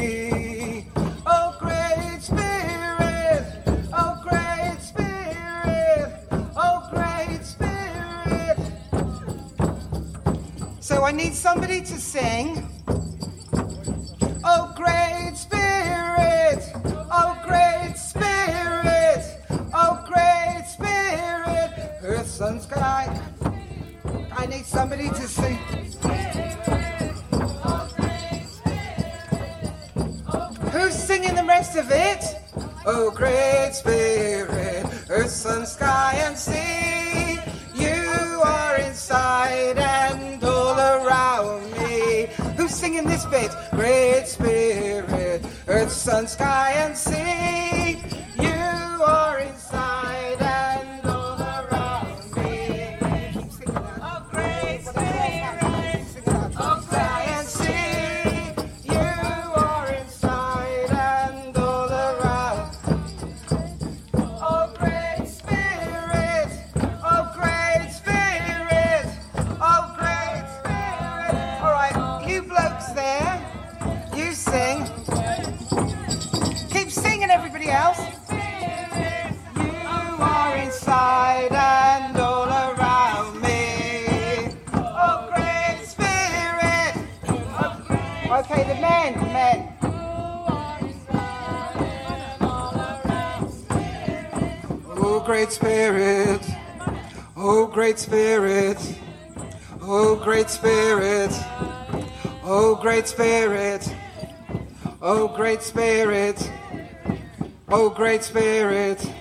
Great spirit. Oh, great spirit. Oh, great spirit.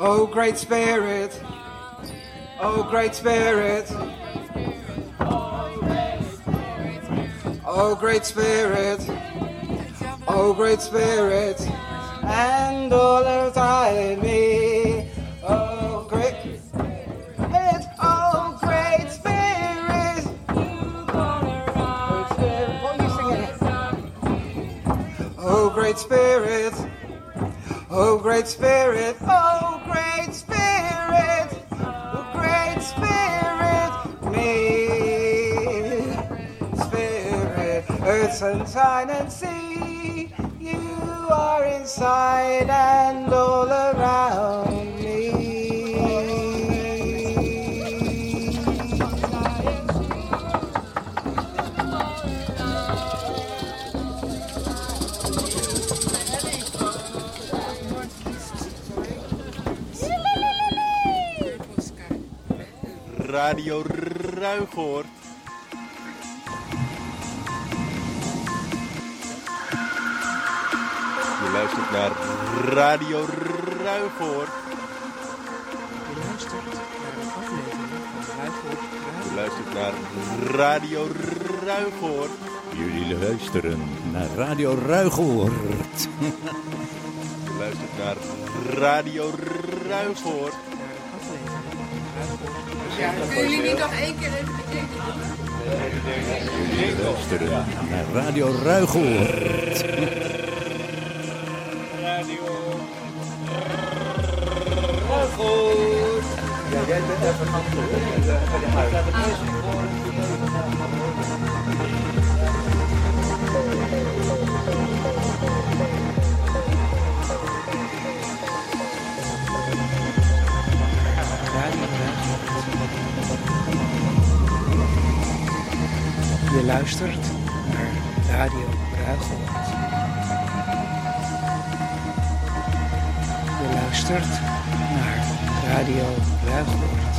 Oh, great spirit. Oh, great spirit. Oh, great spirit. Oh, great spirit. And all inside me. Great spirit. Oh, great spirit. Oh, great spirit. Oh, great spirit. Me. Spirit. Earth, sunshine, and sea. You are inside and all around Radio Ruigoord. Je luistert naar Radio Ruigoord. Je luistert naar een aflevering van Ruigoord Je luistert naar Radio Ruigoord. Jullie luisteren naar Radio Ruigoord. Je luistert naar Radio Ruigoord. Ja, kunnen jullie niet nog één keer even Jullie luisteren naar Radio Ruigoord. Ja, jij bent even gaan bij de huis. Je luistert naar Radio Ruigoord. Je luistert naar Radio Ruigoord.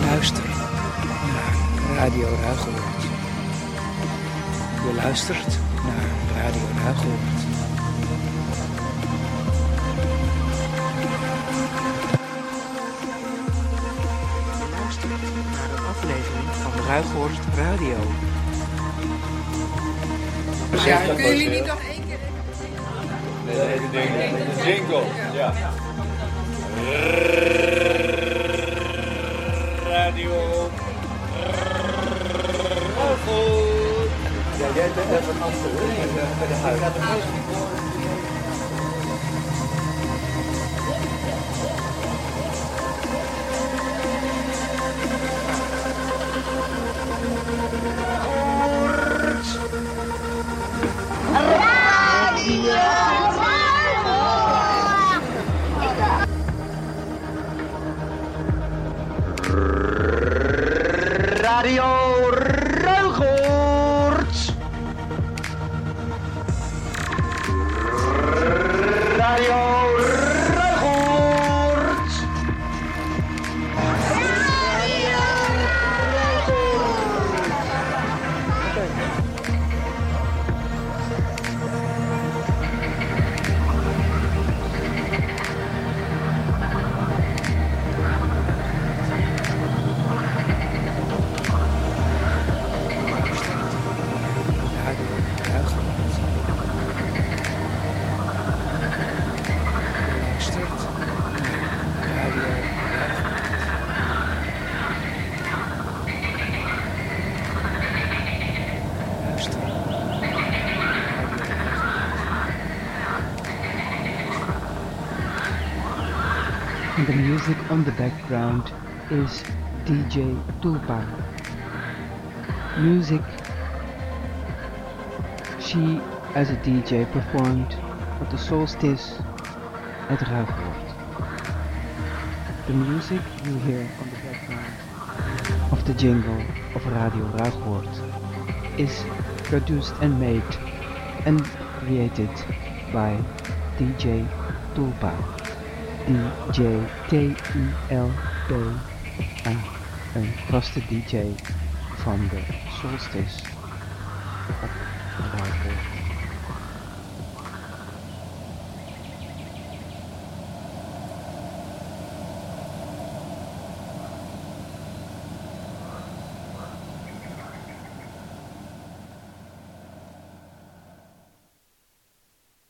Luister naar Radio Ruigoord. Je luistert naar Radio Ruigoord. Aflevering van Ruigoord Radio. Ja, kunnen jullie niet nog één keer... Nee, de hele ding. De jingle, ja. Radio. Ja, jij bent even gasten bij de huis. Radio DJ Tulpa. Music she as a DJ performed at the solstice at Ruigoord. The music you hear on the background of the jingle of Radio Ruigoord is produced and made and created by DJ Tulpa. DJ T-I-L-P-A. Een vaste DJ van de Solstice op Ruigoord.